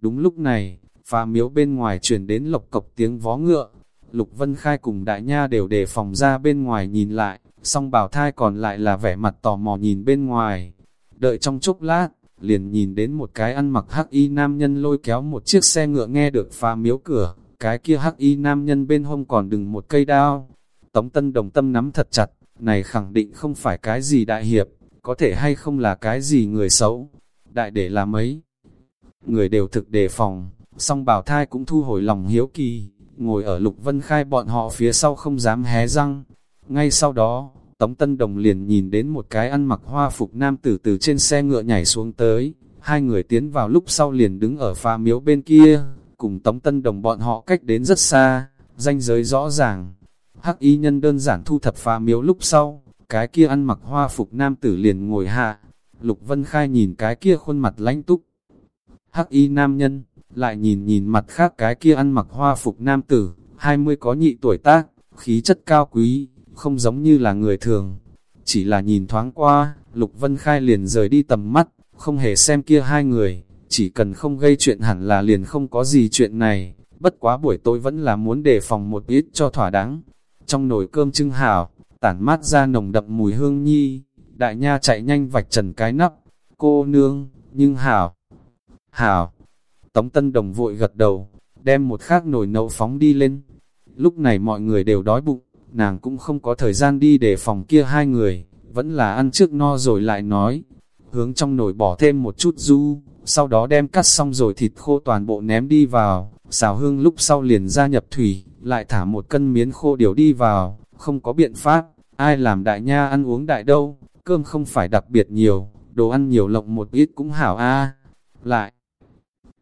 Đúng lúc này, phá miếu bên ngoài truyền đến lộc cộc tiếng vó ngựa. Lục Vân Khai cùng đại nha đều đề phòng ra bên ngoài nhìn lại, song bảo thai còn lại là vẻ mặt tò mò nhìn bên ngoài. Đợi trong chốc lát, liền nhìn đến một cái ăn mặc hắc y nam nhân lôi kéo một chiếc xe ngựa nghe được phá miếu cửa, cái kia hắc y nam nhân bên hông còn đừng một cây đao. Tống Tân Đồng tâm nắm thật chặt, này khẳng định không phải cái gì đại hiệp, có thể hay không là cái gì người xấu. Đại để là mấy. Người đều thực đề phòng, song bảo thai cũng thu hồi lòng hiếu kỳ, ngồi ở lục vân khai bọn họ phía sau không dám hé răng. Ngay sau đó, Tống Tân Đồng liền nhìn đến một cái ăn mặc hoa phục nam tử từ trên xe ngựa nhảy xuống tới, hai người tiến vào lúc sau liền đứng ở pha miếu bên kia, cùng Tống Tân Đồng bọn họ cách đến rất xa, danh giới rõ ràng. Hắc y nhân đơn giản thu thập pha miếu lúc sau, cái kia ăn mặc hoa phục nam tử liền ngồi hạ. Lục Vân Khai nhìn cái kia khuôn mặt lãnh túc. Hắc y nam nhân, lại nhìn nhìn mặt khác cái kia ăn mặc hoa phục nam tử, 20 có nhị tuổi tác, khí chất cao quý, không giống như là người thường. Chỉ là nhìn thoáng qua, Lục Vân Khai liền rời đi tầm mắt, không hề xem kia hai người, chỉ cần không gây chuyện hẳn là liền không có gì chuyện này, bất quá buổi tối vẫn là muốn đề phòng một ít cho thỏa đáng. Trong nồi cơm trưng hảo, tản mát ra nồng đậm mùi hương nhi, đại nha chạy nhanh vạch trần cái nắp, cô nương, nhưng hảo, hảo, tống tân đồng vội gật đầu, đem một khác nồi nấu phóng đi lên. Lúc này mọi người đều đói bụng, nàng cũng không có thời gian đi để phòng kia hai người, vẫn là ăn trước no rồi lại nói, hướng trong nồi bỏ thêm một chút du, sau đó đem cắt xong rồi thịt khô toàn bộ ném đi vào, xào hương lúc sau liền gia nhập thủy, lại thả một cân miến khô điều đi vào, không có biện pháp, ai làm đại nha ăn uống đại đâu, cơm không phải đặc biệt nhiều, đồ ăn nhiều lộng một ít cũng hảo a lại.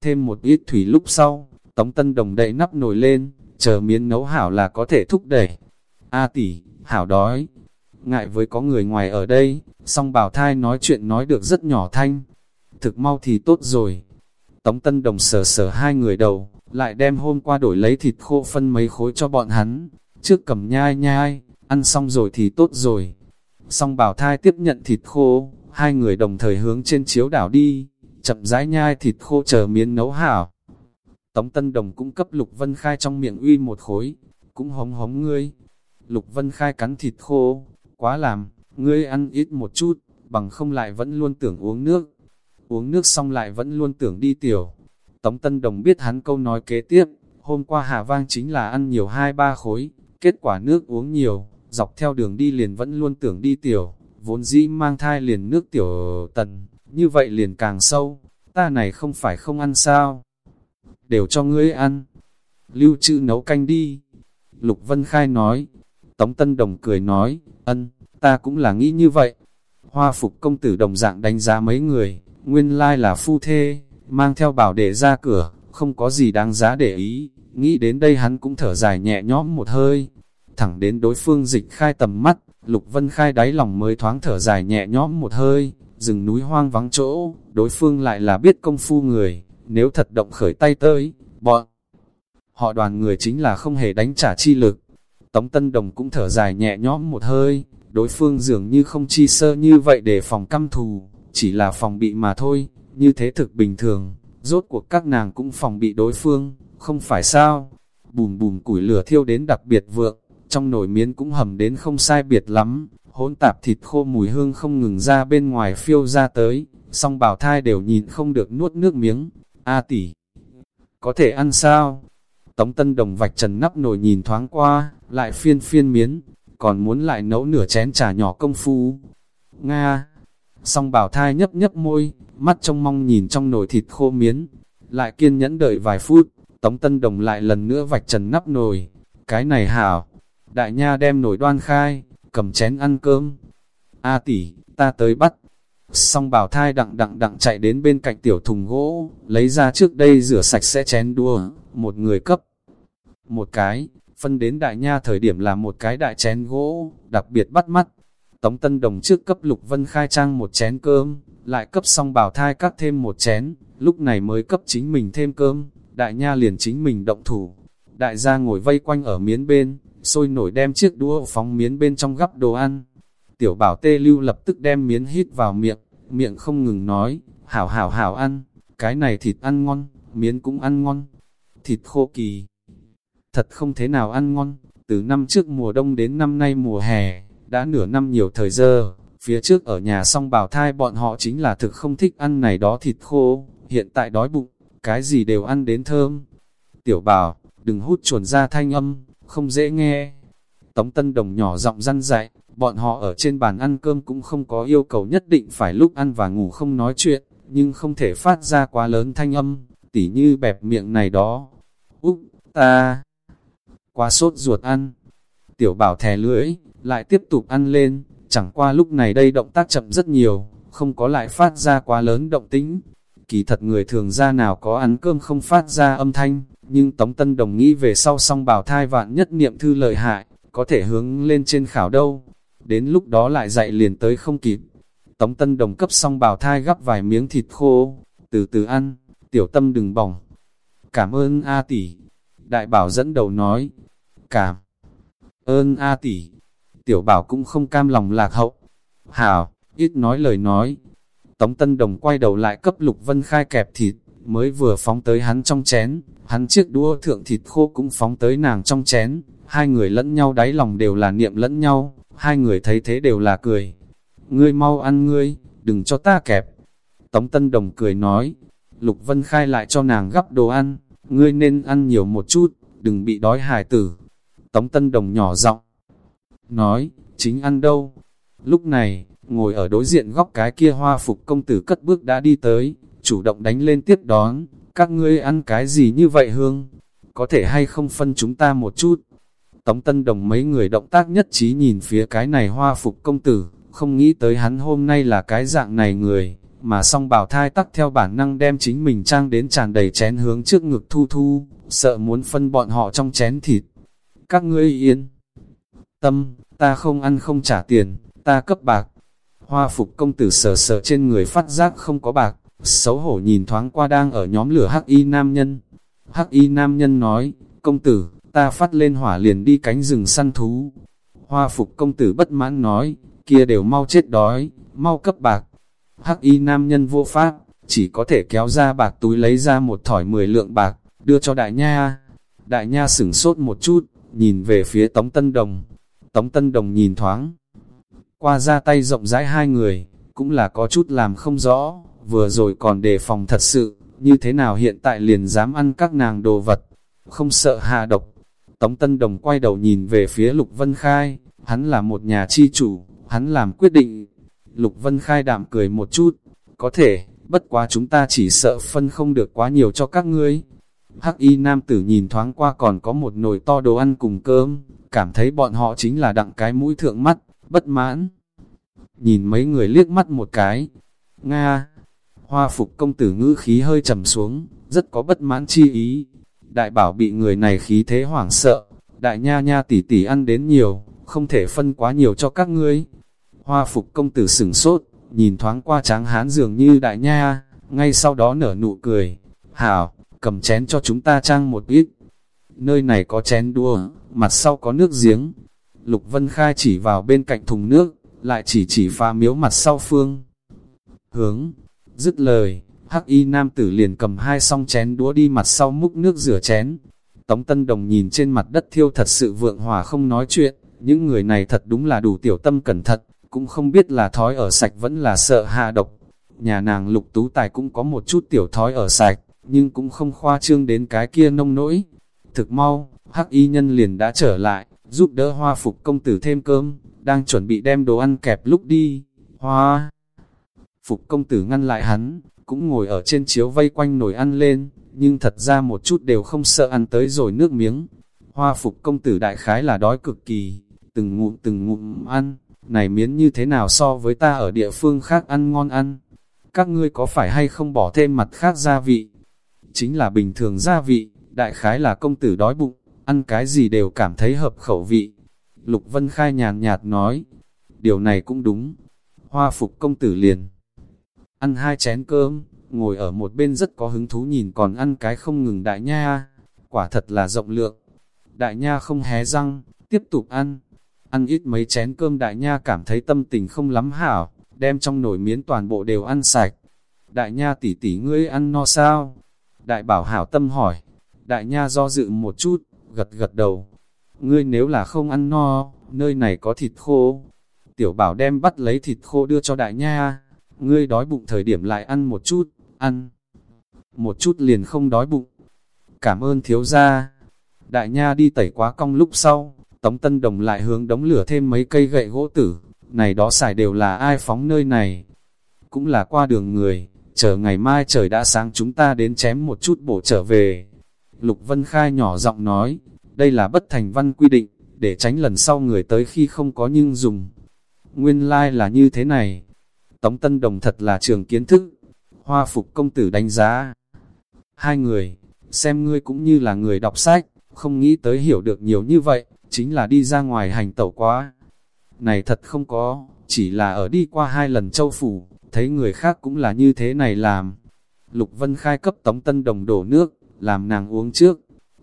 Thêm một ít thủy lúc sau, Tống Tân Đồng đậy nắp nồi lên, chờ miến nấu hảo là có thể thúc đẩy. A tỷ, hảo đói. Ngại với có người ngoài ở đây, song bảo thai nói chuyện nói được rất nhỏ thanh. Thực mau thì tốt rồi. Tống Tân Đồng sờ sờ hai người đầu, lại đem hôm qua đổi lấy thịt khô phân mấy khối cho bọn hắn. Trước cầm nhai nhai, ăn xong rồi thì tốt rồi. Song bảo thai tiếp nhận thịt khô, hai người đồng thời hướng trên chiếu đảo đi, chậm rãi nhai thịt khô chờ miến nấu hảo. Tống Tân Đồng cũng cấp Lục Vân Khai trong miệng uy một khối, cũng hống hống ngươi. Lục Vân Khai cắn thịt khô, quá làm, ngươi ăn ít một chút, bằng không lại vẫn luôn tưởng uống nước. Uống nước xong lại vẫn luôn tưởng đi tiểu. Tống Tân Đồng biết hắn câu nói kế tiếp, hôm qua Hà Vang chính là ăn nhiều hai ba khối, kết quả nước uống nhiều, dọc theo đường đi liền vẫn luôn tưởng đi tiểu, vốn dĩ mang thai liền nước tiểu tần, như vậy liền càng sâu, ta này không phải không ăn sao, đều cho ngươi ăn, lưu trữ nấu canh đi. Lục Vân Khai nói, Tống Tân Đồng cười nói, ân, ta cũng là nghĩ như vậy. Hoa phục công tử đồng dạng đánh giá mấy người, nguyên lai là phu thê, mang theo bảo để ra cửa, không có gì đáng giá để ý, nghĩ đến đây hắn cũng thở dài nhẹ nhõm một hơi, thẳng đến đối phương dịch khai tầm mắt, Lục Vân Khai đáy lòng mới thoáng thở dài nhẹ nhõm một hơi, rừng núi hoang vắng chỗ, đối phương lại là biết công phu người, nếu thật động khởi tay tới, bọn họ đoàn người chính là không hề đánh trả chi lực. Tống Tân Đồng cũng thở dài nhẹ nhõm một hơi, đối phương dường như không chi sơ như vậy để phòng căm thù, chỉ là phòng bị mà thôi, như thế thực bình thường, rốt cuộc các nàng cũng phòng bị đối phương, không phải sao, bùm bùm củi lửa thiêu đến đặc biệt vượng, trong nồi miến cũng hầm đến không sai biệt lắm, hỗn tạp thịt khô mùi hương không ngừng ra bên ngoài phiêu ra tới, song bảo thai đều nhìn không được nuốt nước miếng, a tỷ, có thể ăn sao? Tống Tân Đồng vạch trần nắp nồi nhìn thoáng qua, lại phiên phiên miến, còn muốn lại nấu nửa chén trà nhỏ công phu. Nga! Song bảo thai nhấp nhấp môi, mắt trông mong nhìn trong nồi thịt khô miến, lại kiên nhẫn đợi vài phút, Tống Tân Đồng lại lần nữa vạch trần nắp nồi. Cái này hảo, đại nha đem nồi đoan khai, cầm chén ăn cơm. A tỷ, ta tới bắt. Song bảo thai đặng đặng đặng chạy đến bên cạnh tiểu thùng gỗ, lấy ra trước đây rửa sạch sẽ chén đua, một người cấp. Một cái, phân đến đại nha thời điểm là một cái đại chén gỗ, đặc biệt bắt mắt. Tống Tân Đồng trước cấp Lục Vân Khai Trang một chén cơm, lại cấp xong bảo thai các thêm một chén, lúc này mới cấp chính mình thêm cơm, đại nha liền chính mình động thủ. Đại gia ngồi vây quanh ở miến bên, sôi nổi đem chiếc đũa phóng miến bên trong gắp đồ ăn. Tiểu bảo tê lưu lập tức đem miến hít vào miệng, miệng không ngừng nói, hảo hảo hảo ăn, cái này thịt ăn ngon, miến cũng ăn ngon. Thịt khô kỳ, thật không thế nào ăn ngon, từ năm trước mùa đông đến năm nay mùa hè, đã nửa năm nhiều thời giờ, phía trước ở nhà song bảo thai bọn họ chính là thực không thích ăn này đó thịt khô, hiện tại đói bụng, cái gì đều ăn đến thơm. Tiểu bảo, đừng hút chuồn ra thanh âm, không dễ nghe. Tống Tân Đồng nhỏ giọng răn dạy, bọn họ ở trên bàn ăn cơm cũng không có yêu cầu nhất định phải lúc ăn và ngủ không nói chuyện, nhưng không thể phát ra quá lớn thanh âm, tỉ như bẹp miệng này đó. Úc, ta, quá sốt ruột ăn. Tiểu bảo thè lưỡi, lại tiếp tục ăn lên, chẳng qua lúc này đây động tác chậm rất nhiều, không có lại phát ra quá lớn động tính. Kỳ thật người thường ra nào có ăn cơm không phát ra âm thanh, nhưng Tống Tân Đồng nghĩ về sau song bảo thai vạn nhất niệm thư lợi hại, có thể hướng lên trên khảo đâu. Đến lúc đó lại dạy liền tới không kịp. Tống Tân Đồng cấp song bảo thai gắp vài miếng thịt khô, từ từ ăn, tiểu tâm đừng bỏng. Cảm ơn A tỷ. Đại bảo dẫn đầu nói, cảm ơn A tỷ. Tiểu bảo cũng không cam lòng lạc hậu. Hảo, ít nói lời nói. Tống Tân Đồng quay đầu lại cấp Lục Vân Khai kẹp thịt, mới vừa phóng tới hắn trong chén, hắn chiếc đũa thượng thịt khô cũng phóng tới nàng trong chén, hai người lẫn nhau đáy lòng đều là niệm lẫn nhau, hai người thấy thế đều là cười. Ngươi mau ăn ngươi, đừng cho ta kẹp. Tống Tân Đồng cười nói, Lục Vân Khai lại cho nàng gắp đồ ăn, ngươi nên ăn nhiều một chút, đừng bị đói hài tử. Tống Tân Đồng nhỏ giọng nói, chính ăn đâu. Lúc này, ngồi ở đối diện góc cái kia hoa phục công tử cất bước đã đi tới, chủ động đánh lên tiếp đón, các ngươi ăn cái gì như vậy hương? Có thể hay không phân chúng ta một chút? Tống Tân Đồng mấy người động tác nhất trí nhìn phía cái này hoa phục công tử, không nghĩ tới hắn hôm nay là cái dạng này người, mà song bảo thai tắc theo bản năng đem chính mình trang đến tràn đầy chén hướng trước ngực thu thu, sợ muốn phân bọn họ trong chén thịt. Các ngươi yên tâm, ta không ăn không trả tiền, ta cấp bạc. Hoa phục công tử sờ sờ trên người phát giác không có bạc, xấu hổ nhìn thoáng qua đang ở nhóm lửa hắc y nam nhân. Hắc y nam nhân nói, công tử, ta phát lên hỏa liền đi cánh rừng săn thú. Hoa phục công tử bất mãn nói, kia đều mau chết đói, mau cấp bạc. Hắc y nam nhân vô pháp, chỉ có thể kéo ra bạc túi lấy ra một thỏi mười lượng bạc, đưa cho đại nha. Đại nha sửng sốt một chút, nhìn về phía Tống Tân Đồng. Tống Tân Đồng nhìn thoáng. Qua ra tay rộng rãi hai người, cũng là có chút làm không rõ, vừa rồi còn đề phòng thật sự, như thế nào hiện tại liền dám ăn các nàng đồ vật, không sợ hạ độc. Tống Tân Đồng quay đầu nhìn về phía Lục Vân Khai, hắn là một nhà chi chủ, hắn làm quyết định. Lục Vân Khai đạm cười một chút, có thể, bất quá chúng ta chỉ sợ phân không được quá nhiều cho các ngươi. Hắc y nam tử nhìn thoáng qua còn có một nồi to đồ ăn cùng cơm, cảm thấy bọn họ chính là đặng cái mũi thượng mắt, bất mãn. Nhìn mấy người liếc mắt một cái, Nga, hoa phục công tử ngữ khí hơi trầm xuống, rất có bất mãn chi ý. Đại bảo bị người này khí thế hoảng sợ, đại nha nha tỷ tỷ ăn đến nhiều, không thể phân quá nhiều cho các ngươi. Hoa phục công tử sửng sốt, nhìn thoáng qua tráng hán dường như đại nha, ngay sau đó nở nụ cười. Hảo, cầm chén cho chúng ta trang một ít. Nơi này có chén đua, mặt sau có nước giếng. Lục Vân Khai chỉ vào bên cạnh thùng nước, lại chỉ chỉ pha miếu mặt sau phương. Hướng, dứt lời, hắc y nam tử liền cầm hai song chén đũa đi mặt sau múc nước rửa chén. Tống Tân Đồng nhìn trên mặt đất thiêu thật sự vượng hòa không nói chuyện, những người này thật đúng là đủ tiểu tâm cẩn thận, cũng không biết là thói ở sạch vẫn là sợ hạ độc. Nhà nàng lục tú tài cũng có một chút tiểu thói ở sạch, nhưng cũng không khoa trương đến cái kia nông nỗi. Thực mau, hắc y nhân liền đã trở lại, giúp đỡ hoa phục công tử thêm cơm, đang chuẩn bị đem đồ ăn kẹp lúc đi. Hoa phục công tử ngăn lại hắn, cũng ngồi ở trên chiếu vây quanh nồi ăn lên, nhưng thật ra một chút đều không sợ ăn tới rồi nước miếng. Hoa phục công tử đại khái là đói cực kỳ, từng ngụm từng ngụm ăn, này miến như thế nào so với ta ở địa phương khác ăn ngon ăn. Các ngươi có phải hay không bỏ thêm mặt khác gia vị? Chính là bình thường gia vị, đại khái là công tử đói bụng, ăn cái gì đều cảm thấy hợp khẩu vị. Lục Vân Khai nhàn nhạt nói, điều này cũng đúng. Hoa phục công tử liền. Ăn hai chén cơm, ngồi ở một bên rất có hứng thú nhìn còn ăn cái không ngừng đại nha. Quả thật là rộng lượng. Đại nha không hé răng, tiếp tục ăn. Ăn ít mấy chén cơm đại nha cảm thấy tâm tình không lắm hảo, đem trong nồi miến toàn bộ đều ăn sạch. Đại nha tỷ tỷ ngươi ăn no sao? Đại bảo hảo tâm hỏi, đại nha do dự một chút, gật gật đầu. Ngươi nếu là không ăn no, nơi này có thịt khô. Tiểu bảo đem bắt lấy thịt khô đưa cho đại nha. Ngươi đói bụng thời điểm lại ăn một chút, ăn. Một chút liền không đói bụng. Cảm ơn thiếu gia. Đại nha đi tẩy quá cong lúc sau, Tống Tân Đồng lại hướng đống lửa thêm mấy cây gậy gỗ tử. Này đó xài đều là ai phóng nơi này. Cũng là qua đường người, chờ ngày mai trời đã sáng chúng ta đến chém một chút bổ trở về. Lục Vân Khai nhỏ giọng nói, đây là bất thành văn quy định, để tránh lần sau người tới khi không có nhưng dùng. Nguyên lai like là như thế này. Tống Tân Đồng thật là trường kiến thức. Hoa phục công tử đánh giá. Hai người, xem ngươi cũng như là người đọc sách, không nghĩ tới hiểu được nhiều như vậy, chính là đi ra ngoài hành tẩu quá. Này thật không có, chỉ là ở đi qua hai lần châu phủ, thấy người khác cũng là như thế này làm. Lục Vân Khai cấp Tống Tân Đồng đổ nước, làm nàng uống trước.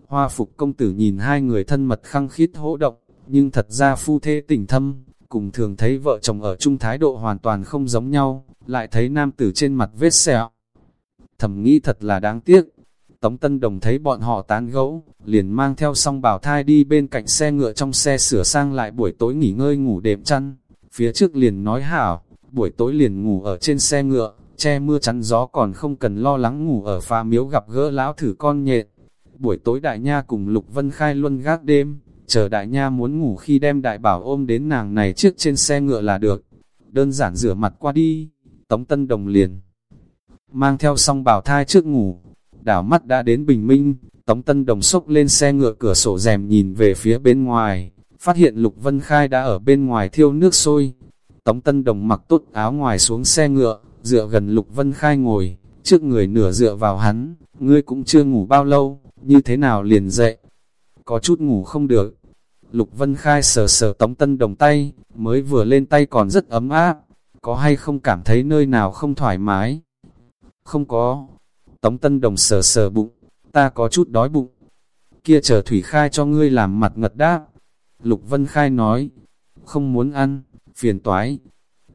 Hoa phục công tử nhìn hai người thân mật khăng khít hỗ động, nhưng thật ra phu thê tình thâm, cùng thường thấy vợ chồng ở chung thái độ hoàn toàn không giống nhau, lại thấy nam tử trên mặt vết sẹo. Thầm nghĩ thật là đáng tiếc. Tống Tân Đồng thấy bọn họ tán gẫu, liền mang theo song bảo thai đi bên cạnh xe ngựa trong xe sửa sang lại buổi tối nghỉ ngơi ngủ đệm chăn. Phía trước liền nói hảo, buổi tối liền ngủ ở trên xe ngựa, che mưa chắn gió còn không cần lo lắng ngủ ở pha miếu gặp gỡ lão thử con nhện. Buổi tối đại nha cùng Lục Vân Khai luân gác đêm, chờ đại nha muốn ngủ khi đem đại bảo ôm đến nàng này trước trên xe ngựa là được. Đơn giản rửa mặt qua đi, Tống Tân Đồng liền. Mang theo song bảo thai trước ngủ, đảo mắt đã đến bình minh, Tống Tân Đồng sốc lên xe ngựa cửa sổ rèm nhìn về phía bên ngoài, phát hiện Lục Vân Khai đã ở bên ngoài thiêu nước sôi. Tống Tân Đồng mặc tốt áo ngoài xuống xe ngựa, dựa gần Lục Vân Khai ngồi, trước người nửa dựa vào hắn, ngươi cũng chưa ngủ bao lâu, như thế nào liền dậy, có chút ngủ không được. Lục Vân Khai sờ sờ Tống Tân Đồng tay, mới vừa lên tay còn rất ấm áp, có hay không cảm thấy nơi nào không thoải mái? Không có. Tống Tân Đồng sờ sờ bụng, ta có chút đói bụng. Kia chờ Thủy Khai cho ngươi làm mặt ngật đáp. Lục Vân Khai nói, không muốn ăn, phiền toái.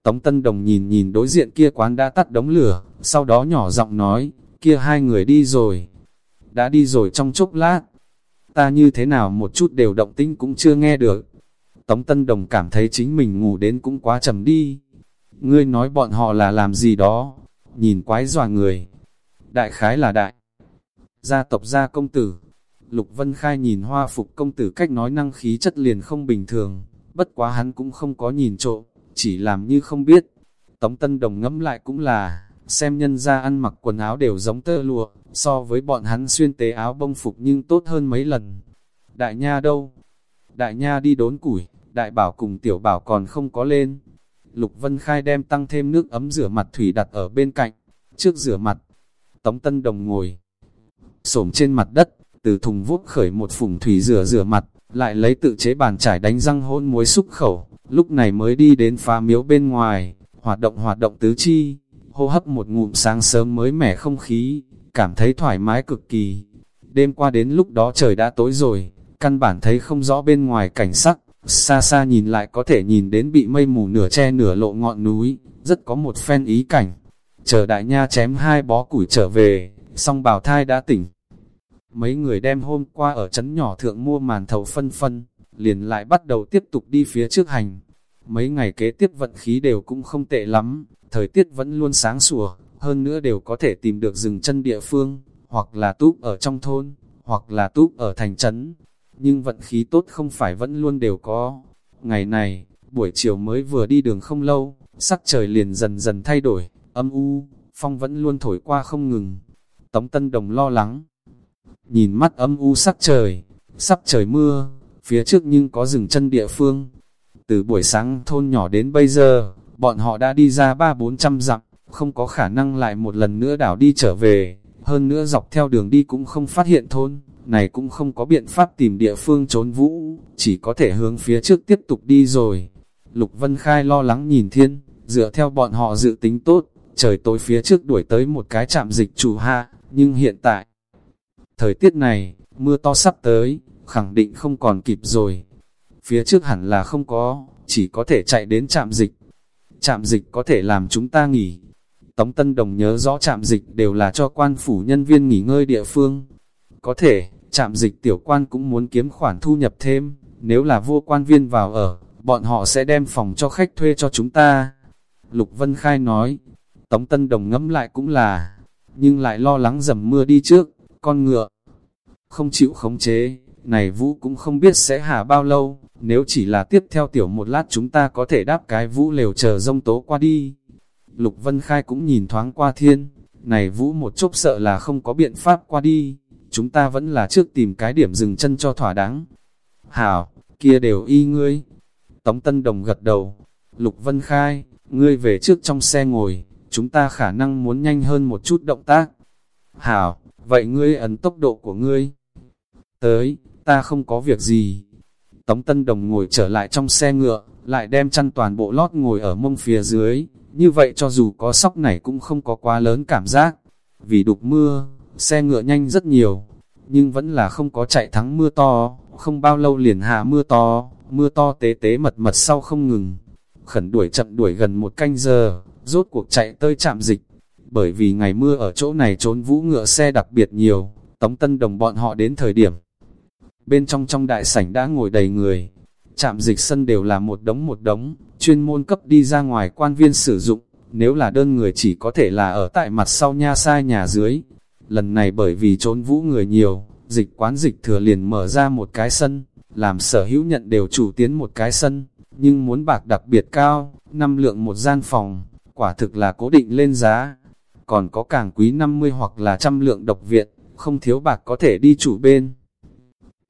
Tống Tân Đồng nhìn nhìn đối diện kia quán đã tắt đống lửa, sau đó nhỏ giọng nói, kia hai người đi rồi. Đã đi rồi trong chốc lát, ta như thế nào một chút đều động tĩnh cũng chưa nghe được. Tống Tân Đồng cảm thấy chính mình ngủ đến cũng quá trầm đi. Ngươi nói bọn họ là làm gì đó, nhìn quái dọa người. Đại khái là đại. Gia tộc gia công tử. Lục Vân Khai nhìn hoa phục công tử cách nói năng khí chất liền không bình thường, bất quá hắn cũng không có nhìn trộm, chỉ làm như không biết. Tống Tân Đồng ngẫm lại cũng là, xem nhân ra ăn mặc quần áo đều giống tơ lụa, so với bọn hắn xuyên tế áo bông phục nhưng tốt hơn mấy lần. Đại nha đâu? Đại nha đi đốn củi, đại bảo cùng tiểu bảo còn không có lên. Lục Vân Khai đem tăng thêm nước ấm rửa mặt thủy đặt ở bên cạnh, trước rửa mặt. Tống Tân Đồng ngồi, xổm trên mặt đất, từ thùng vuốt khởi một phùng thủy rửa rửa mặt, lại lấy tự chế bàn trải đánh răng hôn muối xúc khẩu, lúc này mới đi đến phá miếu bên ngoài, hoạt động hoạt động tứ chi, hô hấp một ngụm sáng sớm mới mẻ không khí, cảm thấy thoải mái cực kỳ. Đêm qua đến lúc đó trời đã tối rồi, căn bản thấy không rõ bên ngoài cảnh sắc, xa xa nhìn lại có thể nhìn đến bị mây mù nửa che nửa lộ ngọn núi, rất có một phen ý cảnh. Chờ đại nha chém hai bó củi trở về, song bào thai đã tỉnh. Mấy người đem hôm qua ở trấn nhỏ thượng mua màn thầu phân phân, liền lại bắt đầu tiếp tục đi phía trước hành. Mấy ngày kế tiếp vận khí đều cũng không tệ lắm, thời tiết vẫn luôn sáng sủa, hơn nữa đều có thể tìm được rừng chân địa phương, hoặc là túp ở trong thôn, hoặc là túp ở thành trấn. Nhưng vận khí tốt không phải vẫn luôn đều có. Ngày này, buổi chiều mới vừa đi đường không lâu, sắc trời liền dần dần thay đổi, âm u, phong vẫn luôn thổi qua không ngừng. Tống Tân Đồng lo lắng, nhìn mắt âm u sắc trời, sắp trời mưa, phía trước nhưng có rừng chân địa phương. Từ buổi sáng thôn nhỏ đến bây giờ, bọn họ đã đi ra ba bốn trăm dặm, không có khả năng lại một lần nữa đảo đi trở về, hơn nữa dọc theo đường đi cũng không phát hiện thôn, này cũng không có biện pháp tìm địa phương trốn vũ, chỉ có thể hướng phía trước tiếp tục đi rồi. Lục Vân Khai lo lắng nhìn thiên, dựa theo bọn họ dự tính tốt, trời tối phía trước đuổi tới một cái trạm dịch chủ hạ, nhưng hiện tại, thời tiết này, mưa to sắp tới, khẳng định không còn kịp rồi. Phía trước hẳn là không có, chỉ có thể chạy đến trạm dịch. Trạm dịch có thể làm chúng ta nghỉ. Tống Tân Đồng nhớ rõ trạm dịch đều là cho quan phủ nhân viên nghỉ ngơi địa phương. Có thể, trạm dịch tiểu quan cũng muốn kiếm khoản thu nhập thêm, nếu là vô quan viên vào ở, bọn họ sẽ đem phòng cho khách thuê cho chúng ta. Lục Vân Khai nói, Tống Tân Đồng ngẫm lại cũng là, nhưng lại lo lắng dầm mưa đi trước, con ngựa. Không chịu khống chế, này vũ cũng không biết sẽ hạ bao lâu, nếu chỉ là tiếp theo tiểu một lát chúng ta có thể đáp cái vũ lều chờ rông tố qua đi. Lục Vân Khai cũng nhìn thoáng qua thiên, này vũ một chốc sợ là không có biện pháp qua đi, chúng ta vẫn là trước tìm cái điểm dừng chân cho thỏa đáng. Hảo, kia đều y ngươi. Tống Tân Đồng gật đầu, Lục Vân Khai, ngươi về trước trong xe ngồi, chúng ta khả năng muốn nhanh hơn một chút động tác. Hảo, vậy ngươi ấn tốc độ của ngươi. Tới, ta không có việc gì. Tống Tân Đồng ngồi trở lại trong xe ngựa, lại đem chăn toàn bộ lót ngồi ở mông phía dưới, như vậy cho dù có sóc này cũng không có quá lớn cảm giác. Vì đục mưa, xe ngựa nhanh rất nhiều, nhưng vẫn là không có chạy thắng mưa to, không bao lâu liền hạ mưa to, mưa to tế tế mật mật sau không ngừng. Khẩn đuổi chậm đuổi gần một canh giờ, rốt cuộc chạy tới trạm dịch. Bởi vì ngày mưa ở chỗ này trốn vũ ngựa xe đặc biệt nhiều, Tống Tân Đồng bọn họ đến thời điểm. Bên trong trong đại sảnh đã ngồi đầy người, trạm dịch sân đều là một đống một đống, chuyên môn cấp đi ra ngoài quan viên sử dụng, nếu là đơn người chỉ có thể là ở tại mặt sau nha sai nhà dưới. Lần này bởi vì trốn vũ người nhiều, dịch quán dịch thừa liền mở ra một cái sân, làm sở hữu nhận đều chủ tiến một cái sân, nhưng muốn bạc đặc biệt cao, năm lượng một gian phòng, quả thực là cố định lên giá. Còn có càng quý 50 hoặc là trăm lượng độc viện, không thiếu bạc có thể đi chủ bên.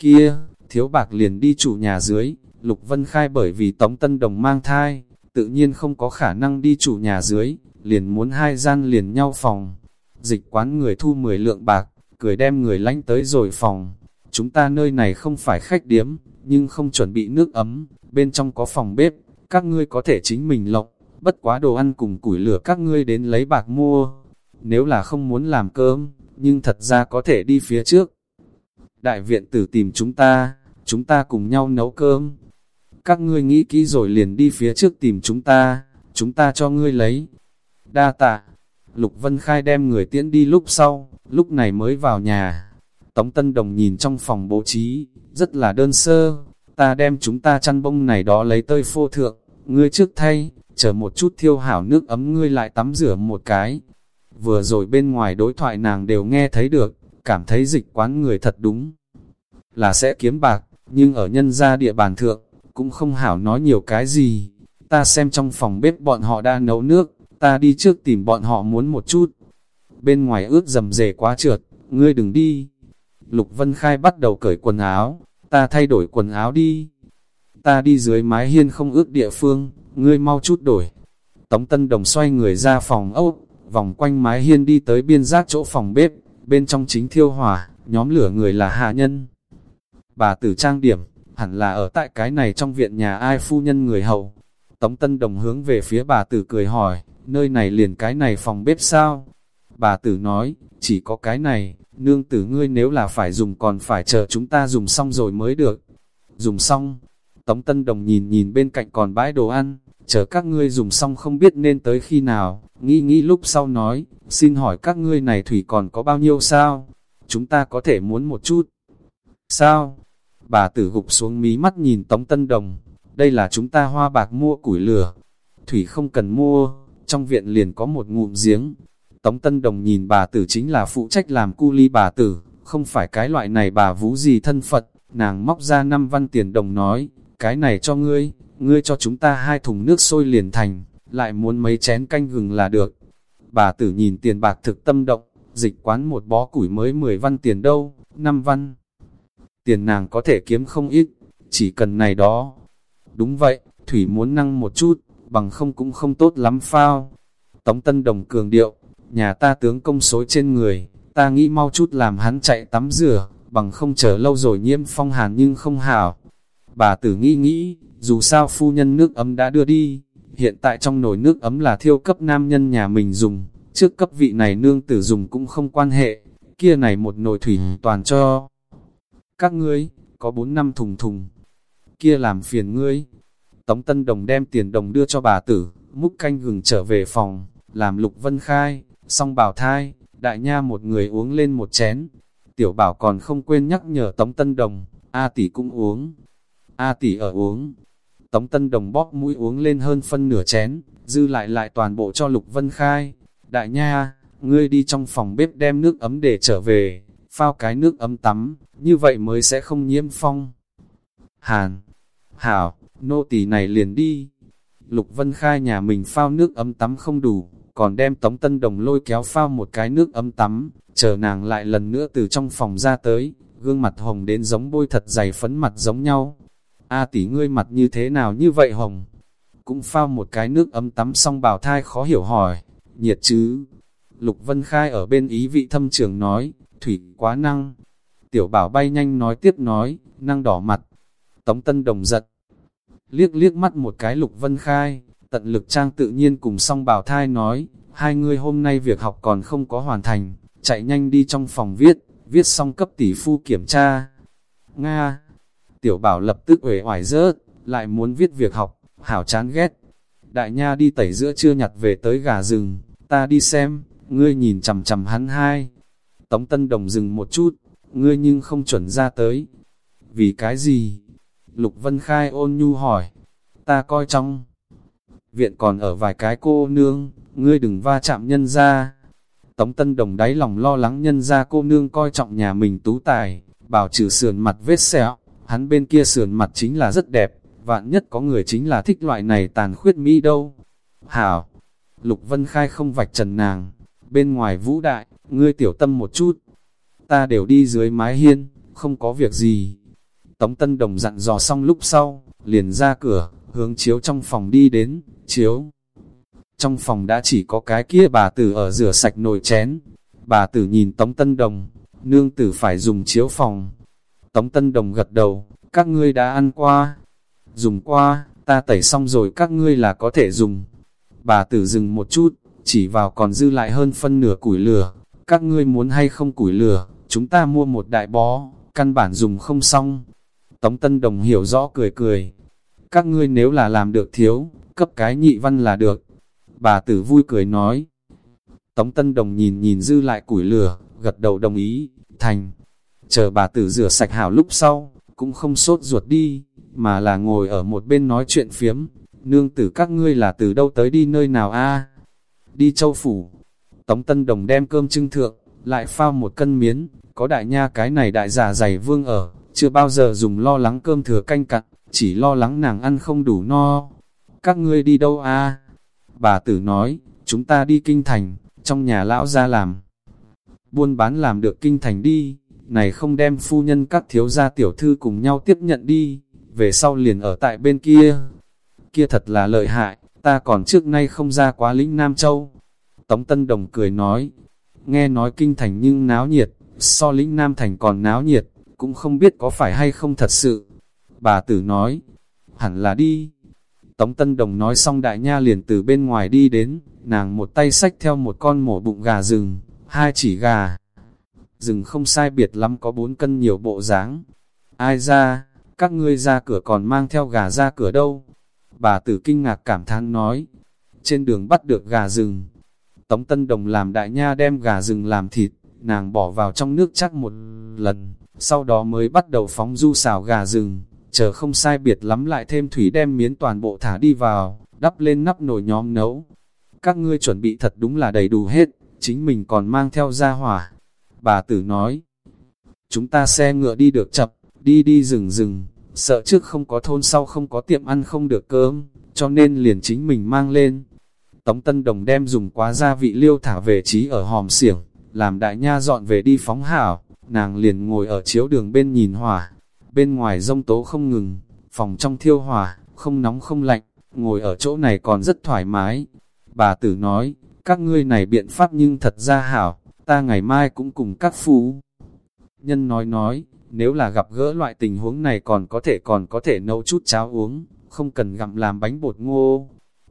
Kia, thiếu bạc liền đi chủ nhà dưới, Lục Vân Khai bởi vì Tống Tân Đồng mang thai, tự nhiên không có khả năng đi chủ nhà dưới, liền muốn hai gian liền nhau phòng. Dịch quán người thu 10 lượng bạc, cười đem người lánh tới rồi phòng. Chúng ta nơi này không phải khách điếm, nhưng không chuẩn bị nước ấm, bên trong có phòng bếp, các ngươi có thể chính mình lộc bất quá đồ ăn cùng củi lửa các ngươi đến lấy bạc mua. Nếu là không muốn làm cơm, nhưng thật ra có thể đi phía trước. Đại viện tử tìm chúng ta, chúng ta cùng nhau nấu cơm, các ngươi nghĩ kỹ rồi liền đi phía trước tìm chúng ta, chúng ta cho ngươi lấy. Đa tạ, Lục Vân Khai đem người tiễn đi lúc sau, lúc này mới vào nhà. Tống Tân Đồng nhìn trong phòng bố trí, rất là đơn sơ, ta đem chúng ta chăn bông này đó lấy tơi phô thượng, ngươi trước thay, chờ một chút thiêu hảo nước ấm ngươi lại tắm rửa một cái. Vừa rồi bên ngoài đối thoại nàng đều nghe thấy được, cảm thấy dịch quán người thật đúng, là sẽ kiếm bạc, nhưng ở nhân gia địa bàn thượng, cũng không hảo nói nhiều cái gì. Ta xem trong phòng bếp bọn họ đã nấu nước, ta đi trước tìm bọn họ muốn một chút. Bên ngoài ướt dầm dề quá trượt, ngươi đừng đi. Lục Vân Khai bắt đầu cởi quần áo, ta thay đổi quần áo đi. Ta đi dưới mái hiên không ướt địa phương, ngươi mau chút đổi. Tống Tân Đồng xoay người ra phòng ốc, vòng quanh mái hiên đi tới biên giác chỗ phòng bếp, bên trong chính thiêu hỏa, nhóm lửa người là hạ nhân. Bà tử trang điểm, hẳn là ở tại cái này trong viện nhà ai phu nhân người hậu. Tống Tân Đồng hướng về phía bà tử cười hỏi, nơi này liền cái này phòng bếp sao? Bà tử nói, chỉ có cái này, nương tử ngươi nếu là phải dùng còn phải chờ chúng ta dùng xong rồi mới được. Dùng xong, Tống Tân Đồng nhìn nhìn bên cạnh còn bãi đồ ăn, chờ các ngươi dùng xong không biết nên tới khi nào, nghĩ nghĩ lúc sau nói, xin hỏi các ngươi này thủy còn có bao nhiêu sao? Chúng ta có thể muốn một chút. Sao? Bà tử gục xuống mí mắt nhìn Tống Tân Đồng, đây là chúng ta hoa bạc mua củi lửa. Thủy không cần mua, trong viện liền có một ngụm giếng. Tống Tân Đồng nhìn bà tử chính là phụ trách làm cu ly bà tử, không phải cái loại này bà vú gì thân Phật, nàng móc ra năm văn tiền đồng nói, cái này cho ngươi, ngươi cho chúng ta hai thùng nước sôi liền thành, lại muốn mấy chén canh gừng là được. Bà tử nhìn tiền bạc thực tâm động, dịch quán một bó củi mới 10 văn tiền đâu, 5 văn tiền nàng có thể kiếm không ít, chỉ cần này đó. Đúng vậy, Thủy muốn năng một chút, bằng không cũng không tốt lắm phao. Tống Tân Đồng cường điệu, nhà ta tướng công xối trên người, ta nghĩ mau chút làm hắn chạy tắm rửa, bằng không chờ lâu rồi nhiễm phong hàn nhưng không hảo. Bà tử nghĩ nghĩ, dù sao phu nhân nước ấm đã đưa đi, hiện tại trong nồi nước ấm là thiêu cấp nam nhân nhà mình dùng, trước cấp vị này nương tử dùng cũng không quan hệ, kia này một nồi thủy toàn cho các ngươi, có bốn năm thùng thùng, kia làm phiền ngươi. Tống Tân Đồng đem tiền đồng đưa cho bà tử, múc canh gừng trở về phòng, làm Lục Vân Khai, song bảo thai, đại nha một người uống lên một chén. Tiểu bảo còn không quên nhắc nhở Tống Tân Đồng, A tỷ cũng uống. A tỷ ở uống. Tống Tân Đồng bóp mũi uống lên hơn phân nửa chén, dư lại lại toàn bộ cho Lục Vân Khai. Đại nha, ngươi đi trong phòng bếp đem nước ấm để trở về, phao cái nước ấm tắm, như vậy mới sẽ không nhiễm phong. Hàn, Hảo, nô tỳ này liền đi. Lục Vân Khai nhà mình phao nước ấm tắm không đủ, còn đem Tống Tân Đồng lôi kéo phao một cái nước ấm tắm, chờ nàng lại lần nữa từ trong phòng ra tới, gương mặt hồng đến giống bôi thật dày phấn mặt giống nhau. A tỷ ngươi mặt như thế nào như vậy hồng? Cũng phao một cái nước ấm tắm xong bào thai khó hiểu hỏi, nhiệt chứ? Lục Vân Khai ở bên ý vị thâm trường nói, thủy quá năng. Tiểu bảo bay nhanh nói tiếp nói, năng đỏ mặt. Tống Tân Đồng giật. Liếc liếc mắt một cái Lục Vân Khai, tận lực trang tự nhiên cùng song bảo thai nói, hai người hôm nay việc học còn không có hoàn thành, chạy nhanh đi trong phòng viết, viết xong cấp tỷ phu kiểm tra. Nga, tiểu bảo lập tức uể oải rớt, lại muốn viết việc học, hảo chán ghét. Đại nha đi tẩy giữa trưa nhặt về tới gà rừng, ta đi xem, ngươi nhìn chầm chầm hắn hai. Tống Tân Đồng dừng một chút, ngươi nhưng không chuẩn ra tới. Vì cái gì? Lục Vân Khai ôn nhu hỏi. Ta coi trong viện còn ở vài cái cô nương, ngươi đừng va chạm nhân ra. Tống Tân Đồng đáy lòng lo lắng nhân ra cô nương coi trọng nhà mình tú tài, bảo trừ sườn mặt vết sẹo, hắn bên kia sườn mặt chính là rất đẹp, vạn nhất có người chính là thích loại này tàn khuyết mỹ đâu. Hảo, Lục Vân Khai không vạch trần nàng, bên ngoài vũ đại, ngươi tiểu tâm một chút. Ta đều đi dưới mái hiên, không có việc gì. Tống Tân Đồng dặn dò xong lúc sau, liền ra cửa, hướng chiếu trong phòng đi đến, chiếu. Trong phòng đã chỉ có cái kia bà tử ở rửa sạch nồi chén. Bà tử nhìn Tống Tân Đồng, nương tử phải dùng chiếu phòng. Tống Tân Đồng gật đầu, các ngươi đã ăn qua. Dùng qua, ta tẩy xong rồi các ngươi là có thể dùng. Bà tử dừng một chút, chỉ vào còn dư lại hơn phân nửa củi lửa. Các ngươi muốn hay không củi lửa, chúng ta mua một đại bó, căn bản dùng không xong. Tống Tân Đồng hiểu rõ cười cười. Các ngươi nếu là làm được thiếu, cấp cái nhị văn là được. Bà tử vui cười nói. Tống Tân Đồng nhìn nhìn dư lại củi lửa, gật đầu đồng ý, thành. Chờ bà tử rửa sạch hảo lúc sau, cũng không sốt ruột đi, mà là ngồi ở một bên nói chuyện phiếm. Nương tử các ngươi là từ đâu tới đi nơi nào a Đi châu phủ. Tống Tân Đồng đem cơm trưng thượng, lại phao một cân miến, có đại nha cái này đại giả dày vương ở, chưa bao giờ dùng lo lắng cơm thừa canh cặn, chỉ lo lắng nàng ăn không đủ no. Các ngươi đi đâu a? Bà tử nói, chúng ta đi kinh thành, trong nhà lão ra làm. Buôn bán làm được kinh thành đi, này không đem phu nhân các thiếu gia tiểu thư cùng nhau tiếp nhận đi, về sau liền ở tại bên kia. Kia thật là lợi hại, ta còn trước nay không ra quá lĩnh Nam Châu. Tống Tân Đồng cười nói, nghe nói kinh thành nhưng náo nhiệt, so lĩnh Nam Thành còn náo nhiệt, cũng không biết có phải hay không thật sự. Bà tử nói, hẳn là đi. Tống Tân Đồng nói xong đại nha liền từ bên ngoài đi đến, nàng một tay xách theo một con mổ bụng gà rừng, hai chỉ gà. Rừng không sai biệt lắm có bốn cân nhiều bộ dáng. Ai ra, các ngươi ra cửa còn mang theo gà ra cửa đâu? Bà tử kinh ngạc cảm thán nói, trên đường bắt được gà rừng. Tống Tân Đồng làm đại nha đem gà rừng làm thịt, nàng bỏ vào trong nước chắc một lần, sau đó mới bắt đầu phóng du xào gà rừng, chờ không sai biệt lắm lại thêm thủy đem miến toàn bộ thả đi vào, đắp lên nắp nồi nhóm nấu. Các ngươi chuẩn bị thật đúng là đầy đủ hết, chính mình còn mang theo ra hỏa. Bà tử nói, chúng ta xe ngựa đi được chập, đi đi rừng rừng, sợ trước không có thôn sau không có tiệm ăn không được cơm, cho nên liền chính mình mang lên. Tống Tân Đồng đem dùng quá gia vị liêu thả về trí ở hòm xiểng, làm đại nha dọn về đi phóng hảo, nàng liền ngồi ở chiếu đường bên nhìn hỏa, bên ngoài rông tố không ngừng, phòng trong thiêu hỏa, không nóng không lạnh, ngồi ở chỗ này còn rất thoải mái. Bà tử nói, các ngươi này biện pháp nhưng thật ra hảo, ta ngày mai cũng cùng các phú. Nhân nói nói, nếu là gặp gỡ loại tình huống này còn có thể còn có thể nấu chút cháo uống, không cần gặm làm bánh bột ngô.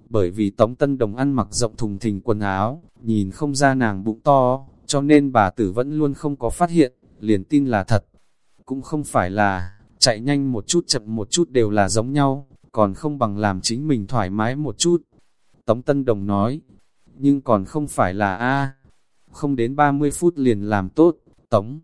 Bởi vì Tống Tân Đồng ăn mặc rộng thùng thình quần áo, nhìn không ra nàng bụng to, cho nên bà tử vẫn luôn không có phát hiện, liền tin là thật. Cũng không phải là, chạy nhanh một chút chậm một chút đều là giống nhau, còn không bằng làm chính mình thoải mái một chút. Tống Tân Đồng nói, nhưng còn không phải là A. Không đến 30 phút liền làm tốt, tống.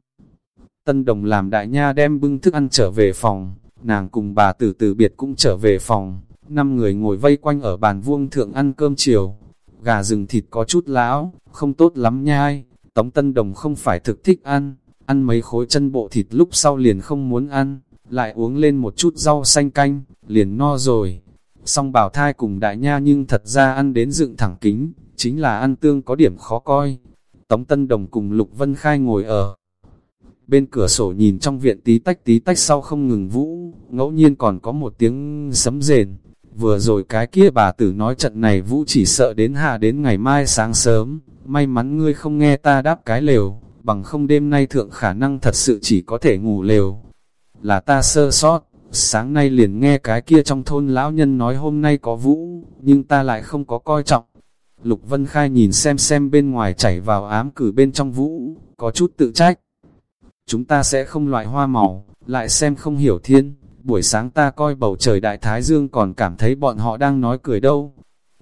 Tân đồng làm đại nha đem bưng thức ăn trở về phòng, nàng cùng bà tử từ biệt cũng trở về phòng, năm người ngồi vây quanh ở bàn vuông thượng ăn cơm chiều. Gà rừng thịt có chút lão, không tốt lắm nhai, tống tân đồng không phải thực thích ăn, ăn mấy khối chân bộ thịt lúc sau liền không muốn ăn, lại uống lên một chút rau xanh canh, liền no rồi. Song bảo thai cùng đại nha nhưng thật ra ăn đến dựng thẳng kính, chính là ăn tương có điểm khó coi. Tống Tân Đồng cùng Lục Vân Khai ngồi ở bên cửa sổ nhìn trong viện tí tách tí tách sau không ngừng vũ, ngẫu nhiên còn có một tiếng sấm rền. Vừa rồi cái kia bà tử nói trận này vũ chỉ sợ đến hạ đến ngày mai sáng sớm, may mắn ngươi không nghe ta đáp cái lều, bằng không đêm nay thượng khả năng thật sự chỉ có thể ngủ lều. Là ta sơ sót, sáng nay liền nghe cái kia trong thôn lão nhân nói hôm nay có vũ, nhưng ta lại không có coi trọng. Lục Vân Khai nhìn xem xem bên ngoài chảy vào ám cử bên trong vũ, có chút tự trách. Chúng ta sẽ không loại hoa màu, lại xem không hiểu thiên, buổi sáng ta coi bầu trời đại thái dương còn cảm thấy bọn họ đang nói cười đâu.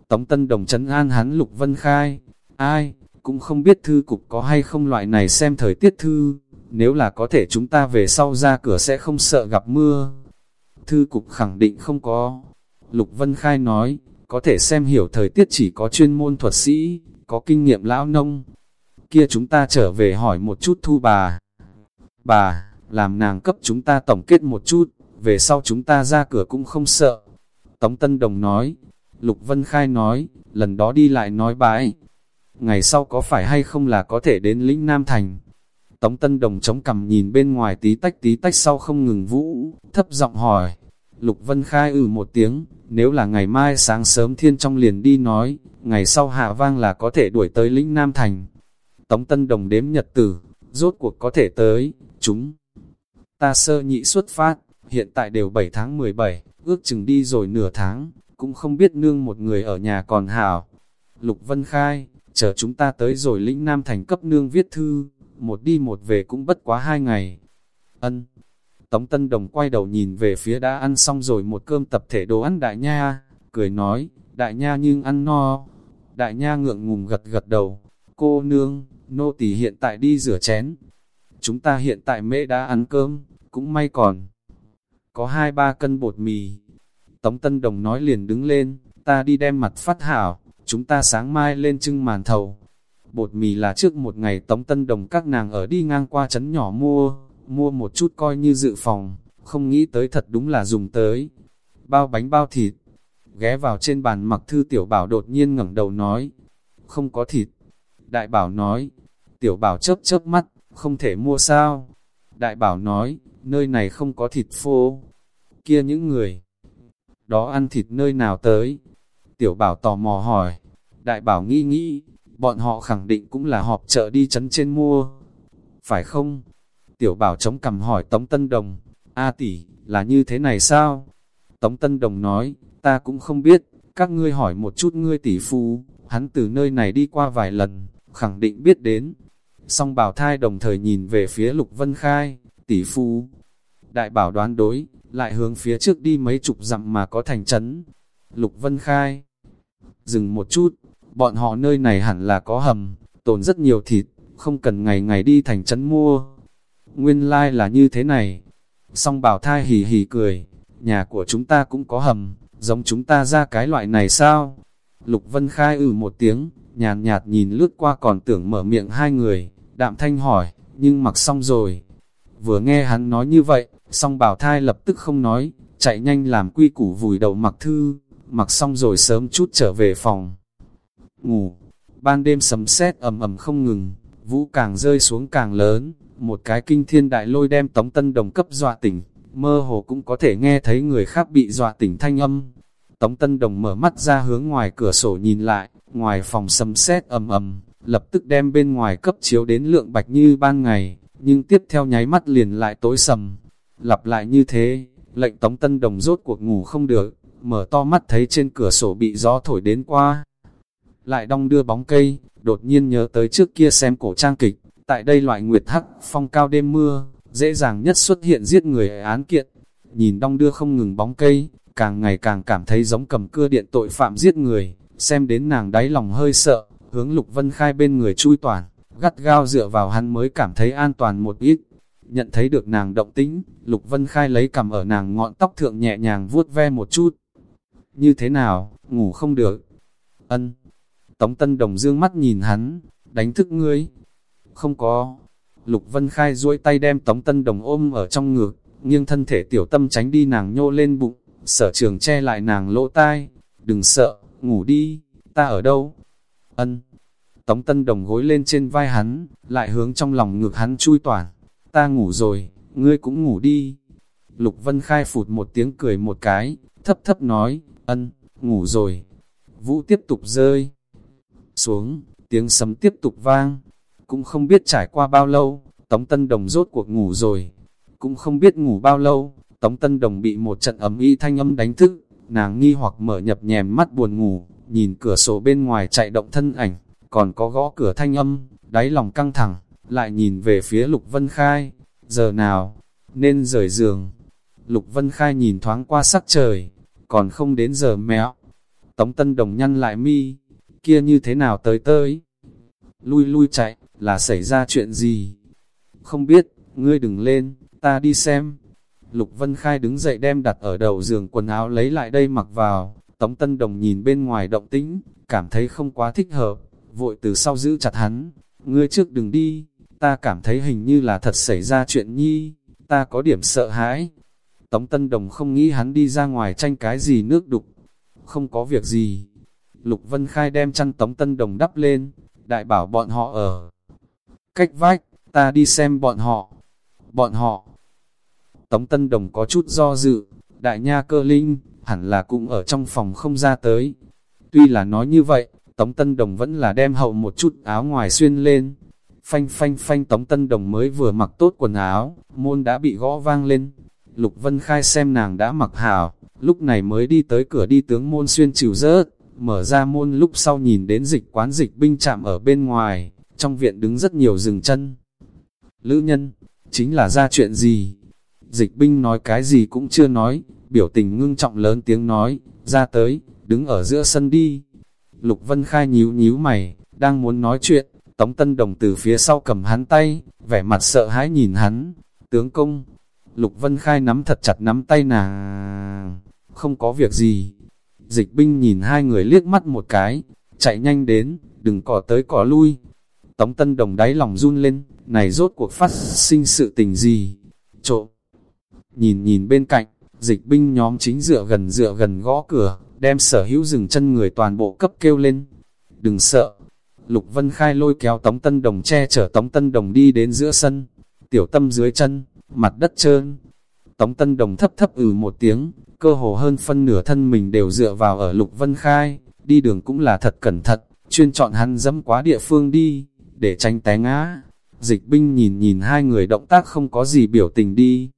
Tống Tân Đồng chấn an hắn Lục Vân Khai, ai, cũng không biết thư cục có hay không loại này xem thời tiết thư, nếu là có thể chúng ta về sau ra cửa sẽ không sợ gặp mưa. Thư cục khẳng định không có. Lục Vân Khai nói, có thể xem hiểu thời tiết chỉ có chuyên môn thuật sĩ, có kinh nghiệm lão nông. Kia chúng ta trở về hỏi một chút thu bà. Bà, làm nàng cấp chúng ta tổng kết một chút, về sau chúng ta ra cửa cũng không sợ. Tống Tân Đồng nói, Lục Vân Khai nói, lần đó đi lại nói bái. Ngày sau có phải hay không là có thể đến lĩnh Nam Thành? Tống Tân Đồng chống cằm nhìn bên ngoài tí tách tí tách sau không ngừng vũ, thấp giọng hỏi. Lục Vân Khai ừ một tiếng, nếu là ngày mai sáng sớm thiên trong liền đi nói, ngày sau hạ vang là có thể đuổi tới lĩnh Nam Thành. Tống Tân Đồng đếm nhật tử, rốt cuộc có thể tới, chúng. Ta sơ nhị xuất phát, hiện tại đều 7 tháng 17, ước chừng đi rồi nửa tháng, cũng không biết nương một người ở nhà còn hảo. Lục Vân Khai, chờ chúng ta tới rồi lĩnh Nam Thành cấp nương viết thư, một đi một về cũng bất quá hai ngày. Ân. Tống Tân Đồng quay đầu nhìn về phía đã ăn xong rồi một cơm tập thể đồ ăn đại nha, cười nói, đại nha nhưng ăn no. Đại nha ngượng ngùng gật gật đầu, cô nương, nô tỳ hiện tại đi rửa chén. Chúng ta hiện tại mễ đã ăn cơm, cũng may còn. Có hai ba cân bột mì. Tống Tân Đồng nói liền đứng lên, ta đi đem mặt phát hảo, chúng ta sáng mai lên trưng màn thầu. Bột mì là trước một ngày Tống Tân Đồng các nàng ở đi ngang qua trấn nhỏ mua, mua một chút coi như dự phòng, không nghĩ tới thật đúng là dùng tới. Bao bánh bao thịt, ghé vào trên bàn mặc thư tiểu bảo đột nhiên ngẩng đầu nói, không có thịt. Đại bảo nói, tiểu bảo chớp chớp mắt, không thể mua sao. Đại bảo nói, nơi này không có thịt phô. Kia những người, đó ăn thịt nơi nào tới? Tiểu bảo tò mò hỏi, đại bảo nghĩ nghĩ, bọn họ khẳng định cũng là họp chợ đi chấn trên mua. Phải không? Tiểu bảo chống cầm hỏi Tống Tân Đồng, A tỷ, là như thế này sao? Tống Tân Đồng nói, ta cũng không biết, các ngươi hỏi một chút ngươi tỷ phu, hắn từ nơi này đi qua vài lần, khẳng định biết đến. Song bảo thai đồng thời nhìn về phía Lục Vân Khai, tỷ phu. Đại bảo đoán đối, lại hướng phía trước đi mấy chục dặm mà có thành trấn. Lục Vân Khai. Dừng một chút, bọn họ nơi này hẳn là có hầm, tồn rất nhiều thịt, không cần ngày ngày đi thành trấn mua. Nguyên lai like là như thế này. Song bảo thai hì hì cười, nhà của chúng ta cũng có hầm, giống chúng ta ra cái loại này sao? Lục Vân Khai ừ một tiếng, nhàn nhạt, nhìn lướt qua còn tưởng mở miệng hai người, đạm thanh hỏi, nhưng mặc xong rồi. Vừa nghe hắn nói như vậy, song bảo thai lập tức không nói, chạy nhanh làm quy củ vùi đầu mặc thư, mặc xong rồi sớm chút trở về phòng. Ngủ, ban đêm sấm sét ầm ầm không ngừng, vũ càng rơi xuống càng lớn, một cái kinh thiên đại lôi đem tống tân đồng cấp dọa tỉnh, mơ hồ cũng có thể nghe thấy người khác bị dọa tỉnh thanh âm. Tống tân đồng mở mắt ra hướng ngoài cửa sổ nhìn lại, ngoài phòng sấm sét ầm ầm, lập tức đem bên ngoài cấp chiếu đến lượng bạch như ban ngày, nhưng tiếp theo nháy mắt liền lại tối sầm. Lặp lại như thế, lệnh tống tân đồng rốt cuộc ngủ không được, mở to mắt thấy trên cửa sổ bị gió thổi đến qua. Lại đong đưa bóng cây, đột nhiên nhớ tới trước kia xem cổ trang kịch, tại đây loại nguyệt hắc, phong cao đêm mưa, dễ dàng nhất xuất hiện giết người án kiện. Nhìn đong đưa không ngừng bóng cây, càng ngày càng cảm thấy giống cầm cưa điện tội phạm giết người, xem đến nàng đáy lòng hơi sợ, hướng Lục Vân Khai bên người chui toàn, gắt gao dựa vào hắn mới cảm thấy an toàn một ít. Nhận thấy được nàng động tĩnh, Lục Vân Khai lấy cầm ở nàng ngọn tóc thượng nhẹ nhàng vuốt ve một chút. Như thế nào, ngủ không được? Ân. Tống Tân Đồng dương mắt nhìn hắn, đánh thức ngươi. Không có. Lục Vân Khai duỗi tay đem Tống Tân Đồng ôm ở trong ngực, nghiêng thân thể tiểu tâm tránh đi nàng nhô lên bụng, sở trường che lại nàng lỗ tai. Đừng sợ, ngủ đi, ta ở đâu? Ân. Tống Tân Đồng gối lên trên vai hắn, lại hướng trong lòng ngực hắn chui toàn. Ta ngủ rồi, ngươi cũng ngủ đi. Lục Vân Khai phụt một tiếng cười một cái, thấp thấp nói, ân, ngủ rồi. Vũ tiếp tục rơi. Xuống, tiếng sấm tiếp tục vang. Cũng không biết trải qua bao lâu, Tống Tân Đồng rốt cuộc ngủ rồi. Cũng không biết ngủ bao lâu, Tống Tân Đồng bị một trận ấm y thanh âm đánh thức. Nàng nghi hoặc mở nhập nhèm mắt buồn ngủ, nhìn cửa sổ bên ngoài chạy động thân ảnh, còn có gõ cửa thanh âm, đáy lòng căng thẳng, lại nhìn về phía Lục Vân Khai, giờ nào, nên rời giường. Lục Vân Khai nhìn thoáng qua sắc trời, còn không đến giờ mẹo. Tống Tân Đồng nhăn lại mi, kia như thế nào tới tới. Lui lui chạy, là xảy ra chuyện gì? Không biết, ngươi đừng lên, ta đi xem. Lục Vân Khai đứng dậy đem đặt ở đầu giường quần áo lấy lại đây mặc vào. Tống Tân Đồng nhìn bên ngoài động tĩnh, cảm thấy không quá thích hợp, vội từ sau giữ chặt hắn. Ngươi trước đừng đi, ta cảm thấy hình như là thật xảy ra chuyện nhi, ta có điểm sợ hãi. Tống Tân Đồng không nghĩ hắn đi ra ngoài tranh cái gì nước đục, không có việc gì. Lục Vân Khai đem chăn Tống Tân Đồng đắp lên, đại bảo bọn họ ở. Cách vách, ta đi xem bọn họ. Bọn họ. Tống Tân Đồng có chút do dự, đại nha cơ linh, hẳn là cũng ở trong phòng không ra tới. Tuy là nói như vậy, Tống Tân Đồng vẫn là đem hậu một chút áo ngoài xuyên lên. Phanh phanh phanh Tống Tân Đồng mới vừa mặc tốt quần áo, môn đã bị gõ vang lên. Lục Vân Khai xem nàng đã mặc hảo, lúc này mới đi tới cửa đi tướng môn xuyên chịu rớt, mở ra môn lúc sau nhìn đến dịch quán dịch binh chạm ở bên ngoài, trong viện đứng rất nhiều rừng chân. Lữ nhân, chính là ra chuyện gì? Dịch binh nói cái gì cũng chưa nói, biểu tình ngưng trọng lớn tiếng nói, ra tới, đứng ở giữa sân đi. Lục Vân Khai nhíu nhíu mày, đang muốn nói chuyện, Tống Tân Đồng từ phía sau cầm hắn tay, vẻ mặt sợ hãi nhìn hắn, tướng công. Lục Vân Khai nắm thật chặt nắm tay nàng, không có việc gì. Dịch binh nhìn hai người liếc mắt một cái, chạy nhanh đến, đừng cỏ tới cỏ lui. Tống Tân Đồng đáy lòng run lên, này rốt cuộc phát sinh sự tình gì? Trộm. Nhìn nhìn bên cạnh, dịch binh nhóm chính dựa gần dựa gần gõ cửa, đem sở hữu rừng chân người toàn bộ cấp kêu lên. Đừng sợ. Lục Vân Khai lôi kéo Tống Tân Đồng che chở Tống Tân Đồng đi đến giữa sân. Tiểu tâm dưới chân, mặt đất trơn. Tống Tân Đồng thấp thấp ừ một tiếng, cơ hồ hơn phân nửa thân mình đều dựa vào ở Lục Vân Khai. Đi đường cũng là thật cẩn thận, chuyên chọn hắn dẫm quá địa phương đi, để tránh té ngã. Dịch binh nhìn nhìn hai người động tác không có gì biểu tình đi.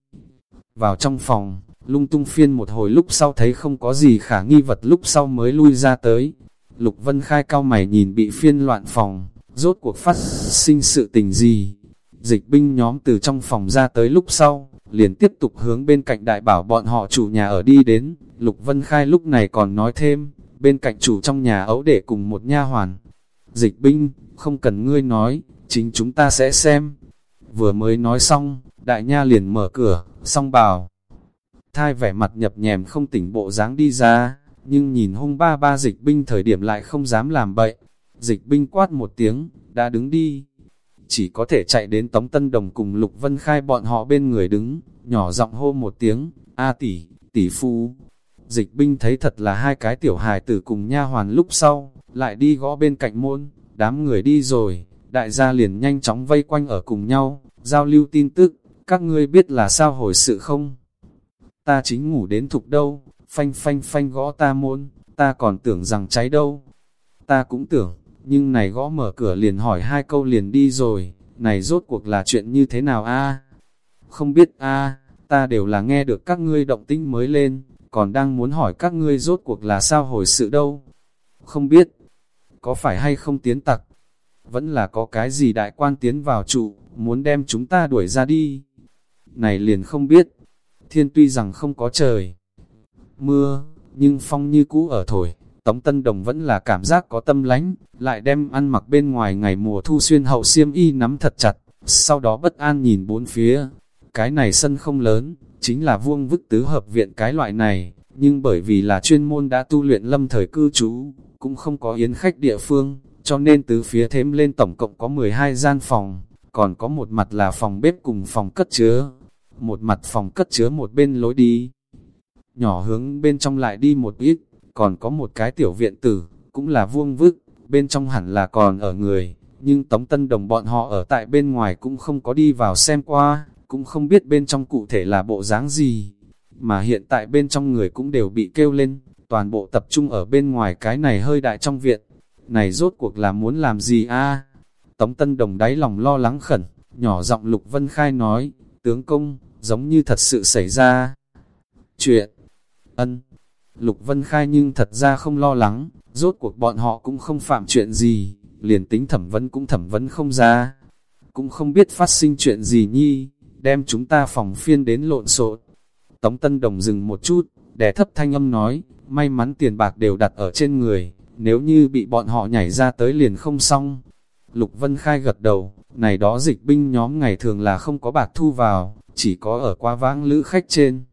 Vào trong phòng, lung tung phiên một hồi lúc sau thấy không có gì khả nghi vật lúc sau mới lui ra tới. Lục Vân Khai cao mày nhìn bị phiên loạn phòng, rốt cuộc phát sinh sự tình gì. Dịch binh nhóm từ trong phòng ra tới lúc sau, liền tiếp tục hướng bên cạnh đại bảo bọn họ chủ nhà ở đi đến. Lục Vân Khai lúc này còn nói thêm, bên cạnh chủ trong nhà ấu để cùng một nha hoàn. Dịch binh, không cần ngươi nói, chính chúng ta sẽ xem. Vừa mới nói xong, đại nha liền mở cửa, xong bảo thai vẻ mặt nhập nhèm không tỉnh bộ dáng đi ra, nhưng nhìn hung ba ba dịch binh thời điểm lại không dám làm bậy. Dịch binh quát một tiếng, đã đứng đi. Chỉ có thể chạy đến Tống Tân Đồng cùng Lục Vân Khai bọn họ bên người đứng, nhỏ giọng hô một tiếng, A tỷ, tỷ phu. Dịch binh thấy thật là hai cái tiểu hài tử cùng nha hoàn lúc sau, lại đi gõ bên cạnh môn, đám người đi rồi, đại gia liền nhanh chóng vây quanh ở cùng nhau, giao lưu tin tức, các ngươi biết là sao hồi sự không? ta chính ngủ đến thục đâu, phanh phanh phanh gõ ta môn, ta còn tưởng rằng cháy đâu. Ta cũng tưởng, nhưng này gõ mở cửa liền hỏi hai câu liền đi rồi, này rốt cuộc là chuyện như thế nào a? Không biết a, ta đều là nghe được các ngươi động tĩnh mới lên, còn đang muốn hỏi các ngươi rốt cuộc là sao hồi sự đâu. Không biết, có phải hay không tiến tặc, vẫn là có cái gì đại quan tiến vào trụ, muốn đem chúng ta đuổi ra đi. Này liền không biết, thiên tuy rằng không có trời. Mưa, nhưng phong như cũ ở thổi, Tống Tân Đồng vẫn là cảm giác có tâm lánh, lại đem ăn mặc bên ngoài ngày mùa thu xuyên hậu xiêm y nắm thật chặt, sau đó bất an nhìn bốn phía. Cái này sân không lớn, chính là vuông vức tứ hợp viện cái loại này, nhưng bởi vì là chuyên môn đã tu luyện lâm thời cư trú, cũng không có yến khách địa phương, cho nên từ phía thêm lên tổng cộng có 12 gian phòng, còn có một mặt là phòng bếp cùng phòng cất chứa. Một mặt phòng cất chứa một bên lối đi, nhỏ hướng bên trong lại đi một ít, còn có một cái tiểu viện tử, cũng là vuông vức, bên trong hẳn là còn ở người, nhưng Tống Tân Đồng bọn họ ở tại bên ngoài cũng không có đi vào xem qua, cũng không biết bên trong cụ thể là bộ dáng gì, mà hiện tại bên trong người cũng đều bị kêu lên, toàn bộ tập trung ở bên ngoài cái này hơi đại trong viện, này rốt cuộc là muốn làm gì a? Tống Tân Đồng đáy lòng lo lắng khẩn, nhỏ giọng Lục Vân Khai nói, tướng công, giống như thật sự xảy ra. Chuyện, ân, Lục Vân Khai nhưng thật ra không lo lắng, rốt cuộc bọn họ cũng không phạm chuyện gì, liền tính thẩm vấn cũng thẩm vấn không ra. Cũng không biết phát sinh chuyện gì nhi, đem chúng ta phòng phiên đến lộn xộn. Tống Tân Đồng dừng một chút, đè thấp thanh âm nói, may mắn tiền bạc đều đặt ở trên người, nếu như bị bọn họ nhảy ra tới liền không xong. Lục Vân Khai gật đầu, này đó dịch binh nhóm ngày thường là không có bạc thu vào, chỉ có ở qua vãng lữ khách trên.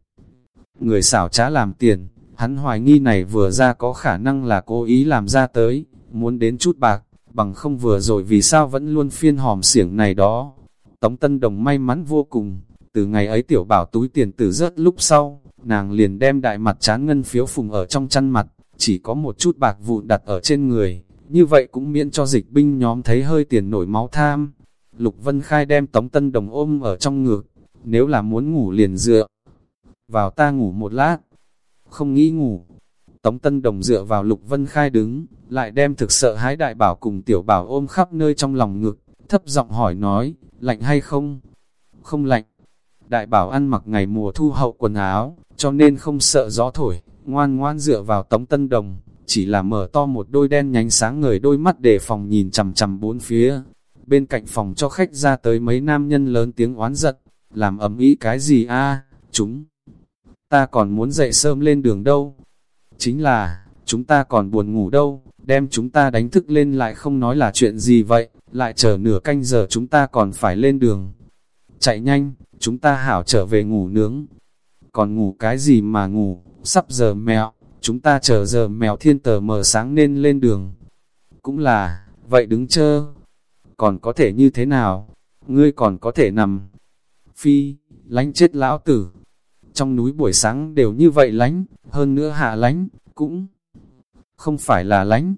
Người xảo trá làm tiền, hắn hoài nghi này vừa ra có khả năng là cố ý làm ra tới, muốn đến chút bạc, bằng không vừa rồi vì sao vẫn luôn phiên hòm xiểng này đó. Tống Tân Đồng may mắn vô cùng, từ ngày ấy tiểu bảo túi tiền tử rớt lúc sau, nàng liền đem đại mặt chán ngân phiếu phùng ở trong chăn mặt, chỉ có một chút bạc vụn đặt ở trên người, như vậy cũng miễn cho dịch binh nhóm thấy hơi tiền nổi máu tham. Lục Vân Khai đem Tống Tân Đồng ôm ở trong ngực, nếu là muốn ngủ liền dựa. Vào ta ngủ một lát, không nghĩ ngủ. Tống Tân Đồng dựa vào Lục Vân Khai đứng, lại đem thực sợ hái đại bảo cùng tiểu bảo ôm khắp nơi trong lòng ngực, thấp giọng hỏi nói, lạnh hay không? Không lạnh. Đại bảo ăn mặc ngày mùa thu hậu quần áo, cho nên không sợ gió thổi, ngoan ngoan dựa vào Tống Tân Đồng, chỉ là mở to một đôi đen nhánh sáng người đôi mắt để phòng nhìn chằm chằm bốn phía. Bên cạnh phòng cho khách ra tới mấy nam nhân lớn tiếng oán giận, làm ấm ý cái gì a chúng ta còn muốn dậy sớm lên đường đâu. Chính là, chúng ta còn buồn ngủ đâu, đem chúng ta đánh thức lên lại không nói là chuyện gì vậy, lại chờ nửa canh giờ chúng ta còn phải lên đường. Chạy nhanh, chúng ta hảo trở về ngủ nướng. Còn ngủ cái gì mà ngủ, sắp giờ mèo, chúng ta chờ giờ mèo thiên tờ mờ sáng nên lên đường. Cũng là, vậy đứng chơ, còn có thể như thế nào, ngươi còn có thể nằm. Phi, lánh chết lão tử, trong núi buổi sáng đều như vậy lánh, hơn nữa hạ lánh, cũng không phải là lánh.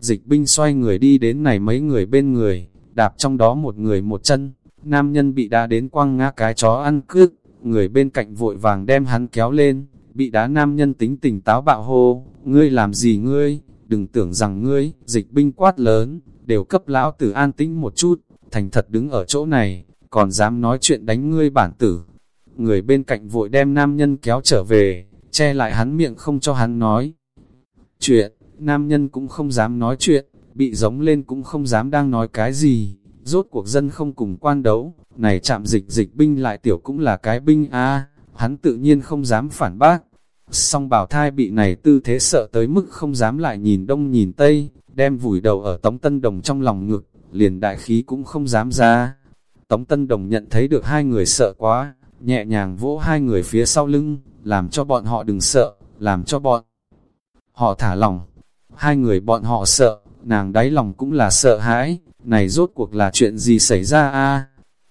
Dịch binh xoay người đi đến này mấy người bên người, đạp trong đó một người một chân, nam nhân bị đá đến quăng ngã cái chó ăn cướp, người bên cạnh vội vàng đem hắn kéo lên, bị đá nam nhân tính tình táo bạo hô, ngươi làm gì ngươi, đừng tưởng rằng ngươi, dịch binh quát lớn, đều cấp lão tử an tĩnh một chút, thành thật đứng ở chỗ này, còn dám nói chuyện đánh ngươi bản tử, người bên cạnh vội đem nam nhân kéo trở về, che lại hắn miệng không cho hắn nói. Chuyện, nam nhân cũng không dám nói chuyện, bị giống lên cũng không dám đang nói cái gì, rốt cuộc dân không cùng quan đấu, này chạm dịch dịch binh lại tiểu cũng là cái binh a hắn tự nhiên không dám phản bác. Song bảo thai bị này tư thế sợ tới mức không dám lại nhìn đông nhìn tây, đem vùi đầu ở Tống Tân Đồng trong lòng ngực, liền đại khí cũng không dám ra. Tống Tân Đồng nhận thấy được hai người sợ quá, nhẹ nhàng vỗ hai người phía sau lưng, làm cho bọn họ đừng sợ, làm cho bọn họ thả lòng. Hai người bọn họ sợ, nàng đáy lòng cũng là sợ hãi, này rốt cuộc là chuyện gì xảy ra a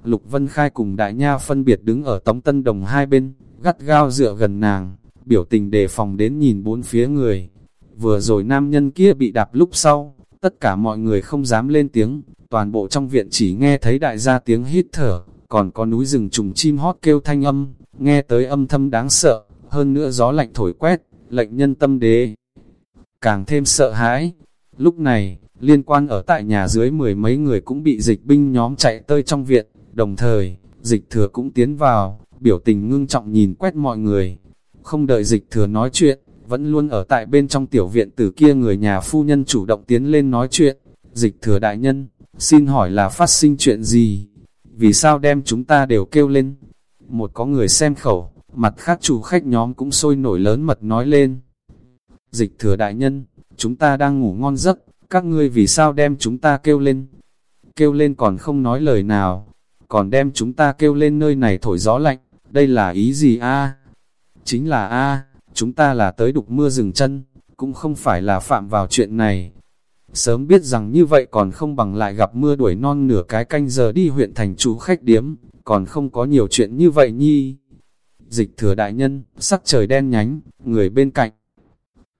Lục Vân Khai cùng Đại Nha phân biệt đứng ở Tống Tân Đồng hai bên, gắt gao dựa gần nàng, biểu tình đề phòng đến nhìn bốn phía người. Vừa rồi nam nhân kia bị đạp lúc sau, tất cả mọi người không dám lên tiếng, toàn bộ trong viện chỉ nghe thấy đại gia tiếng hít thở, còn có núi rừng trùng chim hót kêu thanh âm, nghe tới âm thâm đáng sợ, hơn nữa gió lạnh thổi quét, lệnh nhân tâm đế. Càng thêm sợ hãi, lúc này, liên quan ở tại nhà dưới mười mấy người cũng bị dịch binh nhóm chạy tơi trong viện, đồng thời, dịch thừa cũng tiến vào, biểu tình ngưng trọng nhìn quét mọi người. Không đợi dịch thừa nói chuyện, vẫn luôn ở tại bên trong tiểu viện từ kia người nhà phu nhân chủ động tiến lên nói chuyện. Dịch thừa đại nhân, xin hỏi là phát sinh chuyện gì? vì sao đem chúng ta đều kêu lên. Một có người xem khẩu, mặt khác chủ khách nhóm cũng sôi nổi lớn mật nói lên. Dịch thừa đại nhân, chúng ta đang ngủ ngon giấc, các ngươi vì sao đem chúng ta kêu lên? Kêu lên còn không nói lời nào, còn đem chúng ta kêu lên nơi này thổi gió lạnh, đây là ý gì a? Chính là a, chúng ta là tới đục mưa rừng chân, cũng không phải là phạm vào chuyện này. Sớm biết rằng như vậy còn không bằng lại gặp mưa đuổi non nửa cái canh giờ đi huyện thành chú khách điếm, còn không có nhiều chuyện như vậy nhi. Dịch thừa đại nhân, sắc trời đen nhánh, người bên cạnh.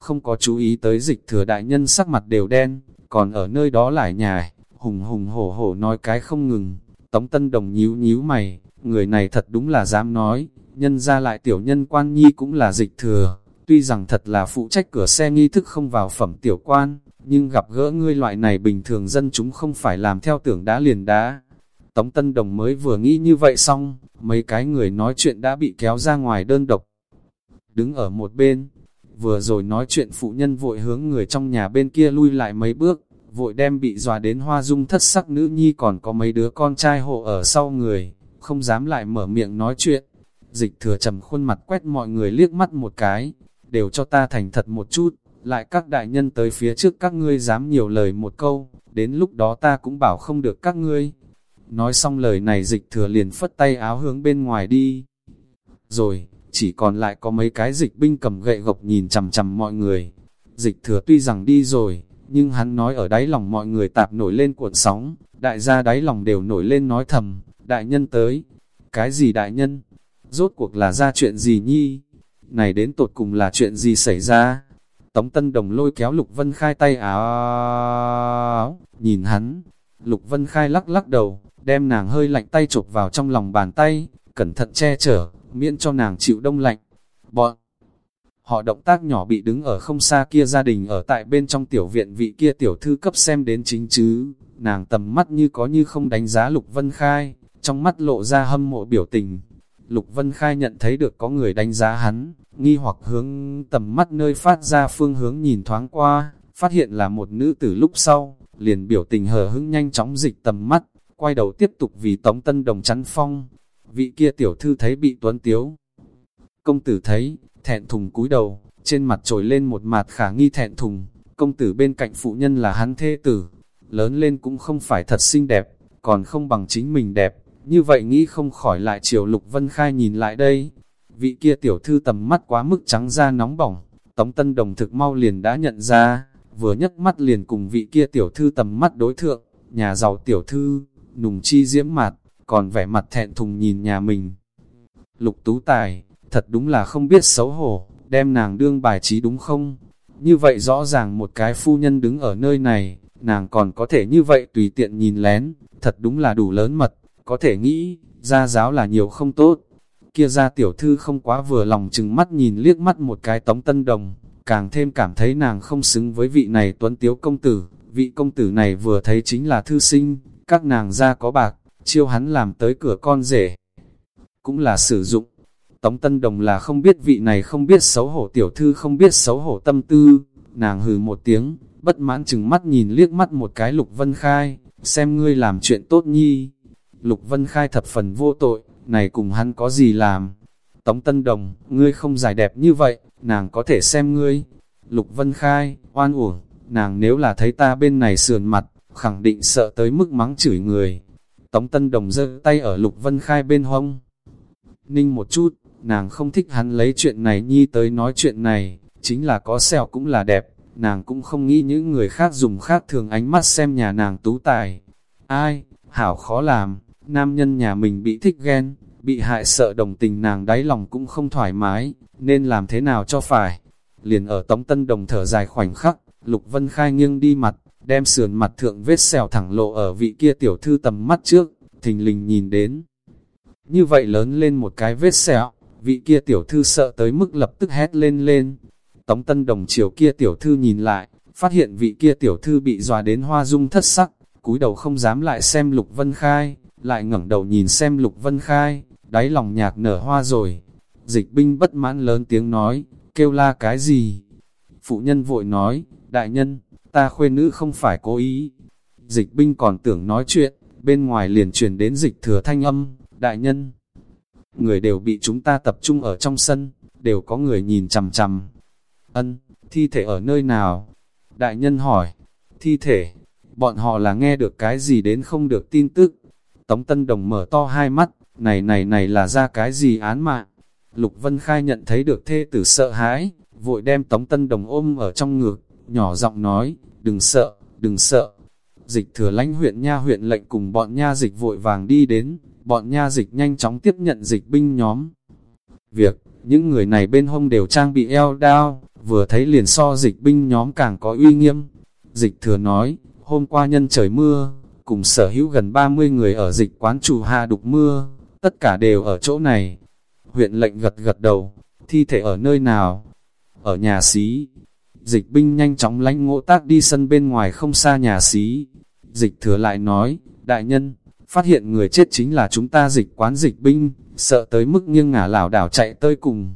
Không có chú ý tới dịch thừa đại nhân sắc mặt đều đen, còn ở nơi đó lại nhài, hùng hùng hổ hổ nói cái không ngừng. Tống Tân Đồng nhíu nhíu mày, người này thật đúng là dám nói, nhân ra lại tiểu nhân quan nhi cũng là dịch thừa, tuy rằng thật là phụ trách cửa xe nghi thức không vào phẩm tiểu quan, nhưng gặp gỡ ngươi loại này bình thường dân chúng không phải làm theo tưởng đã liền đá. Tống Tân Đồng mới vừa nghĩ như vậy xong, mấy cái người nói chuyện đã bị kéo ra ngoài đơn độc. Đứng ở một bên, vừa rồi nói chuyện phụ nhân vội hướng người trong nhà bên kia lui lại mấy bước, vội đem bị dòa đến hoa dung thất sắc nữ nhi còn có mấy đứa con trai hộ ở sau người, không dám lại mở miệng nói chuyện. Dịch thừa trầm khuôn mặt quét mọi người liếc mắt một cái, đều cho ta thành thật một chút, lại các đại nhân tới phía trước các ngươi dám nhiều lời một câu, đến lúc đó ta cũng bảo không được các ngươi. Nói xong lời này dịch thừa liền phất tay áo hướng bên ngoài đi. Rồi, chỉ còn lại có mấy cái dịch binh cầm gậy gộc nhìn chằm chằm mọi người. Dịch thừa tuy rằng đi rồi, nhưng hắn nói ở đáy lòng mọi người tạp nổi lên cuộn sóng, đại gia đáy lòng đều nổi lên nói thầm, đại nhân tới. Cái gì đại nhân? Rốt cuộc là ra chuyện gì nhi? Này đến tột cùng là chuyện gì xảy ra? Tống Tân Đồng lôi kéo Lục Vân Khai tay áo, nhìn hắn. Lục Vân Khai lắc lắc đầu, đem nàng hơi lạnh tay chụp vào trong lòng bàn tay, cẩn thận che chở, miễn cho nàng chịu đông lạnh. Bọn họ động tác nhỏ bị đứng ở không xa kia gia đình ở tại bên trong tiểu viện vị kia tiểu thư cấp xem đến chính chứ, nàng tầm mắt như có như không đánh giá Lục Vân Khai, trong mắt lộ ra hâm mộ biểu tình. Lục Vân Khai nhận thấy được có người đánh giá hắn, nghi hoặc hướng tầm mắt nơi phát ra phương hướng nhìn thoáng qua, phát hiện là một nữ tử lúc sau, liền biểu tình hờ hững nhanh chóng dịch tầm mắt, quay đầu tiếp tục vì Tống Tân Đồng chắn phong. Vị kia tiểu thư thấy bị tuấn tiếu. Công tử thấy, thẹn thùng cúi đầu, trên mặt trồi lên một mặt khả nghi thẹn thùng, công tử bên cạnh phụ nhân là hắn thê tử, lớn lên cũng không phải thật xinh đẹp, còn không bằng chính mình đẹp, như vậy nghĩ không khỏi lại triều Lục Vân Khai nhìn lại đây. Vị kia tiểu thư tầm mắt quá mức trắng da nóng bỏng, Tống Tân Đồng thực mau liền đã nhận ra, vừa nhấc mắt liền cùng vị kia tiểu thư tầm mắt đối thượng, nhà giàu tiểu thư, nùng chi diễm mạt còn vẻ mặt thẹn thùng nhìn nhà mình. Lục Tú Tài, thật đúng là không biết xấu hổ, đem nàng đương bài trí đúng không? Như vậy rõ ràng một cái phu nhân đứng ở nơi này, nàng còn có thể như vậy tùy tiện nhìn lén, thật đúng là đủ lớn mật, có thể nghĩ, gia giáo là nhiều không tốt. Kia ra tiểu thư không quá vừa lòng chừng mắt nhìn liếc mắt một cái tống tân đồng, càng thêm cảm thấy nàng không xứng với vị này tuấn tiếu công tử, vị công tử này vừa thấy chính là thư sinh, các nàng ra có bạc, chiêu hắn làm tới cửa con rể. Cũng là sử dụng, Tống Tân Đồng là không biết vị này không biết xấu hổ tiểu thư không biết xấu hổ tâm tư, nàng hừ một tiếng, bất mãn chừng mắt nhìn liếc mắt một cái Lục Vân Khai, xem ngươi làm chuyện tốt nhi. Lục Vân Khai thập phần vô tội, này cùng hắn có gì làm. Tống Tân Đồng, ngươi không giải đẹp như vậy, nàng có thể xem ngươi. Lục Vân Khai, oan uổng, nàng nếu là thấy ta bên này sườn mặt, khẳng định sợ tới mức mắng chửi người. Tống Tân Đồng giơ tay ở Lục Vân Khai bên hông. Ninh một chút, nàng không thích hắn lấy chuyện này nhi tới nói chuyện này, chính là có sẹo cũng là đẹp, nàng cũng không nghĩ những người khác dùng khác thường ánh mắt xem nhà nàng tú tài. Ai, hảo khó làm, nam nhân nhà mình bị thích ghen, bị hại sợ đồng tình nàng đáy lòng cũng không thoải mái, nên làm thế nào cho phải. Liền ở Tống Tân Đồng thở dài khoảnh khắc, Lục Vân Khai nghiêng đi mặt, đem sườn mặt thượng vết xèo thẳng lộ ở vị kia tiểu thư tầm mắt trước, thình lình nhìn đến. Như vậy lớn lên một cái vết sẹo, vị kia tiểu thư sợ tới mức lập tức hét lên lên. Tống Tân Đồng chiều kia tiểu thư nhìn lại, phát hiện vị kia tiểu thư bị dọa đến hoa dung thất sắc, cúi đầu không dám lại xem Lục Vân Khai, lại ngẩng đầu nhìn xem Lục Vân Khai, đáy lòng nhạc nở hoa rồi. Dịch binh bất mãn lớn tiếng nói, kêu la cái gì? Phụ nhân vội nói, đại nhân, ta khuê nữ không phải cố ý. Dịch binh còn tưởng nói chuyện, bên ngoài liền truyền đến dịch thừa thanh âm, đại nhân. Người đều bị chúng ta tập trung ở trong sân, đều có người nhìn chằm chằm. Ân, thi thể ở nơi nào? Đại nhân hỏi, thi thể, bọn họ là nghe được cái gì đến không được tin tức. Tống Tân Đồng mở to hai mắt, này này này là ra cái gì án mạng. Lục Vân Khai nhận thấy được thê tử sợ hãi, vội đem Tống Tân Đồng ôm ở trong ngực, nhỏ giọng nói, đừng sợ, đừng sợ. Dịch thừa lãnh huyện nha huyện lệnh cùng bọn nha dịch vội vàng đi đến, bọn nha dịch nhanh chóng tiếp nhận dịch binh nhóm. Việc, những người này bên hông đều trang bị eo đao, vừa thấy liền so dịch binh nhóm càng có uy nghiêm. Dịch thừa nói, hôm qua nhân trời mưa, cùng sở hữu gần 30 người ở dịch quán chủ hạ đục mưa, tất cả đều ở chỗ này. Huyện lệnh gật gật đầu, thi thể ở nơi nào? Ở nhà xí. Dịch binh nhanh chóng lánh ngộ tác đi sân bên ngoài không xa nhà xí. Dịch thừa lại nói, đại nhân, phát hiện người chết chính là chúng ta dịch quán dịch binh, sợ tới mức nghiêng ngả lảo đảo chạy tới cùng.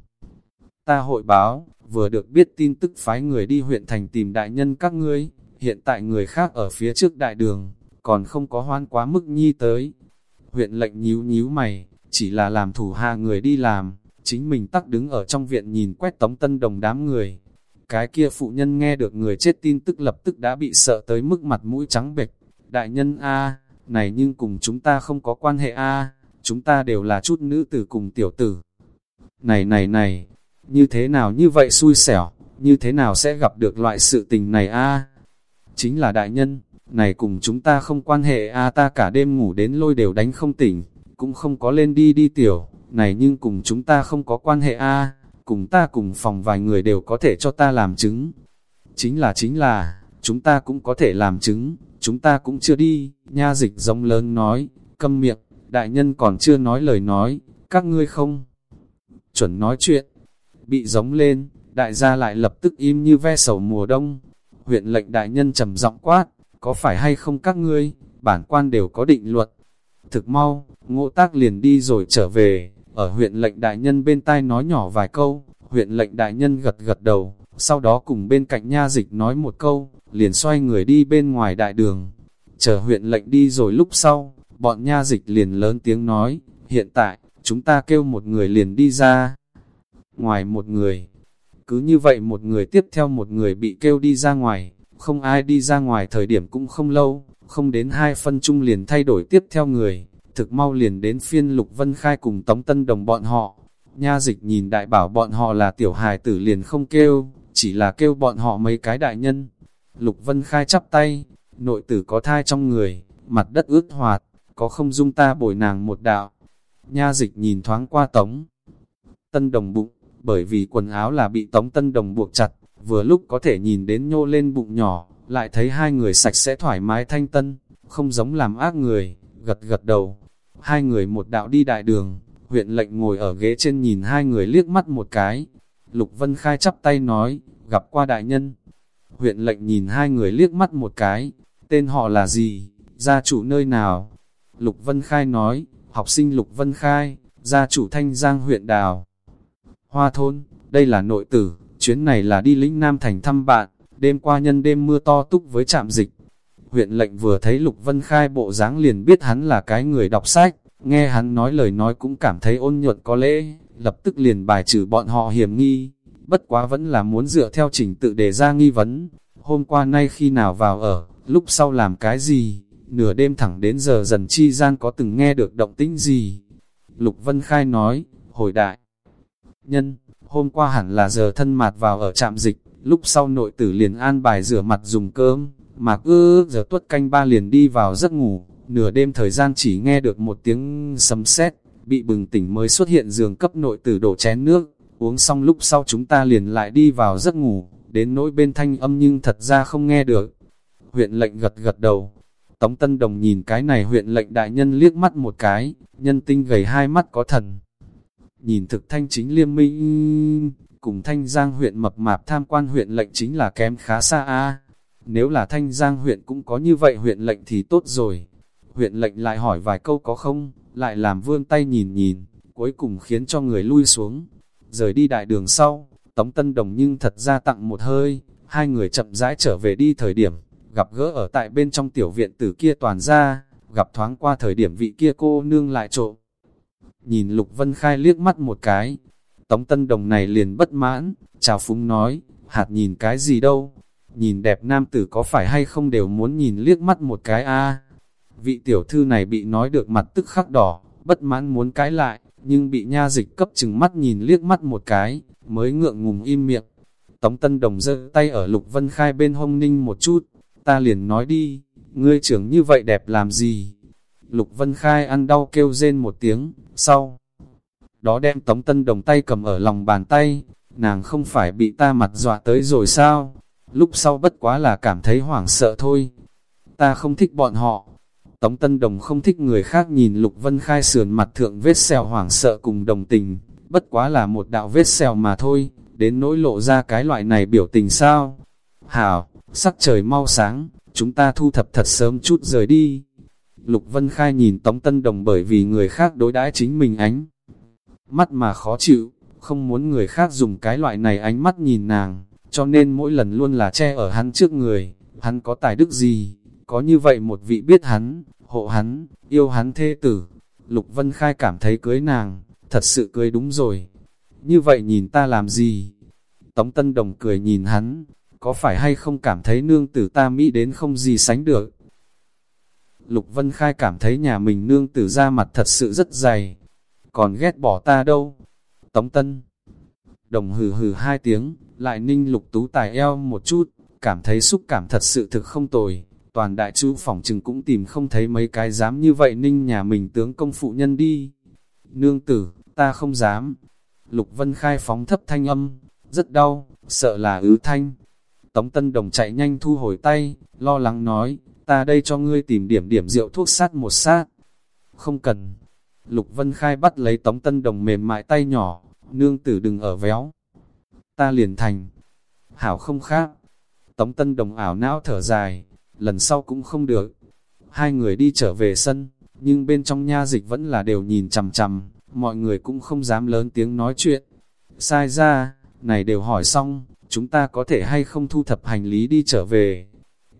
Ta hội báo, vừa được biết tin tức phái người đi huyện thành tìm đại nhân các ngươi, hiện tại người khác ở phía trước đại đường, còn không có hoan quá mức nhi tới. Huyện lệnh nhíu nhíu mày, chỉ là làm thủ hạ người đi làm, chính mình tắc đứng ở trong viện nhìn quét tống tân đồng đám người. Cái kia phụ nhân nghe được người chết tin tức lập tức đã bị sợ tới mức mặt mũi trắng bệch. Đại nhân A, này nhưng cùng chúng ta không có quan hệ A, chúng ta đều là chút nữ tử cùng tiểu tử. Này này này, như thế nào như vậy xui xẻo, như thế nào sẽ gặp được loại sự tình này A? Chính là đại nhân, này cùng chúng ta không quan hệ A ta cả đêm ngủ đến lôi đều đánh không tỉnh, cũng không có lên đi đi tiểu, này nhưng cùng chúng ta không có quan hệ A, cùng ta cùng phòng vài người đều có thể cho ta làm chứng. Chính là chính là, chúng ta cũng có thể làm chứng, chúng ta cũng chưa đi, nha dịch giống lớn nói, câm miệng, đại nhân còn chưa nói lời nói, các ngươi không chuẩn nói chuyện, bị giống lên, đại gia lại lập tức im như ve sầu mùa đông. Huyện lệnh đại nhân trầm giọng quát, có phải hay không các ngươi, bản quan đều có định luật. Thực mau, ngộ tác liền đi rồi trở về, ở huyện lệnh đại nhân bên tai nói nhỏ vài câu, huyện lệnh đại nhân gật gật đầu, sau đó cùng bên cạnh nha dịch nói một câu, liền xoay người đi bên ngoài đại đường. Chờ huyện lệnh đi rồi lúc sau, bọn nha dịch liền lớn tiếng nói, hiện tại, chúng ta kêu một người liền đi ra. Ngoài một người, cứ như vậy một người tiếp theo một người bị kêu đi ra ngoài, không ai đi ra ngoài thời điểm cũng không lâu, không đến hai phân chung liền thay đổi tiếp theo người, thực mau liền đến phiên Lục Vân Khai cùng Tống Tân Đồng bọn họ. Nha dịch nhìn đại bảo bọn họ là tiểu hài tử liền không kêu, chỉ là kêu bọn họ mấy cái đại nhân. Lục Vân Khai chắp tay, nội tử có thai trong người, mặt đất ướt hoạt, có không dung ta bồi nàng một đạo. Nha dịch nhìn thoáng qua Tống Tân Đồng bụng, bởi vì quần áo là bị Tống Tân Đồng buộc chặt, vừa lúc có thể nhìn đến nhô lên bụng nhỏ, lại thấy hai người sạch sẽ thoải mái thanh tân, không giống làm ác người, gật gật đầu. Hai người một đạo đi đại đường, huyện lệnh ngồi ở ghế trên nhìn hai người liếc mắt một cái. Lục Vân Khai chắp tay nói, gặp qua đại nhân. Huyện lệnh nhìn hai người liếc mắt một cái, tên họ là gì, gia chủ nơi nào? Lục Vân Khai nói, học sinh Lục Vân Khai, gia chủ Thanh Giang huyện Đào. Hoa thôn, đây là nội tử, chuyến này là đi lĩnh Nam Thành thăm bạn, đêm qua nhân đêm mưa to túc với trạm dịch. Huyện lệnh vừa thấy Lục Vân Khai bộ dáng liền biết hắn là cái người đọc sách, nghe hắn nói lời nói cũng cảm thấy ôn nhuận có lễ, lập tức liền bài trừ bọn họ hiểm nghi, bất quá vẫn là muốn dựa theo trình tự đề ra nghi vấn. Hôm qua nay khi nào vào ở, lúc sau làm cái gì, nửa đêm thẳng đến giờ dần chi gian có từng nghe được động tĩnh gì. Lục Vân Khai nói, hồi đại, nhân, hôm qua hẳn là giờ thân mạt vào ở trạm dịch, lúc sau nội tử liền an bài rửa mặt dùng cơm, mạc ư giờ tuất canh ba liền đi vào giấc ngủ, nửa đêm thời gian chỉ nghe được một tiếng sấm sét, bị bừng tỉnh mới xuất hiện giường cấp nội tử đổ chén nước, uống xong lúc sau chúng ta liền lại đi vào giấc ngủ, đến nỗi bên thanh âm nhưng thật ra không nghe được. Huyện lệnh gật gật đầu, Tống Tân Đồng nhìn cái này huyện lệnh đại nhân liếc mắt một cái, nhân tinh gầy hai mắt có thần. Nhìn thực thanh chính liêm minh, cùng thanh giang huyện mập mạp tham quan huyện lệnh chính là kém khá xa a. Nếu là thanh giang huyện cũng có như vậy huyện lệnh thì tốt rồi. Huyện lệnh lại hỏi vài câu có không, lại làm vương tay nhìn nhìn, cuối cùng khiến cho người lui xuống. Rời đi đại đường sau, Tống Tân Đồng nhưng thật ra tặng một hơi, hai người chậm rãi trở về đi thời điểm, gặp gỡ ở tại bên trong tiểu viện tử kia toàn ra, gặp thoáng qua thời điểm vị kia cô nương lại trộm nhìn Lục Vân Khai liếc mắt một cái. Tống Tân Đồng này liền bất mãn, chào phúng nói, hạt nhìn cái gì đâu nhìn đẹp nam tử có phải hay không đều muốn nhìn liếc mắt một cái a Vị tiểu thư này bị nói được mặt tức khắc đỏ, bất mãn muốn cãi lại, nhưng bị nha dịch cấp chừng mắt nhìn liếc mắt một cái, mới ngượng ngùng im miệng. Tống Tân Đồng giơ tay ở Lục Vân Khai bên hông ninh một chút, ta liền nói đi, ngươi trưởng như vậy đẹp làm gì? Lục Vân Khai ăn đau kêu rên một tiếng, sau đó đem Tống Tân Đồng tay cầm ở lòng bàn tay, nàng không phải bị ta mặt dọa tới rồi sao? Lúc sau bất quá là cảm thấy hoảng sợ thôi. Ta không thích bọn họ. Tống Tân Đồng không thích người khác nhìn Lục Vân Khai sườn mặt thượng vết xèo hoảng sợ cùng đồng tình, bất quá là một đạo vết xèo mà thôi, đến nỗi lộ ra cái loại này biểu tình sao? Hảo, sắc trời mau sáng, chúng ta thu thập thật sớm chút rời đi. Lục Vân Khai nhìn Tống Tân Đồng bởi vì người khác đối đãi chính mình ánh. Mắt mà khó chịu, không muốn người khác dùng cái loại này ánh mắt nhìn nàng, cho nên mỗi lần luôn là che ở hắn trước người, hắn có tài đức gì, có như vậy một vị biết hắn, hộ hắn, yêu hắn thê tử. Lục Vân Khai cảm thấy cưới nàng, thật sự cưới đúng rồi. Như vậy nhìn ta làm gì? Tống Tân Đồng cười nhìn hắn, có phải hay không cảm thấy nương tử ta Mỹ đến không gì sánh được? Lục Vân Khai cảm thấy nhà mình nương tử ra mặt thật sự rất dày, còn ghét bỏ ta đâu. Tống Tân Đồng hừ hừ hai tiếng, lại ninh lục tú tài eo một chút, cảm thấy xúc cảm thật sự thực không tồi. Toàn đại chú phòng trừng cũng tìm không thấy mấy cái dám như vậy ninh nhà mình tướng công phụ nhân đi. Nương tử, ta không dám. Lục Vân Khai phóng thấp thanh âm, rất đau, sợ là ứ thanh. Tống Tân Đồng chạy nhanh thu hồi tay, lo lắng nói, ta đây cho ngươi tìm điểm điểm rượu thuốc sát một sát. Không cần. Lục Vân Khai bắt lấy Tống Tân Đồng mềm mại tay nhỏ, nương tử đừng ở véo. Ta liền thành. Hảo không khác. Tống Tân Đồng ảo não thở dài, lần sau cũng không được. Hai người đi trở về sân, nhưng bên trong nha dịch vẫn là đều nhìn chằm chằm, mọi người cũng không dám lớn tiếng nói chuyện. Sai ra, này đều hỏi xong, chúng ta có thể hay không thu thập hành lý đi trở về.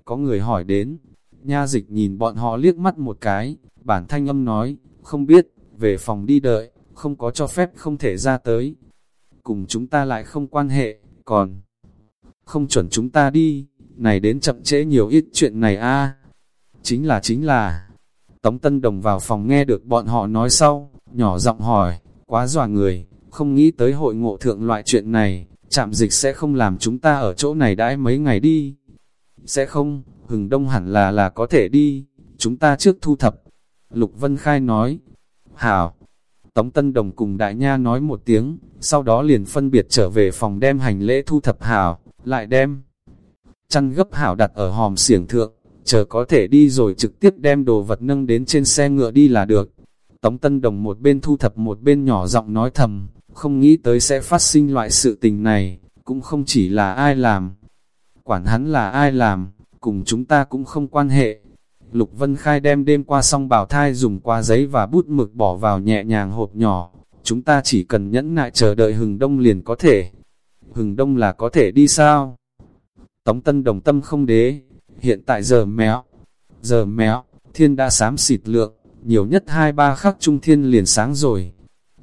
Có người hỏi đến, nha dịch nhìn bọn họ liếc mắt một cái, bản thanh âm nói, không biết, về phòng đi đợi, không có cho phép không thể ra tới. Cùng chúng ta lại không quan hệ, còn không chuẩn chúng ta đi, này đến chậm trễ nhiều ít chuyện này a Chính là chính là, Tống Tân Đồng vào phòng nghe được bọn họ nói sau, nhỏ giọng hỏi, quá dòa người, không nghĩ tới hội ngộ thượng loại chuyện này, chạm dịch sẽ không làm chúng ta ở chỗ này đãi mấy ngày đi. Sẽ không, hừng đông hẳn là là có thể đi, chúng ta trước thu thập. Lục Vân Khai nói, hảo. Tống Tân Đồng cùng Đại Nha nói một tiếng, sau đó liền phân biệt trở về phòng đem hành lễ thu thập hảo, lại đem. Chăn gấp hảo đặt ở hòm xiển thượng, chờ có thể đi rồi trực tiếp đem đồ vật nâng đến trên xe ngựa đi là được. Tống Tân Đồng một bên thu thập một bên nhỏ giọng nói thầm, không nghĩ tới sẽ phát sinh loại sự tình này, cũng không chỉ là ai làm. Quản hắn là ai làm, cùng chúng ta cũng không quan hệ. Lục Vân Khai đem đêm qua xong bảo thai dùng qua giấy và bút mực bỏ vào nhẹ nhàng hộp nhỏ. Chúng ta chỉ cần nhẫn nại chờ đợi hừng đông liền có thể. Hừng đông là có thể đi sao? Tống Tân Đồng tâm không đế. Hiện tại giờ méo. Giờ méo, thiên đã sám xịt lượng, nhiều nhất hai ba khắc trung thiên liền sáng rồi.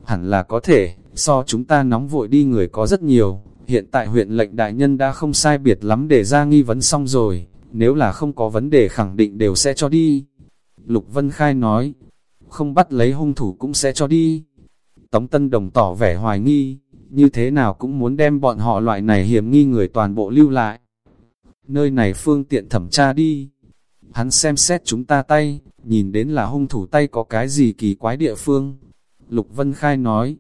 Hẳn là có thể, so chúng ta nóng vội đi người có rất nhiều. Hiện tại huyện lệnh đại nhân đã không sai biệt lắm để ra nghi vấn xong rồi nếu là không có vấn đề khẳng định đều sẽ cho đi. Lục Vân Khai nói, không bắt lấy hung thủ cũng sẽ cho đi. Tống Tân Đồng tỏ vẻ hoài nghi, như thế nào cũng muốn đem bọn họ loại này hiểm nghi người toàn bộ lưu lại. Nơi này phương tiện thẩm tra đi. Hắn xem xét chúng ta tay, nhìn đến là hung thủ tay có cái gì kỳ quái địa phương. Lục Vân Khai nói,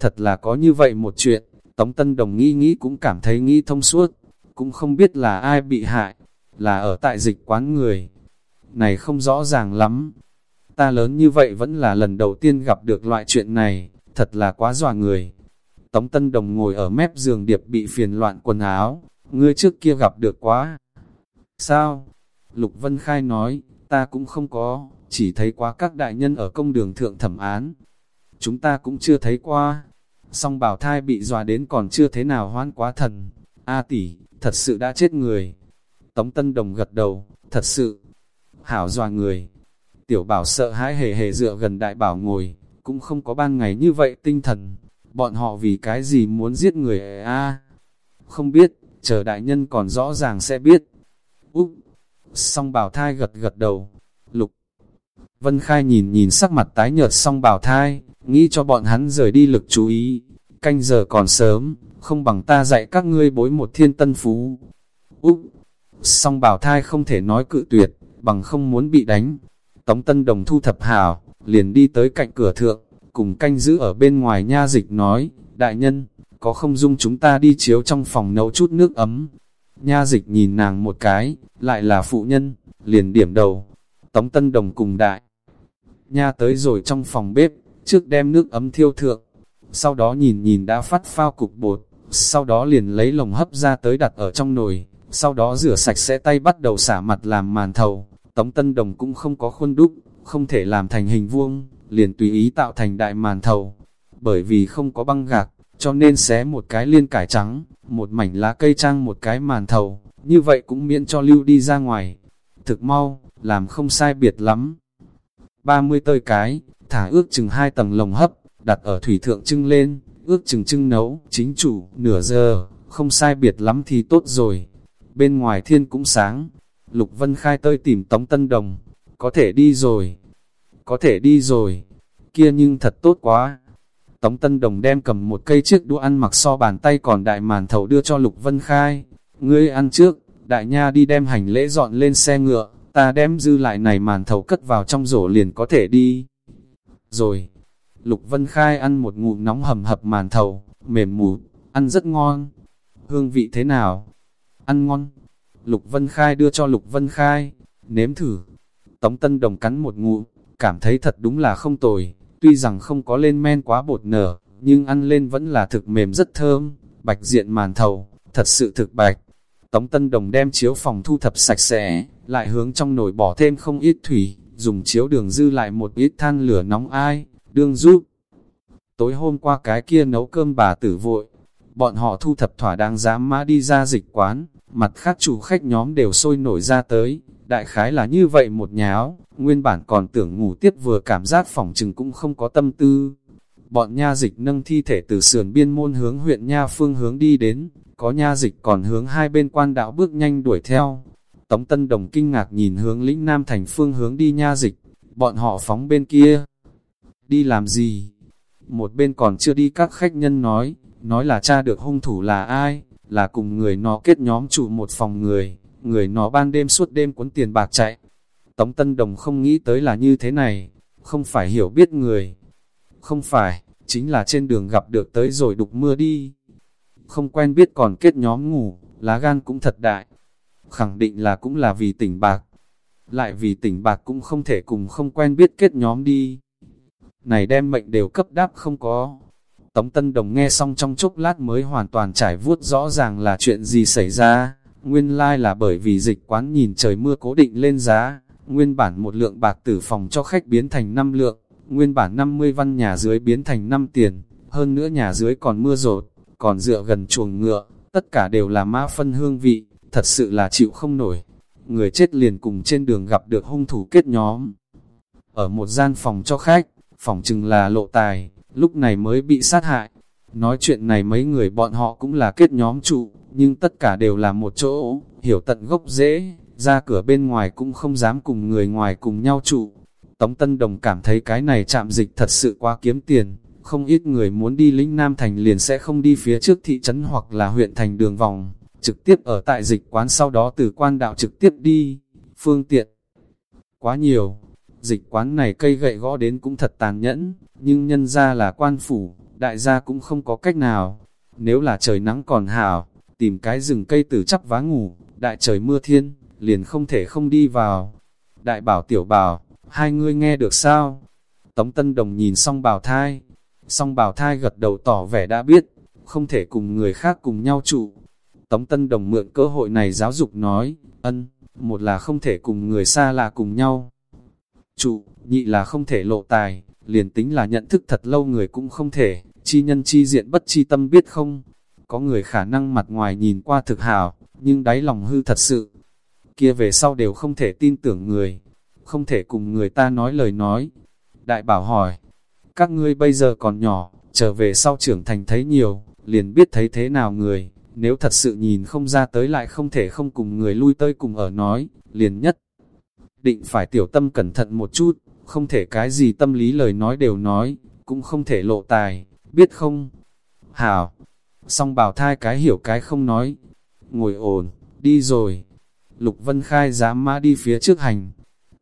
thật là có như vậy một chuyện, Tống Tân Đồng nghĩ nghĩ cũng cảm thấy nghĩ thông suốt, cũng không biết là ai bị hại, là ở tại dịch quán người. Này không rõ ràng lắm. Ta lớn như vậy vẫn là lần đầu tiên gặp được loại chuyện này, thật là quá dọa người. Tống Tân Đồng ngồi ở mép giường điệp bị phiền loạn quần áo, ngươi trước kia gặp được quá. Sao? Lục Vân Khai nói, ta cũng không có, chỉ thấy quá các đại nhân ở công đường thượng thẩm án. Chúng ta cũng chưa thấy qua. Song bảo thai bị dọa đến còn chưa thế nào hoan quá thần. A tỷ, thật sự đã chết người. Tống Tân Đồng gật đầu, thật sự, hảo dọa người. Tiểu bảo sợ hãi hề hề dựa gần đại bảo ngồi, cũng không có ban ngày như vậy tinh thần. Bọn họ vì cái gì muốn giết người a Không biết, chờ đại nhân còn rõ ràng sẽ biết. Úc! Song bảo thai gật gật đầu. Lục! Vân Khai nhìn nhìn sắc mặt tái nhợt song bảo thai, nghĩ cho bọn hắn rời đi lực chú ý. Canh giờ còn sớm, không bằng ta dạy các ngươi bối một thiên tân phú. Úc! Song bảo thai không thể nói cự tuyệt, bằng không muốn bị đánh. Tống Tân Đồng thu thập hào, liền đi tới cạnh cửa thượng, cùng canh giữ ở bên ngoài nha dịch nói, đại nhân, có không dung chúng ta đi chiếu trong phòng nấu chút nước ấm. Nha dịch nhìn nàng một cái, lại là phụ nhân, liền điểm đầu. Tống Tân Đồng cùng đại. Nha tới rồi trong phòng bếp, trước đem nước ấm thiêu thượng, sau đó nhìn nhìn đã phát phao cục bột, sau đó liền lấy lồng hấp ra tới đặt ở trong nồi, sau đó rửa sạch sẽ tay bắt đầu xả mặt làm màn thầu. Tống Tân Đồng cũng không có khuôn đúc, không thể làm thành hình vuông, liền tùy ý tạo thành đại màn thầu. Bởi vì không có băng gạc, cho nên xé một cái liên cải trắng, một mảnh lá cây trang một cái màn thầu, như vậy cũng miễn cho lưu đi ra ngoài. Thực mau, làm không sai biệt lắm. 30 tơi cái, thả ước chừng hai tầng lồng hấp, đặt ở thủy thượng trưng lên, ước chừng trưng nấu, chính chủ, nửa giờ, không sai biệt lắm thì tốt rồi. Bên ngoài thiên cũng sáng, Lục Vân Khai tơi tìm Tống Tân Đồng, có thể đi rồi, có thể đi rồi, kia nhưng thật tốt quá. Tống Tân Đồng đem cầm một cây chiếc đũa ăn mặc so bàn tay còn đại màn thầu đưa cho Lục Vân Khai. Ngươi ăn trước, đại nha đi đem hành lễ dọn lên xe ngựa, ta đem dư lại này màn thầu cất vào trong rổ liền có thể đi. Rồi, Lục Vân Khai ăn một ngụm nóng hầm hập màn thầu, mềm mù, ăn rất ngon. Hương vị thế nào? Ăn ngon. Lục Vân Khai đưa cho Lục Vân Khai, nếm thử. Tống Tân Đồng cắn một ngụm, cảm thấy thật đúng là không tồi, tuy rằng không có lên men quá bột nở, nhưng ăn lên vẫn là thực mềm rất thơm, bạch diện màn thầu, thật sự thực bạch. Tống Tân Đồng đem chiếu phòng thu thập sạch sẽ, lại hướng trong nồi bỏ thêm không ít thủy, dùng chiếu đường dư lại một ít than lửa nóng ai, đương giúp. Tối hôm qua cái kia nấu cơm bà tử vội, bọn họ thu thập thỏa đáng dám mã đi ra dịch quán, mặt khác chủ khách nhóm đều sôi nổi ra tới, đại khái là như vậy một nháo, nguyên bản còn tưởng ngủ tiếp vừa cảm giác phòng trừng cũng không có tâm tư. Bọn nha dịch nâng thi thể từ sườn biên môn hướng huyện nha phương hướng đi đến, có nha dịch còn hướng hai bên quan đạo bước nhanh đuổi theo. Tống Tân Đồng kinh ngạc nhìn hướng lĩnh Nam thành phương hướng đi nha dịch, bọn họ phóng bên kia. Đi làm gì? Một bên còn chưa đi các khách nhân nói, nói là cha được hung thủ là ai, là cùng người nó kết nhóm chủ một phòng người, người nó ban đêm suốt đêm cuốn tiền bạc chạy. Tống Tân Đồng không nghĩ tới là như thế này, không phải hiểu biết người. Không phải, chính là trên đường gặp được tới rồi đục mưa đi. Không quen biết còn kết nhóm ngủ, lá gan cũng thật đại. Khẳng định là cũng là vì tỉnh bạc. Lại vì tỉnh bạc cũng không thể cùng không quen biết kết nhóm đi. Này đem mệnh đều cấp đáp không có. Tống Tân Đồng nghe xong trong chốc lát mới hoàn toàn trải vuốt rõ ràng là chuyện gì xảy ra. Nguyên lai like là bởi vì dịch quán nhìn trời mưa cố định lên giá, nguyên bản một lượng bạc tử phòng cho khách biến thành 5 lượng, nguyên bản 50 văn nhà dưới biến thành 5 tiền, hơn nữa nhà dưới còn mưa rột, còn dựa gần chuồng ngựa, tất cả đều là mã phân hương vị, thật sự là chịu không nổi. Người chết liền cùng trên đường gặp được hung thủ kết nhóm. Ở một gian phòng cho khách, phòng chừng là lộ tài, lúc này mới bị sát hại. Nói chuyện này mấy người bọn họ cũng là kết nhóm trụ, nhưng tất cả đều là một chỗ, hiểu tận gốc dễ, ra cửa bên ngoài cũng không dám cùng người ngoài cùng nhau trụ. Tống Tân Đồng cảm thấy cái này chạm dịch thật sự quá kiếm tiền, không ít người muốn đi lĩnh Nam Thành liền sẽ không đi phía trước thị trấn hoặc là huyện thành đường vòng, trực tiếp ở tại dịch quán sau đó từ quan đạo trực tiếp đi, phương tiện. Quá nhiều, dịch quán này cây gậy gõ đến cũng thật tàn nhẫn, nhưng nhân ra là quan phủ, đại gia cũng không có cách nào. Nếu là trời nắng còn hảo, tìm cái rừng cây tử chắp vá ngủ, đại trời mưa thiên, liền không thể không đi vào. Đại bảo tiểu bảo, hai ngươi nghe được sao? Tống Tân Đồng nhìn song bảo thai, song bảo thai gật đầu tỏ vẻ đã biết, không thể cùng người khác cùng nhau trụ. Tống Tân Đồng mượn cơ hội này giáo dục nói, ân, một là không thể cùng người xa lạ cùng nhau. Trụ, nhị là không thể lộ tài, liền tính là nhận thức thật lâu người cũng không thể, chi nhân chi diện bất chi tâm biết không. Có người khả năng mặt ngoài nhìn qua thực hào, nhưng đáy lòng hư thật sự. Kia về sau đều không thể tin tưởng người, không thể cùng người ta nói lời nói. Đại bảo hỏi, các ngươi bây giờ còn nhỏ, trở về sau trưởng thành thấy nhiều, liền biết thấy thế nào người, nếu thật sự nhìn không ra tới lại không thể không cùng người lui tới cùng ở nói, liền nhất. Định phải tiểu tâm cẩn thận một chút, không thể cái gì tâm lý lời nói đều nói, cũng không thể lộ tài, biết không? Hảo, song bảo thai cái hiểu cái không nói, ngồi ổn, đi rồi. Lục Vân Khai dám mã đi phía trước hành.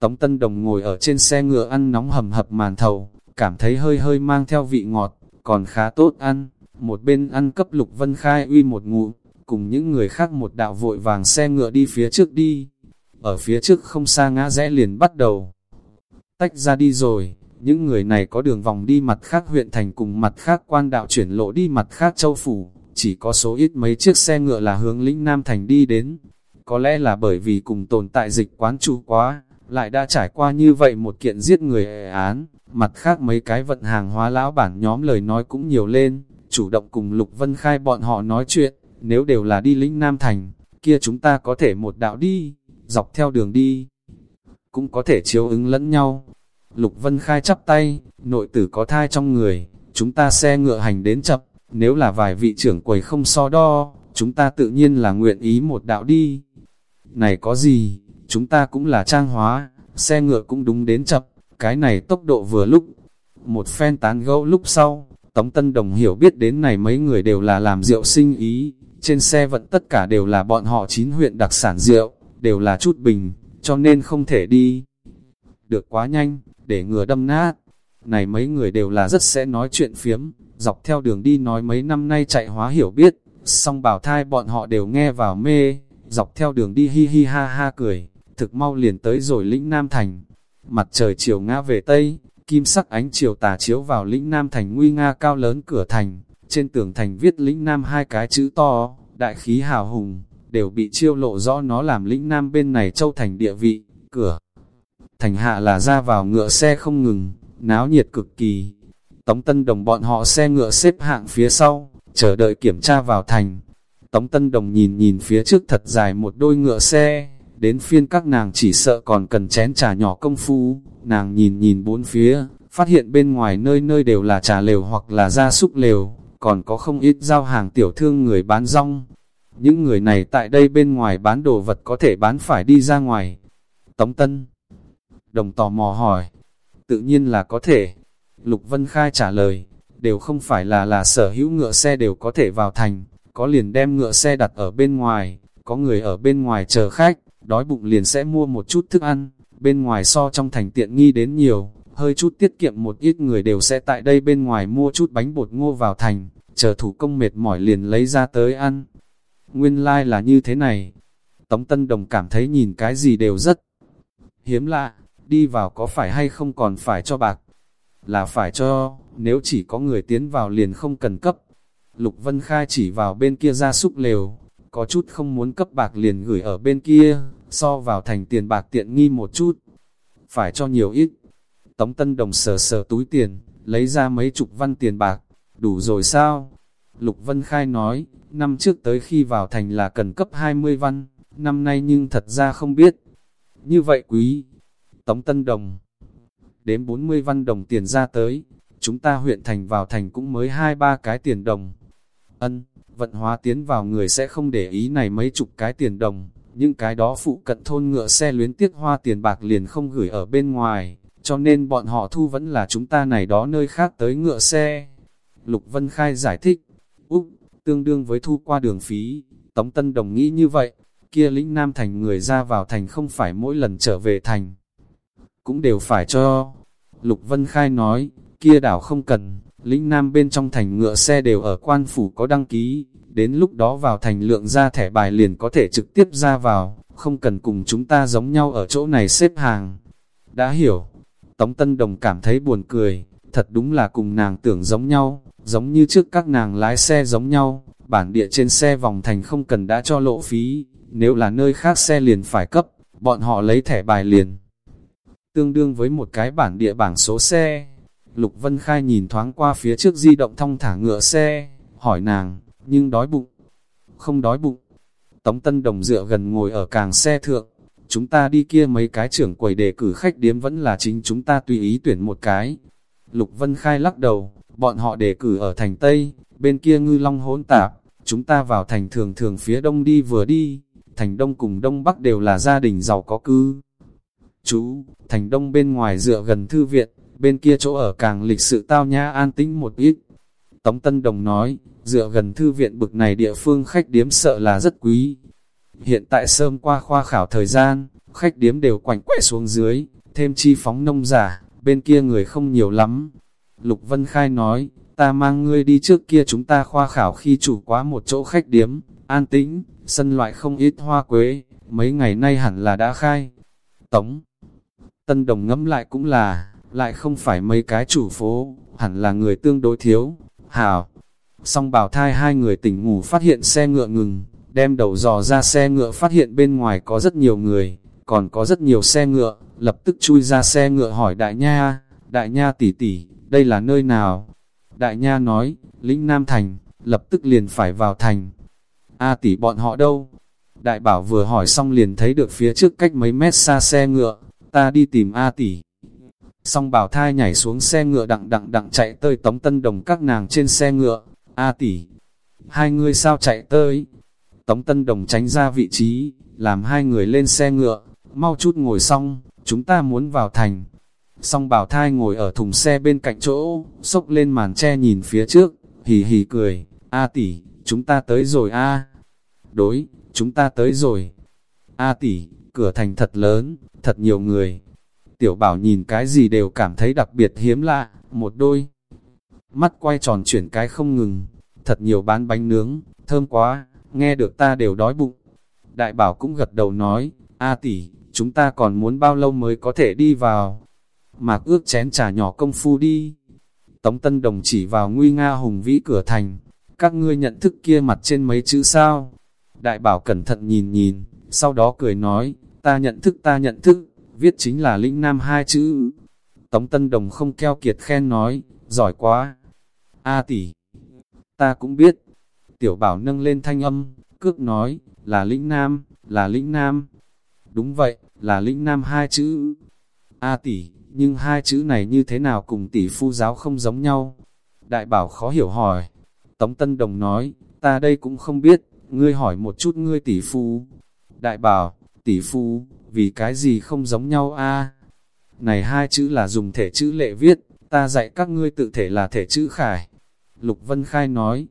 Tống Tân Đồng ngồi ở trên xe ngựa ăn nóng hầm hập màn thầu, cảm thấy hơi hơi mang theo vị ngọt, còn khá tốt ăn. Một bên ăn cấp Lục Vân Khai uy một ngụ, cùng những người khác một đạo vội vàng xe ngựa đi phía trước đi. Ở phía trước không xa ngã rẽ liền bắt đầu. Tách ra đi rồi, những người này có đường vòng đi mặt khác huyện thành cùng mặt khác quan đạo chuyển lộ đi mặt khác châu phủ, chỉ có số ít mấy chiếc xe ngựa là hướng lĩnh Nam Thành đi đến. Có lẽ là bởi vì cùng tồn tại dịch quán chủ quá, lại đã trải qua như vậy một kiện giết người án, mặt khác mấy cái vận hàng hóa lão bản nhóm lời nói cũng nhiều lên, chủ động cùng Lục Vân Khai bọn họ nói chuyện, nếu đều là đi lĩnh Nam Thành, kia chúng ta có thể một đạo đi, dọc theo đường đi, cũng có thể chiếu ứng lẫn nhau. Lục Vân Khai chắp tay, nội tử có thai trong người, chúng ta xe ngựa hành đến chập, nếu là vài vị trưởng quầy không so đo, chúng ta tự nhiên là nguyện ý một đạo đi. Này có gì, chúng ta cũng là trang hóa, xe ngựa cũng đúng đến chập, cái này tốc độ vừa lúc. Một phen tán gẫu lúc sau, Tống Tân Đồng hiểu biết đến này mấy người đều là làm rượu sinh ý, trên xe vận tất cả đều là bọn họ chín huyện đặc sản rượu, đều là chút bình, cho nên không thể đi. Được quá nhanh, để ngừa đâm nát. Này mấy người đều là rất sẽ nói chuyện phiếm, dọc theo đường đi nói mấy năm nay chạy hóa hiểu biết, song bảo thai bọn họ đều nghe vào mê, dọc theo đường đi hi hi ha ha cười, thực mau liền tới rồi lĩnh Nam Thành. Mặt trời chiều ngã về Tây, kim sắc ánh chiều tà chiếu vào lĩnh Nam Thành nguy nga cao lớn cửa thành, trên tường thành viết lĩnh Nam hai cái chữ to, đại khí hào hùng, đều bị chiêu lộ rõ nó làm lĩnh Nam bên này châu thành địa vị, cửa. Thành hạ là ra vào ngựa xe không ngừng, náo nhiệt cực kỳ. Tống Tân Đồng bọn họ xe ngựa xếp hạng phía sau, chờ đợi kiểm tra vào thành. Tống Tân Đồng nhìn nhìn phía trước thật dài một đôi ngựa xe, đến phiên các nàng chỉ sợ còn cần chén trà nhỏ công phu, nàng nhìn nhìn bốn phía, phát hiện bên ngoài nơi nơi đều là trà lều hoặc là gia súc lều, còn có không ít giao hàng tiểu thương người bán rong. Những người này tại đây bên ngoài bán đồ vật có thể bán phải đi ra ngoài. Tống Tân. Đồng tò mò hỏi, tự nhiên là có thể. Lục Vân Khai trả lời, đều không phải là là sở hữu ngựa xe đều có thể vào thành, có liền đem ngựa xe đặt ở bên ngoài, có người ở bên ngoài chờ khách, đói bụng liền sẽ mua một chút thức ăn, bên ngoài so trong thành tiện nghi đến nhiều, hơi chút tiết kiệm một ít người đều sẽ tại đây bên ngoài mua chút bánh bột ngô vào thành, chờ thủ công mệt mỏi liền lấy ra tới ăn. Nguyên lai like là như thế này. Tống Tân Đồng cảm thấy nhìn cái gì đều rất hiếm lạ, đi vào có phải hay không còn phải cho bạc. Là phải cho, nếu chỉ có người tiến vào liền không cần cấp. Lục Vân Khai chỉ vào bên kia ra súc lều, có chút không muốn cấp bạc liền gửi ở bên kia, so vào thành tiền bạc tiện nghi một chút. Phải cho nhiều ít. Tống Tân Đồng sờ sờ túi tiền, lấy ra mấy chục văn tiền bạc, đủ rồi sao? Lục Vân Khai nói, năm trước tới khi vào thành là cần cấp 20 văn, năm nay nhưng thật ra không biết. Như vậy quý, Tống Tân Đồng đếm 40 văn đồng tiền ra tới, chúng ta huyện thành vào thành cũng mới hai ba cái tiền đồng. Ân, vận hóa tiến vào người sẽ không để ý này mấy chục cái tiền đồng, những cái đó phụ cận thôn ngựa xe luyến tiếc hoa tiền bạc liền không gửi ở bên ngoài, cho nên bọn họ thu vẫn là chúng ta này đó nơi khác tới ngựa xe. Lục Vân Khai giải thích, Úc, tương đương với thu qua đường phí, Tống Tân Đồng nghĩ như vậy, kia lĩnh Nam Thành người ra vào thành không phải mỗi lần trở về thành. Cũng đều phải cho. Lục Vân Khai nói, kia đảo không cần, lĩnh Nam bên trong thành ngựa xe đều ở quan phủ có đăng ký, đến lúc đó vào thành lượng ra thẻ bài liền có thể trực tiếp ra vào, không cần cùng chúng ta giống nhau ở chỗ này xếp hàng. Đã hiểu, Tống Tân Đồng cảm thấy buồn cười, thật đúng là cùng nàng tưởng giống nhau, giống như trước các nàng lái xe giống nhau, bản địa trên xe vòng thành không cần đã cho lộ phí, nếu là nơi khác xe liền phải cấp, bọn họ lấy thẻ bài liền. Tương đương với một cái bản địa bảng số xe. Lục Vân Khai nhìn thoáng qua phía trước di động thong thả ngựa xe, hỏi nàng, nhưng đói bụng. Không đói bụng. Tống Tân Đồng dựa gần ngồi ở càng xe thượng, chúng ta đi kia mấy cái trưởng quầy đề cử khách điếm vẫn là chính chúng ta tùy ý tuyển một cái. Lục Vân Khai lắc đầu, bọn họ đề cử ở thành Tây, bên kia ngư long hỗn tạp, chúng ta vào thành thường thường phía đông đi vừa đi, thành đông cùng đông bắc đều là gia đình giàu có cư. Chú, thành đông bên ngoài dựa gần thư viện, bên kia chỗ ở càng lịch sự tao nhã an tĩnh một ít. Tống Tân Đồng nói, dựa gần thư viện bực này địa phương khách điếm sợ là rất quý. Hiện tại sớm qua khoa khảo thời gian, khách điếm đều quảnh quẹ xuống dưới, thêm chi phóng nông giả, bên kia người không nhiều lắm. Lục Vân Khai nói, ta mang ngươi đi trước kia chúng ta khoa khảo khi chủ quá một chỗ khách điếm, an tĩnh, sân loại không ít hoa quế, mấy ngày nay hẳn là đã khai. Tống Tân Đồng ngẫm lại cũng là, lại không phải mấy cái chủ phố, hẳn là người tương đối thiếu. Hảo, song bảo thai hai người tỉnh ngủ phát hiện xe ngựa ngừng, đem đầu dò ra xe ngựa phát hiện bên ngoài có rất nhiều người, còn có rất nhiều xe ngựa, lập tức chui ra xe ngựa hỏi đại nha, đại nha tỷ tỷ, đây là nơi nào? Đại nha nói, lĩnh Nam Thành, lập tức liền phải vào thành. A tỷ bọn họ đâu? Đại bảo vừa hỏi xong liền thấy được phía trước cách mấy mét xa xe ngựa, ta đi tìm A tỷ. Xong bảo thai nhảy xuống xe ngựa đặng đặng đặng chạy tới tống tân đồng các nàng trên xe ngựa. A tỷ, hai người sao chạy tới? Tống tân đồng tránh ra vị trí, làm hai người lên xe ngựa, mau chút ngồi xong, chúng ta muốn vào thành. Song bảo thai ngồi ở thùng xe bên cạnh chỗ, xốc lên màn che nhìn phía trước, hì hì cười, A tỷ, chúng ta tới rồi a Đối, chúng ta tới rồi. A tỷ, cửa thành thật lớn, thật nhiều người. Tiểu bảo nhìn cái gì đều cảm thấy đặc biệt hiếm lạ, một đôi. Mắt quay tròn chuyển cái không ngừng, thật nhiều bán bánh nướng, thơm quá, nghe được ta đều đói bụng. Đại bảo cũng gật đầu nói, A tỷ, chúng ta còn muốn bao lâu mới có thể đi vào. Mạc ước chén trà nhỏ công phu đi. Tống Tân Đồng chỉ vào nguy nga hùng vĩ cửa thành. Các ngươi nhận thức kia mặt trên mấy chữ sao? Đại bảo cẩn thận nhìn nhìn, sau đó cười nói, ta nhận thức ta nhận thức, viết chính là lĩnh nam hai chữ. Tống Tân Đồng không keo kiệt khen nói, giỏi quá. A tỷ, ta cũng biết. Tiểu bảo nâng lên thanh âm, cước nói, là lĩnh nam, là lĩnh nam. Đúng vậy, là lĩnh nam hai chữ. A tỷ, nhưng hai chữ này như thế nào cùng tỷ phu giáo không giống nhau? Đại bảo khó hiểu hỏi. Tống Tân Đồng nói, ta đây cũng không biết, ngươi hỏi một chút ngươi tỷ phu. Đại bảo, tỷ phu, vì cái gì không giống nhau a? Này hai chữ là dùng thể chữ lệ viết, ta dạy các ngươi tự thể là thể chữ khải. Lục Vân Khai nói,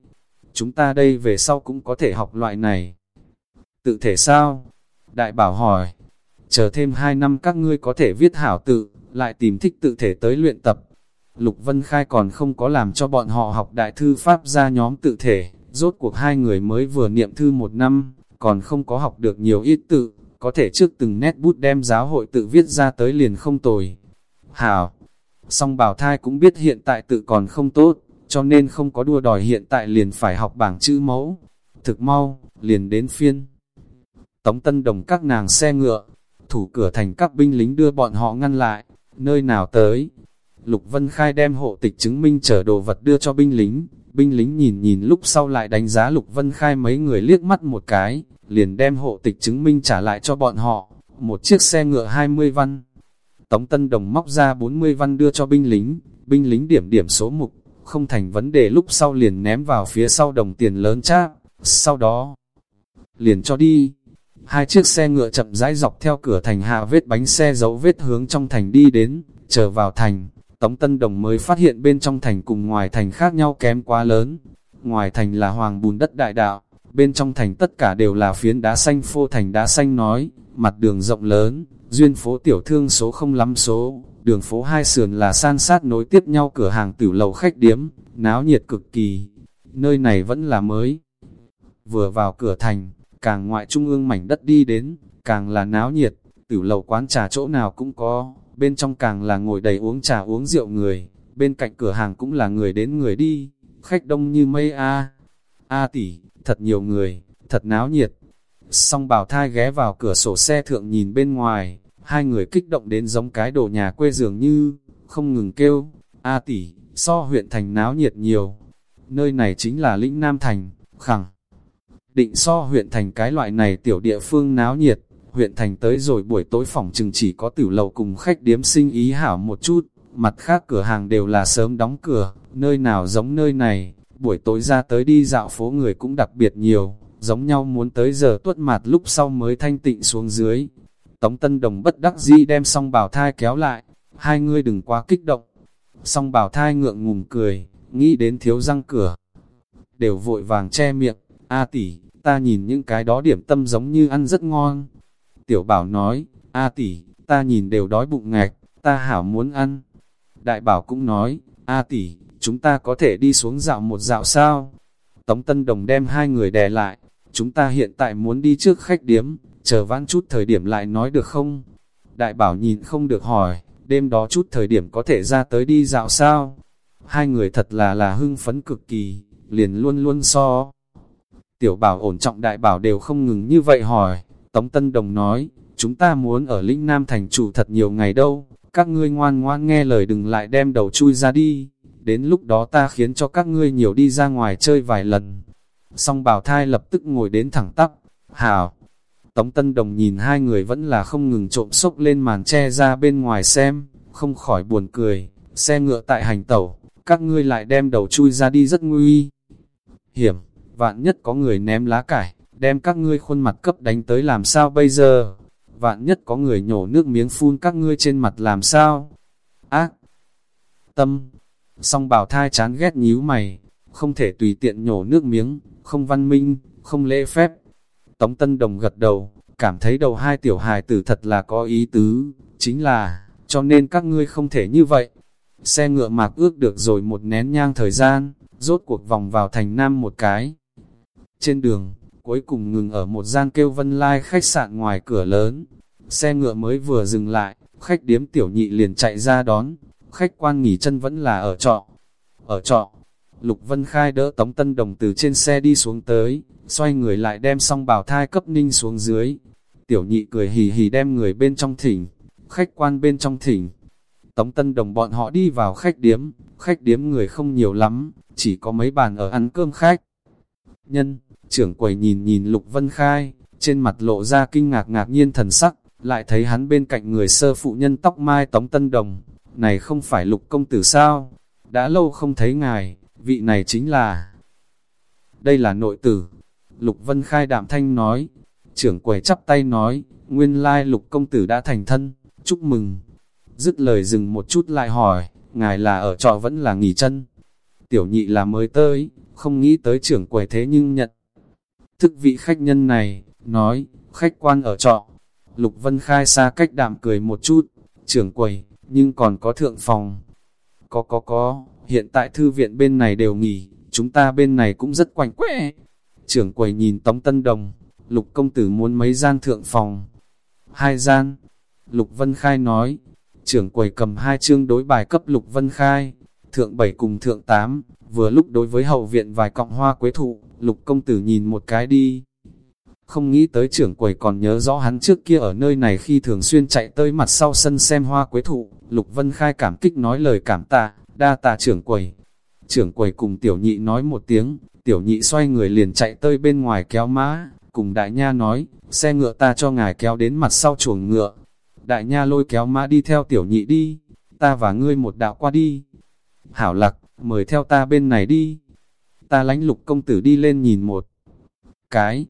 chúng ta đây về sau cũng có thể học loại này. Tự thể sao? Đại bảo hỏi, chờ thêm hai năm các ngươi có thể viết hảo tự, lại tìm thích tự thể tới luyện tập. Lục Vân Khai còn không có làm cho bọn họ học đại thư Pháp ra nhóm tự thể, rốt cuộc hai người mới vừa niệm thư một năm, còn không có học được nhiều ít tự, có thể trước từng nét bút đem giáo hội tự viết ra tới liền không tồi. Hảo, song bảo thai cũng biết hiện tại tự còn không tốt, cho nên không có đua đòi hiện tại liền phải học bảng chữ mẫu. Thực mau, liền đến phiên. Tống Tân Đồng các nàng xe ngựa, thủ cửa thành các binh lính đưa bọn họ ngăn lại, nơi nào tới. Lục Vân Khai đem hộ tịch chứng minh chở đồ vật đưa cho binh lính, binh lính nhìn nhìn lúc sau lại đánh giá Lục Vân Khai mấy người liếc mắt một cái, liền đem hộ tịch chứng minh trả lại cho bọn họ, một chiếc xe ngựa 20 văn. Tống Tân Đồng móc ra 40 văn đưa cho binh lính, binh lính điểm điểm số mục, không thành vấn đề lúc sau liền ném vào phía sau đồng tiền lớn chác, sau đó liền cho đi. Hai chiếc xe ngựa chậm rãi dọc theo cửa thành hạ vết bánh xe dấu vết hướng trong thành đi đến, chờ vào thành, Tống Tân Đồng mới phát hiện bên trong thành cùng ngoài thành khác nhau kém quá lớn. Ngoài thành là hoàng bùn đất đại đạo, bên trong thành tất cả đều là phiến đá xanh phô thành đá xanh nói, mặt đường rộng lớn, duyên phố tiểu thương số không lắm số, đường phố hai sườn là san sát nối tiếp nhau cửa hàng tử lầu khách điếm, náo nhiệt cực kỳ, nơi này vẫn là mới. Vừa vào cửa thành, càng ngoại trung ương mảnh đất đi đến, càng là náo nhiệt, tử lầu quán trà chỗ nào cũng có, bên trong càng là ngồi đầy uống trà uống rượu người, bên cạnh cửa hàng cũng là người đến người đi, khách đông như mây a a tỷ, thật nhiều người, thật náo nhiệt. Song bảo thai ghé vào cửa sổ xe thượng nhìn bên ngoài, hai người kích động đến giống cái đồ nhà quê dường như, không ngừng kêu, A tỷ, so huyện thành náo nhiệt nhiều. Nơi này chính là lĩnh Nam Thành, khẳng. Định so huyện thành cái loại này tiểu địa phương náo nhiệt, huyện thành tới rồi buổi tối phòng chừng chỉ có tử lầu cùng khách điếm sinh ý hảo một chút, mặt khác cửa hàng đều là sớm đóng cửa, nơi nào giống nơi này, buổi tối ra tới đi dạo phố người cũng đặc biệt nhiều, giống nhau muốn tới giờ tuất mặt lúc sau mới thanh tịnh xuống dưới. Tống Tân Đồng bất đắc dĩ đem song bảo thai kéo lại, hai ngươi đừng quá kích động. Song bảo thai ngượng ngùng cười, nghĩ đến thiếu răng cửa. Đều vội vàng che miệng, A tỷ, ta nhìn những cái đó điểm tâm giống như ăn rất ngon. Tiểu bảo nói, A tỷ, ta nhìn đều đói bụng ngạch, ta hảo muốn ăn. Đại bảo cũng nói, A tỷ, chúng ta có thể đi xuống dạo một dạo sao? Tống Tân Đồng đem hai người đè lại, chúng ta hiện tại muốn đi trước khách điếm, chờ vãn chút thời điểm lại nói được không? Đại bảo nhìn không được hỏi, đêm đó chút thời điểm có thể ra tới đi dạo sao? Hai người thật là là hưng phấn cực kỳ, liền luôn luôn so. Tiểu bảo ổn trọng đại bảo đều không ngừng như vậy hỏi, Tống Tân Đồng nói, chúng ta muốn ở lĩnh Nam thành chủ thật nhiều ngày đâu, các ngươi ngoan ngoan nghe lời đừng lại đem đầu chui ra đi, đến lúc đó ta khiến cho các ngươi nhiều đi ra ngoài chơi vài lần. Song bảo thai lập tức ngồi đến thẳng tắp, hảo. Tống Tân Đồng nhìn hai người vẫn là không ngừng trộm sốc lên màn che ra bên ngoài xem, không khỏi buồn cười, xe ngựa tại hành tẩu, các ngươi lại đem đầu chui ra đi rất nguy hiểm, vạn nhất có người ném lá cải, đem các ngươi khuôn mặt cấp đánh tới làm sao bây giờ, vạn nhất có người nhổ nước miếng phun các ngươi trên mặt làm sao, ác, tâm, song bảo thai chán ghét nhíu mày, không thể tùy tiện nhổ nước miếng, không văn minh, không lễ phép. Tống Tân Đồng gật đầu, cảm thấy đầu hai tiểu hài tử thật là có ý tứ, chính là, cho nên các ngươi không thể như vậy. Xe ngựa mạc ước được rồi một nén nhang thời gian, rốt cuộc vòng vào thành Nam một cái. Trên đường, cuối cùng ngừng ở một gian kêu vân lai khách sạn ngoài cửa lớn. Xe ngựa mới vừa dừng lại, khách điếm tiểu nhị liền chạy ra đón, khách quan nghỉ chân vẫn là ở trọ. Ở trọ, Lục Vân Khai đỡ Tống Tân Đồng từ trên xe đi xuống tới, xoay người lại đem song bảo thai cấp ninh xuống dưới. Tiểu nhị cười hì hì đem người bên trong thỉnh, khách quan bên trong thỉnh. Tống Tân Đồng bọn họ đi vào khách điếm, khách điếm người không nhiều lắm, chỉ có mấy bàn ở ăn cơm khách. Nhân, trưởng quầy nhìn nhìn Lục Vân Khai, trên mặt lộ ra kinh ngạc ngạc nhiên thần sắc, lại thấy hắn bên cạnh người sơ phụ nhân tóc mai Tống Tân Đồng, này không phải lục công tử sao? Đã lâu không thấy ngài, vị này chính là... Đây là nội tử. Lục Vân Khai đạm thanh nói, trưởng quầy chắp tay nói, nguyên lai lục công tử đã thành thân, chúc mừng. Dứt lời dừng một chút lại hỏi, ngài là ở trọ vẫn là nghỉ chân. Tiểu nhị là mới tới, không nghĩ tới trưởng quầy thế nhưng nhận. Thức vị khách nhân này, nói, khách quan ở trọ. Lục Vân Khai xa cách đạm cười một chút, trưởng quầy, nhưng còn có thượng phòng. Có có có, hiện tại thư viện bên này đều nghỉ, chúng ta bên này cũng rất quạnh quẽ. Trưởng quầy nhìn Tống Tân Đồng, Lục công tử muốn mấy gian thượng phòng. Hai gian, Lục Vân Khai nói, trưởng quầy cầm hai chương đối bài cấp Lục Vân Khai, thượng bảy cùng thượng tám, vừa lúc đối với hậu viện vài cọng hoa quế thụ, Lục công tử nhìn một cái đi. Không nghĩ tới trưởng quầy còn nhớ rõ hắn trước kia ở nơi này khi thường xuyên chạy tới mặt sau sân xem hoa quế thụ, Lục Vân Khai cảm kích nói lời cảm tạ, đa tạ trưởng quầy. Trưởng quầy cùng tiểu nhị nói một tiếng, tiểu nhị xoay người liền chạy tới bên ngoài kéo mã, cùng đại nha nói, xe ngựa ta cho ngài kéo đến mặt sau chuồng ngựa. Đại nha lôi kéo mã đi theo tiểu nhị đi, ta và ngươi một đạo qua đi. Hảo lạc, mời theo ta bên này đi. Ta lánh lục công tử đi lên nhìn một cái,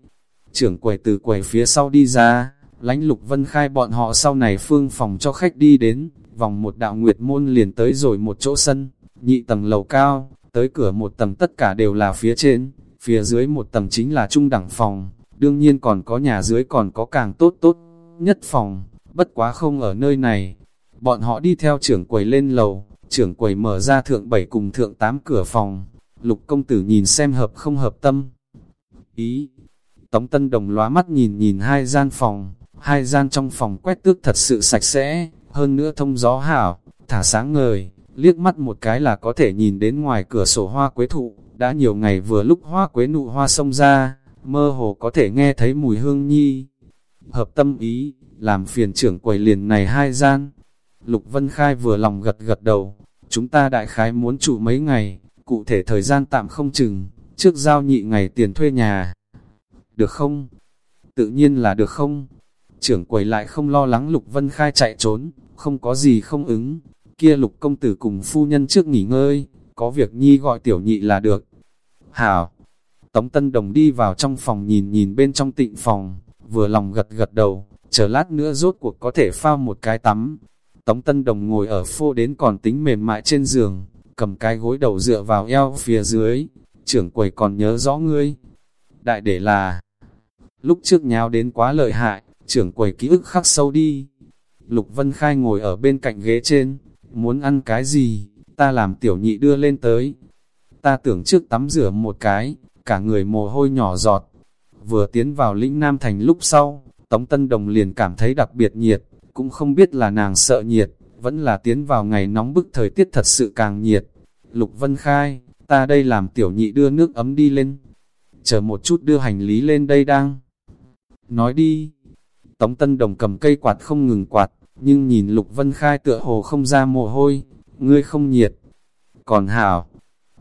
trưởng quầy từ quầy phía sau đi ra, lánh lục vân khai bọn họ sau này phương phòng cho khách đi đến, vòng một đạo nguyệt môn liền tới rồi một chỗ sân, nhị tầng lầu cao, tới cửa một tầng tất cả đều là phía trên, phía dưới một tầng chính là trung đẳng phòng, đương nhiên còn có nhà dưới còn có càng tốt tốt nhất phòng, bất quá không ở nơi này. Bọn họ đi theo trưởng quầy lên lầu, trưởng quầy mở ra thượng bảy cùng thượng tám cửa phòng, lục công tử nhìn xem hợp không hợp tâm. Ý, Tống Tân Đồng lóa mắt nhìn nhìn hai gian phòng, hai gian trong phòng quét tước thật sự sạch sẽ, hơn nữa thông gió hảo, thả sáng ngời, liếc mắt một cái là có thể nhìn đến ngoài cửa sổ hoa quế thụ, đã nhiều ngày vừa lúc hoa quế nụ hoa sông ra, mơ hồ có thể nghe thấy mùi hương nhi. Hợp tâm ý, làm phiền trưởng quầy liền này hai gian. Lục Vân Khai vừa lòng gật gật đầu, chúng ta đại khái muốn trụ mấy ngày, cụ thể thời gian tạm không chừng, trước giao nhị ngày tiền thuê nhà được không? Tự nhiên là được không? Trưởng quầy lại không lo lắng Lục Vân Khai chạy trốn, không có gì không ứng. Kia Lục công tử cùng phu nhân trước nghỉ ngơi, có việc nhi gọi tiểu nhị là được. hảo. Tống Tân Đồng đi vào trong phòng nhìn nhìn bên trong tịnh phòng, vừa lòng gật gật đầu, chờ lát nữa rốt cuộc có thể phao một cái tắm. Tống Tân Đồng ngồi ở phô đến còn tính mềm mại trên giường, cầm cái gối đầu dựa vào eo phía dưới, trưởng quầy còn nhớ rõ ngươi. Đại để là, lúc trước nháo đến quá lợi hại, trưởng quầy ký ức khắc sâu đi. Lục Vân Khai ngồi ở bên cạnh ghế trên, muốn ăn cái gì, ta làm tiểu nhị đưa lên tới. Ta tưởng trước tắm rửa một cái, cả người mồ hôi nhỏ giọt. Vừa tiến vào lĩnh Nam Thành lúc sau, Tống Tân Đồng liền cảm thấy đặc biệt nhiệt, cũng không biết là nàng sợ nhiệt, vẫn là tiến vào ngày nóng bức thời tiết thật sự càng nhiệt. Lục Vân Khai, ta đây làm tiểu nhị đưa nước ấm đi lên. Chờ một chút đưa hành lý lên đây đang. Nói đi. Tống Tân Đồng cầm cây quạt không ngừng quạt, nhưng nhìn Lục Vân Khai tựa hồ không ra mồ hôi, ngươi không nhiệt. Còn hảo,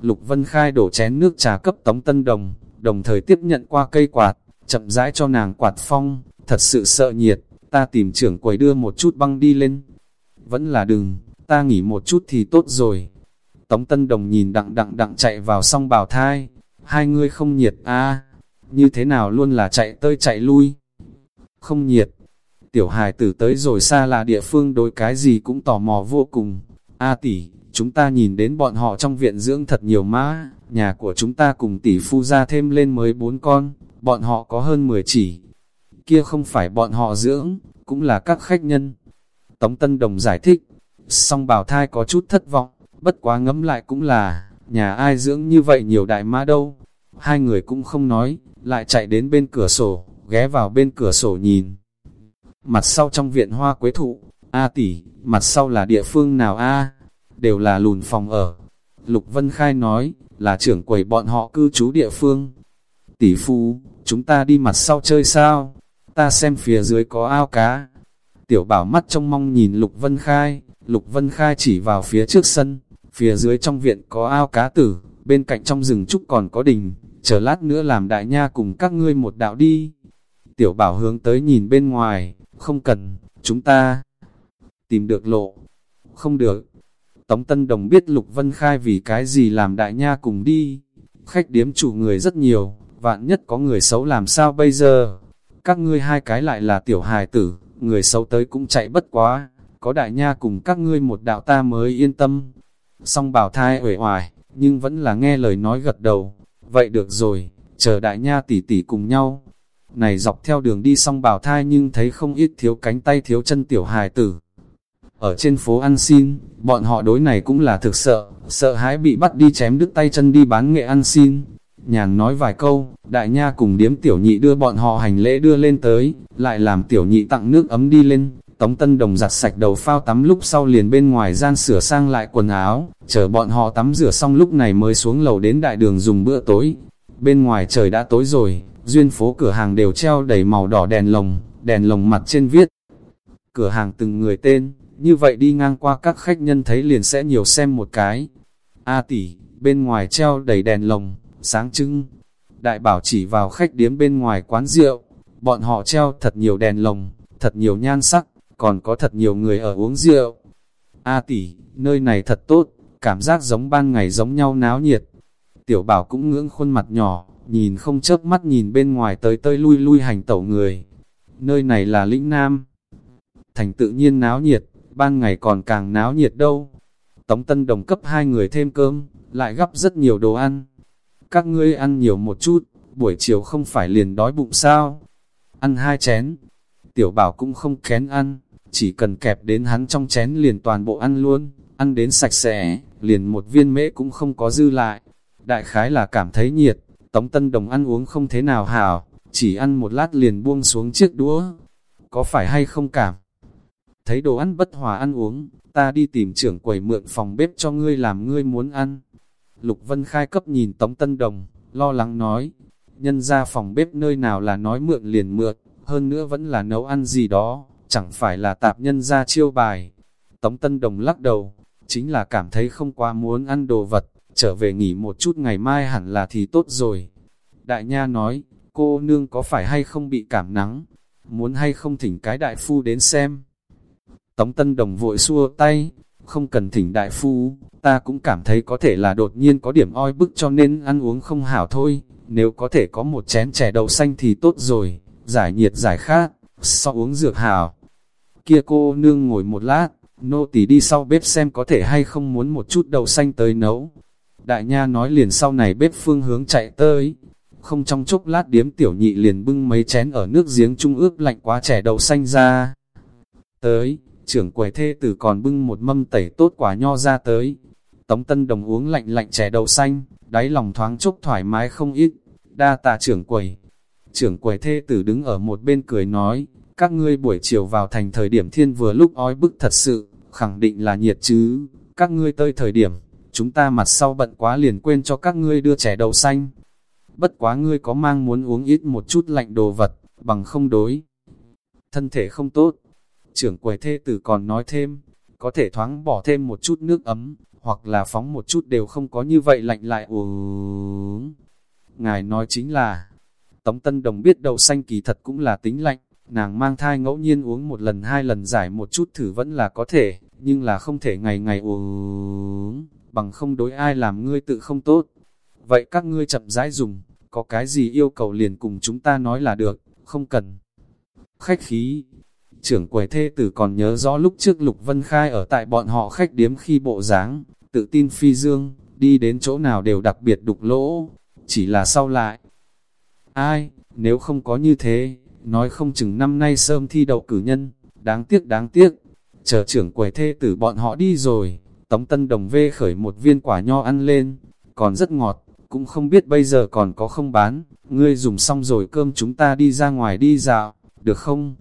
Lục Vân Khai đổ chén nước trà cấp Tống Tân Đồng, đồng thời tiếp nhận qua cây quạt, chậm rãi cho nàng quạt phong, thật sự sợ nhiệt, ta tìm trưởng quầy đưa một chút băng đi lên. Vẫn là đừng, ta nghỉ một chút thì tốt rồi. Tống Tân Đồng nhìn đặng đặng đặng chạy vào song bào thai, hai người không nhiệt a như thế nào luôn là chạy tơi chạy lui. Không nhiệt, tiểu hài tử tới rồi xa là địa phương đối cái gì cũng tò mò vô cùng. A tỷ, chúng ta nhìn đến bọn họ trong viện dưỡng thật nhiều má, nhà của chúng ta cùng tỷ phu ra thêm lên mới bốn con, bọn họ có hơn 10 chỉ. Kia không phải bọn họ dưỡng, cũng là các khách nhân. Tống Tân Đồng giải thích, song bào thai có chút thất vọng, bất quá ngẫm lại cũng là, nhà ai dưỡng như vậy nhiều đại mã đâu. Hai người cũng không nói, lại chạy đến bên cửa sổ, ghé vào bên cửa sổ nhìn. Mặt sau trong viện hoa quế thụ, A tỷ, mặt sau là địa phương nào A? Đều là lùn phòng ở. Lục Vân Khai nói, là trưởng quầy bọn họ cư trú địa phương. Tỷ phu, chúng ta đi mặt sau chơi sao? Ta xem phía dưới có ao cá. Tiểu bảo mắt trong mong nhìn Lục Vân Khai, Lục Vân Khai chỉ vào phía trước sân, phía dưới trong viện có ao cá tử, bên cạnh trong rừng trúc còn có đình, chờ lát nữa làm đại nha cùng các ngươi một đạo đi. Tiểu bảo hướng tới nhìn bên ngoài, không cần, chúng ta tìm được lộ. Không được. Tống Tân Đồng biết Lục Vân Khai vì cái gì làm đại nha cùng đi. Khách điếm chủ người rất nhiều, vạn nhất có người xấu làm sao bây giờ. Các ngươi hai cái lại là tiểu hài tử, người xấu tới cũng chạy bất quá. Có đại nha cùng các ngươi một đạo ta mới yên tâm. Song bảo thai uể oải, nhưng vẫn là nghe lời nói gật đầu. Vậy được rồi, chờ đại nha tỷ tỷ cùng nhau, này dọc theo đường đi song bảo thai nhưng thấy không ít thiếu cánh tay thiếu chân tiểu hài tử. Ở trên phố ăn xin, bọn họ đối này cũng là thực sợ, sợ hãi bị bắt đi chém đứt tay chân đi bán nghệ ăn xin. Nhàn nói vài câu, đại nha cùng điếm tiểu nhị đưa bọn họ hành lễ đưa lên tới, lại làm tiểu nhị tặng nước ấm đi lên. Tống Tân Đồng giặt sạch đầu phao tắm lúc sau liền bên ngoài gian sửa sang lại quần áo, chờ bọn họ tắm rửa xong lúc này mới xuống lầu đến đại đường dùng bữa tối. Bên ngoài trời đã tối rồi, duyên phố cửa hàng đều treo đầy màu đỏ đèn lồng, đèn lồng mặt trên viết. Cửa hàng từng người tên, như vậy đi ngang qua các khách nhân thấy liền sẽ nhiều xem một cái. A tỷ, bên ngoài treo đầy đèn lồng, sáng trưng. Đại bảo chỉ vào khách điếm bên ngoài quán rượu, bọn họ treo thật nhiều đèn lồng, thật nhiều nhan sắc, còn có thật nhiều người ở uống rượu. A tỷ, nơi này thật tốt, cảm giác giống ban ngày giống nhau náo nhiệt. Tiểu bảo cũng ngưỡng khuôn mặt nhỏ, nhìn không chớp mắt nhìn bên ngoài tới tơi lui lui hành tẩu người. Nơi này là lĩnh Nam. Thành tự nhiên náo nhiệt, ban ngày còn càng náo nhiệt đâu. Tống Tân Đồng cấp hai người thêm cơm, lại gấp rất nhiều đồ ăn. Các ngươi ăn nhiều một chút, buổi chiều không phải liền đói bụng sao. Ăn hai chén, tiểu bảo cũng không kén ăn, chỉ cần kẹp đến hắn trong chén liền toàn bộ ăn luôn, ăn đến sạch sẽ, liền một viên mễ cũng không có dư lại. Đại khái là cảm thấy nhiệt, Tống Tân Đồng ăn uống không thế nào hảo, chỉ ăn một lát liền buông xuống chiếc đũa. Có phải hay không cảm? Thấy đồ ăn bất hòa ăn uống, ta đi tìm trưởng quầy mượn phòng bếp cho ngươi làm ngươi muốn ăn. Lục Vân Khai cấp nhìn Tống Tân Đồng, lo lắng nói, nhân ra phòng bếp nơi nào là nói mượn liền mượn, hơn nữa vẫn là nấu ăn gì đó, chẳng phải là tạp nhân ra chiêu bài. Tống Tân Đồng lắc đầu, chính là cảm thấy không quá muốn ăn đồ vật, trở về nghỉ một chút ngày mai hẳn là thì tốt rồi. Đại Nha nói, cô nương có phải hay không bị cảm nắng, muốn hay không thỉnh cái đại phu đến xem. Tống Tân Đồng vội xua tay, không cần thỉnh đại phu, ta cũng cảm thấy có thể là đột nhiên có điểm oi bức cho nên ăn uống không hảo thôi, nếu có thể có một chén chè đậu xanh thì tốt rồi, giải nhiệt giải khát, so uống dược hảo. Kia cô nương ngồi một lát, nô tỳ đi sau bếp xem có thể hay không muốn một chút đậu xanh tới nấu. Đại nha nói liền sau này bếp phương hướng chạy tới, không trong chốc lát điếm tiểu nhị liền bưng mấy chén ở nước giếng trung ướp lạnh quá trẻ đậu xanh ra. Tới, trưởng quầy thê tử còn bưng một mâm tẩy tốt quả nho ra tới. Tống Tân Đồng uống lạnh lạnh chè đậu xanh, đáy lòng thoáng chốc thoải mái không ít. Đa tạ trưởng quầy. Trưởng quầy thê tử đứng ở một bên cười nói, các ngươi buổi chiều vào thành thời điểm thiên vừa lúc ói bức thật sự, khẳng định là nhiệt chứ. Các ngươi tới thời điểm, chúng ta mặt sau bận quá liền quên cho các ngươi đưa chè đậu xanh. Bất quá ngươi có mang muốn uống ít một chút lạnh đồ vật, bằng không đối. Thân thể không tốt, Trưởng quầy thê tử còn nói thêm, có thể thoáng bỏ thêm một chút nước ấm, hoặc là phóng một chút đều không có như vậy lạnh lại uống. Ngài nói chính là, Tống Tân Đồng biết đậu xanh kỳ thật cũng là tính lạnh, nàng mang thai ngẫu nhiên uống một lần hai lần giải một chút thử vẫn là có thể, nhưng là không thể ngày ngày uống, bằng không đối ai làm ngươi tự không tốt. Vậy các ngươi chậm rãi dùng, có cái gì yêu cầu liền cùng chúng ta nói là được, không cần. Khách khí, Trưởng quầy thê tử còn nhớ rõ lúc trước Lục Vân Khai ở tại bọn họ khách điếm khi bộ dáng tự tin phi dương, đi đến chỗ nào đều đặc biệt đục lỗ, chỉ là sau lại. Ai, nếu không có như thế, nói không chừng năm nay sớm thi đậu cử nhân, đáng tiếc đáng tiếc, chờ trưởng quầy thê tử bọn họ đi rồi, Tống Tân Đồng vê khởi một viên quả nho ăn lên, còn rất ngọt, cũng không biết bây giờ còn có không bán, ngươi dùng xong rồi cơm chúng ta đi ra ngoài đi dạo, được không?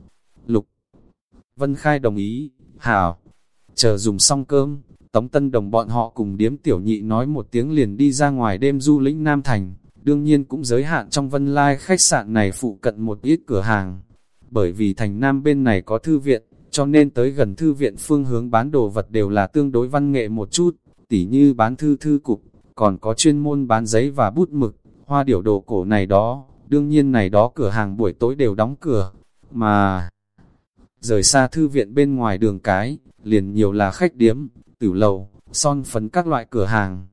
Vân Khai đồng ý, hảo. Chờ dùng xong cơm, Tống Tân Đồng bọn họ cùng điếm tiểu nhị nói một tiếng liền đi ra ngoài đêm du lĩnh Nam Thành, đương nhiên cũng giới hạn trong Vân Lai khách sạn này phụ cận một ít cửa hàng. Bởi vì thành Nam bên này có thư viện, cho nên tới gần thư viện phương hướng bán đồ vật đều là tương đối văn nghệ một chút, tỉ như bán thư thư cục, còn có chuyên môn bán giấy và bút mực, hoa điểu đồ cổ này đó, đương nhiên này đó cửa hàng buổi tối đều đóng cửa, mà rời xa thư viện bên ngoài đường cái, liền nhiều là khách điếm, tử lầu, son phấn các loại cửa hàng.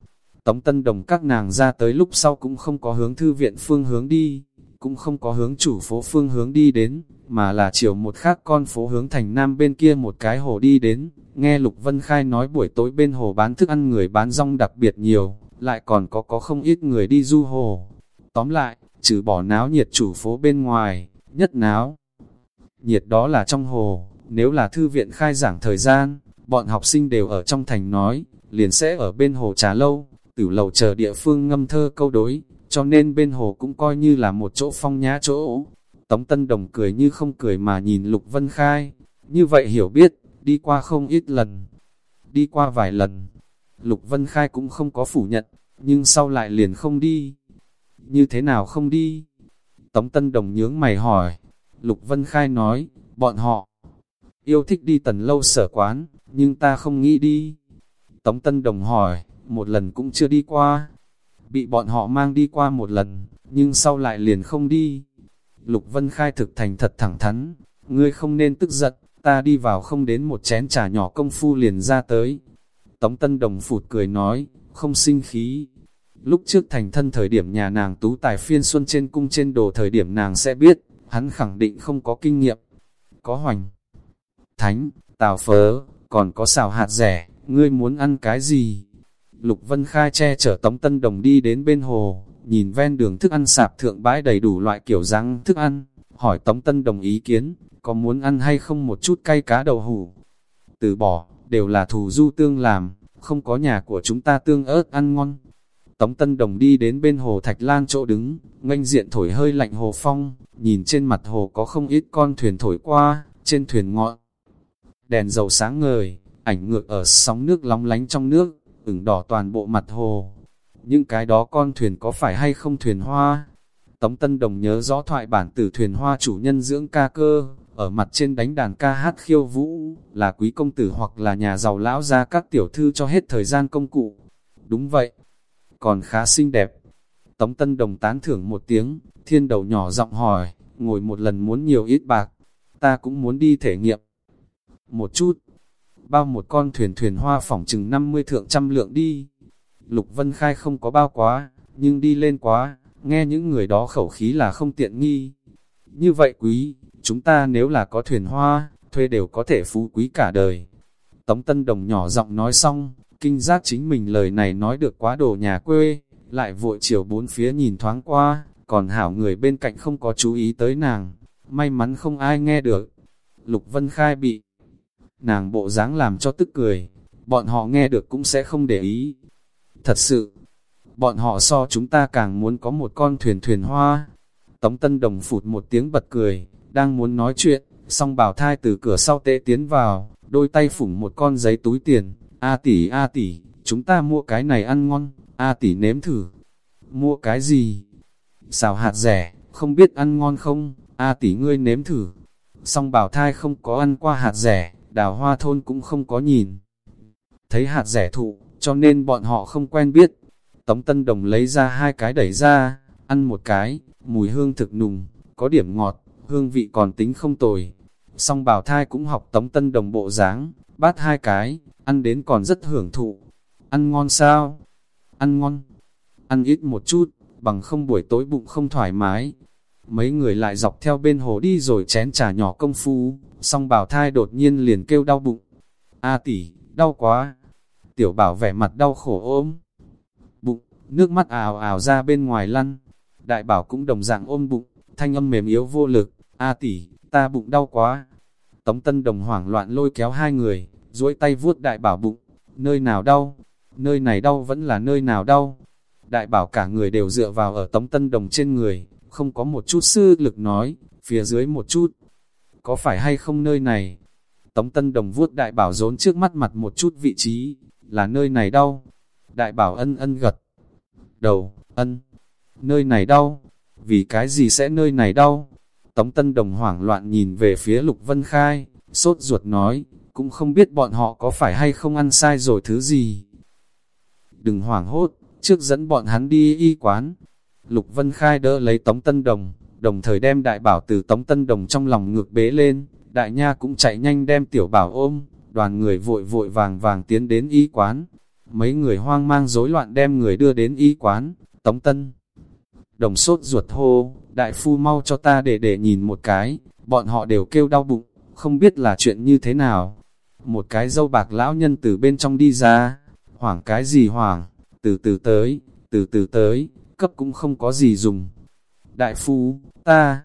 Tống Tân Đồng các nàng ra tới lúc sau cũng không có hướng thư viện phương hướng đi, cũng không có hướng chủ phố phương hướng đi đến, mà là chiều một khác con phố hướng thành nam bên kia một cái hồ đi đến. Nghe Lục Vân Khai nói buổi tối bên hồ bán thức ăn người bán rong đặc biệt nhiều, lại còn có có không ít người đi du hồ. Tóm lại, trừ bỏ náo nhiệt chủ phố bên ngoài, nhất náo nhiệt đó là trong hồ, nếu là thư viện khai giảng thời gian, bọn học sinh đều ở trong thành nói, liền sẽ ở bên hồ trà lâu, tử lầu chờ địa phương ngâm thơ câu đối, cho nên bên hồ cũng coi như là một chỗ phong nhã chỗ. Tống Tân Đồng cười như không cười mà nhìn Lục Vân Khai, như vậy hiểu biết, đi qua không ít lần, đi qua vài lần. Lục Vân Khai cũng không có phủ nhận, nhưng sau lại liền không đi. Như thế nào không đi? Tống Tân Đồng nhướng mày hỏi, Lục Vân Khai nói, bọn họ yêu thích đi tần lâu sở quán, nhưng ta không nghĩ đi. Tống Tân Đồng hỏi, một lần cũng chưa đi qua. Bị bọn họ mang đi qua một lần, nhưng sau lại liền không đi. Lục Vân Khai thực thành thật thẳng thắn, ngươi không nên tức giận, ta đi vào không đến một chén trà nhỏ công phu liền ra tới. Tống Tân Đồng phụt cười nói, không sinh khí. Lúc trước thành thân thời điểm nhà nàng tú tài phiên xuân trên cung trên đồ thời điểm nàng sẽ biết, hắn khẳng định không có kinh nghiệm. Có hoành, thánh, tào phớ, còn có xào hạt rẻ, ngươi muốn ăn cái gì? Lục Vân Khai che chở Tống Tân Đồng đi đến bên hồ, nhìn ven đường thức ăn sạp thượng bãi đầy đủ loại kiểu răng thức ăn, hỏi Tống Tân Đồng ý kiến, có muốn ăn hay không một chút cay cá đầu hủ? Từ bỏ, đều là thù du tương làm, không có nhà của chúng ta tương ớt ăn ngon. Tống Tân Đồng đi đến bên hồ Thạch Lan chỗ đứng, nganh diện thổi hơi lạnh hồ phong, nhìn trên mặt hồ có không ít con thuyền thổi qua, trên thuyền ngọn. Đèn dầu sáng ngời, ảnh ngược ở sóng nước lóng lánh trong nước, ửng đỏ toàn bộ mặt hồ. Những cái đó con thuyền có phải hay không thuyền hoa? Tống Tân Đồng nhớ rõ thoại bản từ thuyền hoa chủ nhân dưỡng ca cơ, ở mặt trên đánh đàn ca hát khiêu vũ, là quý công tử hoặc là nhà giàu lão ra các tiểu thư cho hết thời gian công cụ. Đúng vậy, còn khá xinh đẹp. Tống Tân Đồng tán thưởng một tiếng, thiên đầu nhỏ giọng hỏi, ngồi một lần muốn nhiều ít bạc, ta cũng muốn đi thể nghiệm. Một chút, bao một con thuyền thuyền hoa phỏng chừng 50 thượng trăm lượng đi. Lục Vân Khai không có bao quá, nhưng đi lên quá, nghe những người đó khẩu khí là không tiện nghi. Như vậy quý, chúng ta nếu là có thuyền hoa, thuê đều có thể phú quý cả đời. Tống Tân Đồng nhỏ giọng nói xong, kinh giác chính mình lời này nói được quá đồ nhà quê, lại vội chiều bốn phía nhìn thoáng qua, còn hảo người bên cạnh không có chú ý tới nàng, may mắn không ai nghe được. Lục Vân Khai bị nàng bộ dáng làm cho tức cười, bọn họ nghe được cũng sẽ không để ý. Thật sự, bọn họ so chúng ta càng muốn có một con thuyền thuyền hoa. Tống Tân Đồng phụt một tiếng bật cười, đang muốn nói chuyện, song bảo thai từ cửa sau tệ tiến vào, đôi tay phủng một con giấy túi tiền. A tỷ A tỷ, chúng ta mua cái này ăn ngon, A tỷ nếm thử. Mua cái gì? Xào hạt rẻ, không biết ăn ngon không? A tỷ ngươi nếm thử. Song bảo thai không có ăn qua hạt rẻ, đào hoa thôn cũng không có nhìn. Thấy hạt rẻ thụ, cho nên bọn họ không quen biết. Tống Tân Đồng lấy ra hai cái đẩy ra, ăn một cái, mùi hương thực nùng, có điểm ngọt, hương vị còn tính không tồi. Song bảo thai cũng học Tống Tân Đồng bộ dáng, bát hai cái, ăn đến còn rất hưởng thụ. Ăn ngon sao? Ăn ngon. Ăn ít một chút, bằng không buổi tối bụng không thoải mái. Mấy người lại dọc theo bên hồ đi rồi chén trà nhỏ công phu, song bảo thai đột nhiên liền kêu đau bụng. A tỷ, đau quá. Tiểu bảo vẻ mặt đau khổ ôm. Bụng, nước mắt ào ào ra bên ngoài lăn. Đại bảo cũng đồng dạng ôm bụng, thanh âm mềm yếu vô lực. A tỷ, ta bụng đau quá. Tống Tân Đồng hoảng loạn lôi kéo hai người, duỗi tay vuốt đại bảo bụng, nơi nào đau, nơi này đau vẫn là nơi nào đau. Đại bảo cả người đều dựa vào ở Tống Tân Đồng trên người, không có một chút sư lực nói, phía dưới một chút, có phải hay không nơi này? Tống Tân Đồng vuốt đại bảo rốn trước mắt mặt một chút vị trí, là nơi này đau. Đại bảo ân ân gật. Đầu, ân, nơi này đau, vì cái gì sẽ nơi này đau? Tống Tân Đồng hoảng loạn nhìn về phía Lục Vân Khai, sốt ruột nói, cũng không biết bọn họ có phải hay không ăn sai rồi thứ gì. Đừng hoảng hốt, trước dẫn bọn hắn đi y quán. Lục Vân Khai đỡ lấy Tống Tân Đồng, đồng thời đem đại bảo từ Tống Tân Đồng trong lòng ngược bế lên, đại nha cũng chạy nhanh đem tiểu bảo ôm, đoàn người vội vội vàng vàng tiến đến y quán. Mấy người hoang mang rối loạn đem người đưa đến y quán, Tống Tân. Đồng sốt ruột hô, đại phu mau cho ta để để nhìn một cái, bọn họ đều kêu đau bụng, không biết là chuyện như thế nào. Một cái dâu bạc lão nhân từ bên trong đi ra, hoảng cái gì hoảng, từ từ tới, từ từ tới, cấp cũng không có gì dùng. Đại phu, ta...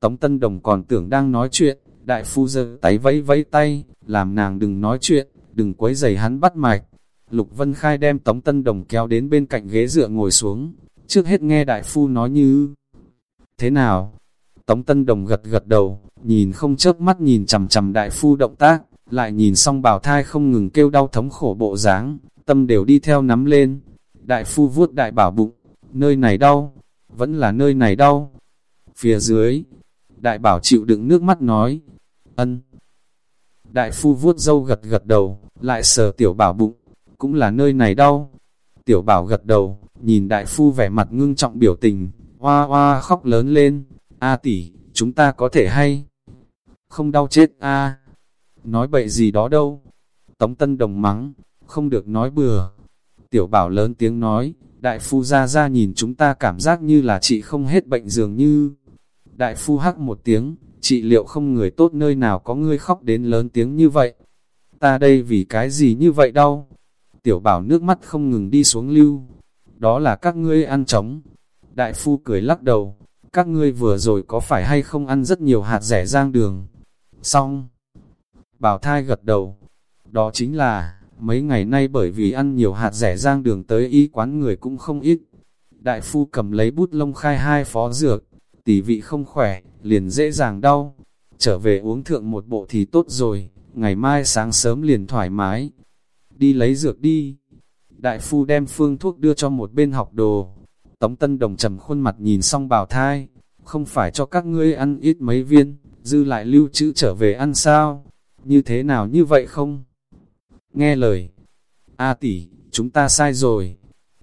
Tống Tân Đồng còn tưởng đang nói chuyện, đại phu giơ tay vẫy vẫy tay, làm nàng đừng nói chuyện, đừng quấy giày hắn bắt mạch. Lục Vân Khai đem Tống Tân Đồng kéo đến bên cạnh ghế dựa ngồi xuống, trước hết nghe đại phu nói như... Thế nào? Tống Tân Đồng gật gật đầu, nhìn không chớp mắt nhìn chằm chằm đại phu động tác, lại nhìn xong bảo thai không ngừng kêu đau thống khổ bộ dáng, tâm đều đi theo nắm lên. Đại phu vuốt đại bảo bụng, nơi này đau, vẫn là nơi này đau. Phía dưới, đại bảo chịu đựng nước mắt nói, ân. Đại phu vuốt dâu gật gật đầu, lại sờ tiểu bảo bụng, cũng là nơi này đau. Tiểu bảo gật đầu, nhìn đại phu vẻ mặt ngưng trọng biểu tình, hoa hoa khóc lớn lên, a tỷ, chúng ta có thể hay? Không đau chết a Nói bậy gì đó đâu. Tống Tân Đồng mắng, không được nói bừa. Tiểu bảo lớn tiếng nói, đại phu ra ra nhìn chúng ta cảm giác như là chị không hết bệnh dường như. Đại phu hắc một tiếng, chị liệu không người tốt nơi nào có ngươi khóc đến lớn tiếng như vậy. Ta đây vì cái gì như vậy đâu. Tiểu bảo nước mắt không ngừng đi xuống lưu. Đó là các ngươi ăn trống. Đại phu cười lắc đầu, các ngươi vừa rồi có phải hay không ăn rất nhiều hạt rẻ rang đường. Xong, bảo thai gật đầu, đó chính là, mấy ngày nay bởi vì ăn nhiều hạt rẻ rang đường tới y quán người cũng không ít. Đại phu cầm lấy bút lông khai hai phó dược, tỷ vị không khỏe, liền dễ dàng đau. Trở về uống thượng một bộ thì tốt rồi, ngày mai sáng sớm liền thoải mái. Đi lấy dược đi. Đại phu đem phương thuốc đưa cho một bên học đồ. Tống Tân Đồng trầm khuôn mặt nhìn xong bào thai, không phải cho các ngươi ăn ít mấy viên, dư lại lưu trữ trở về ăn sao? Như thế nào như vậy không? Nghe lời, A tỷ, chúng ta sai rồi.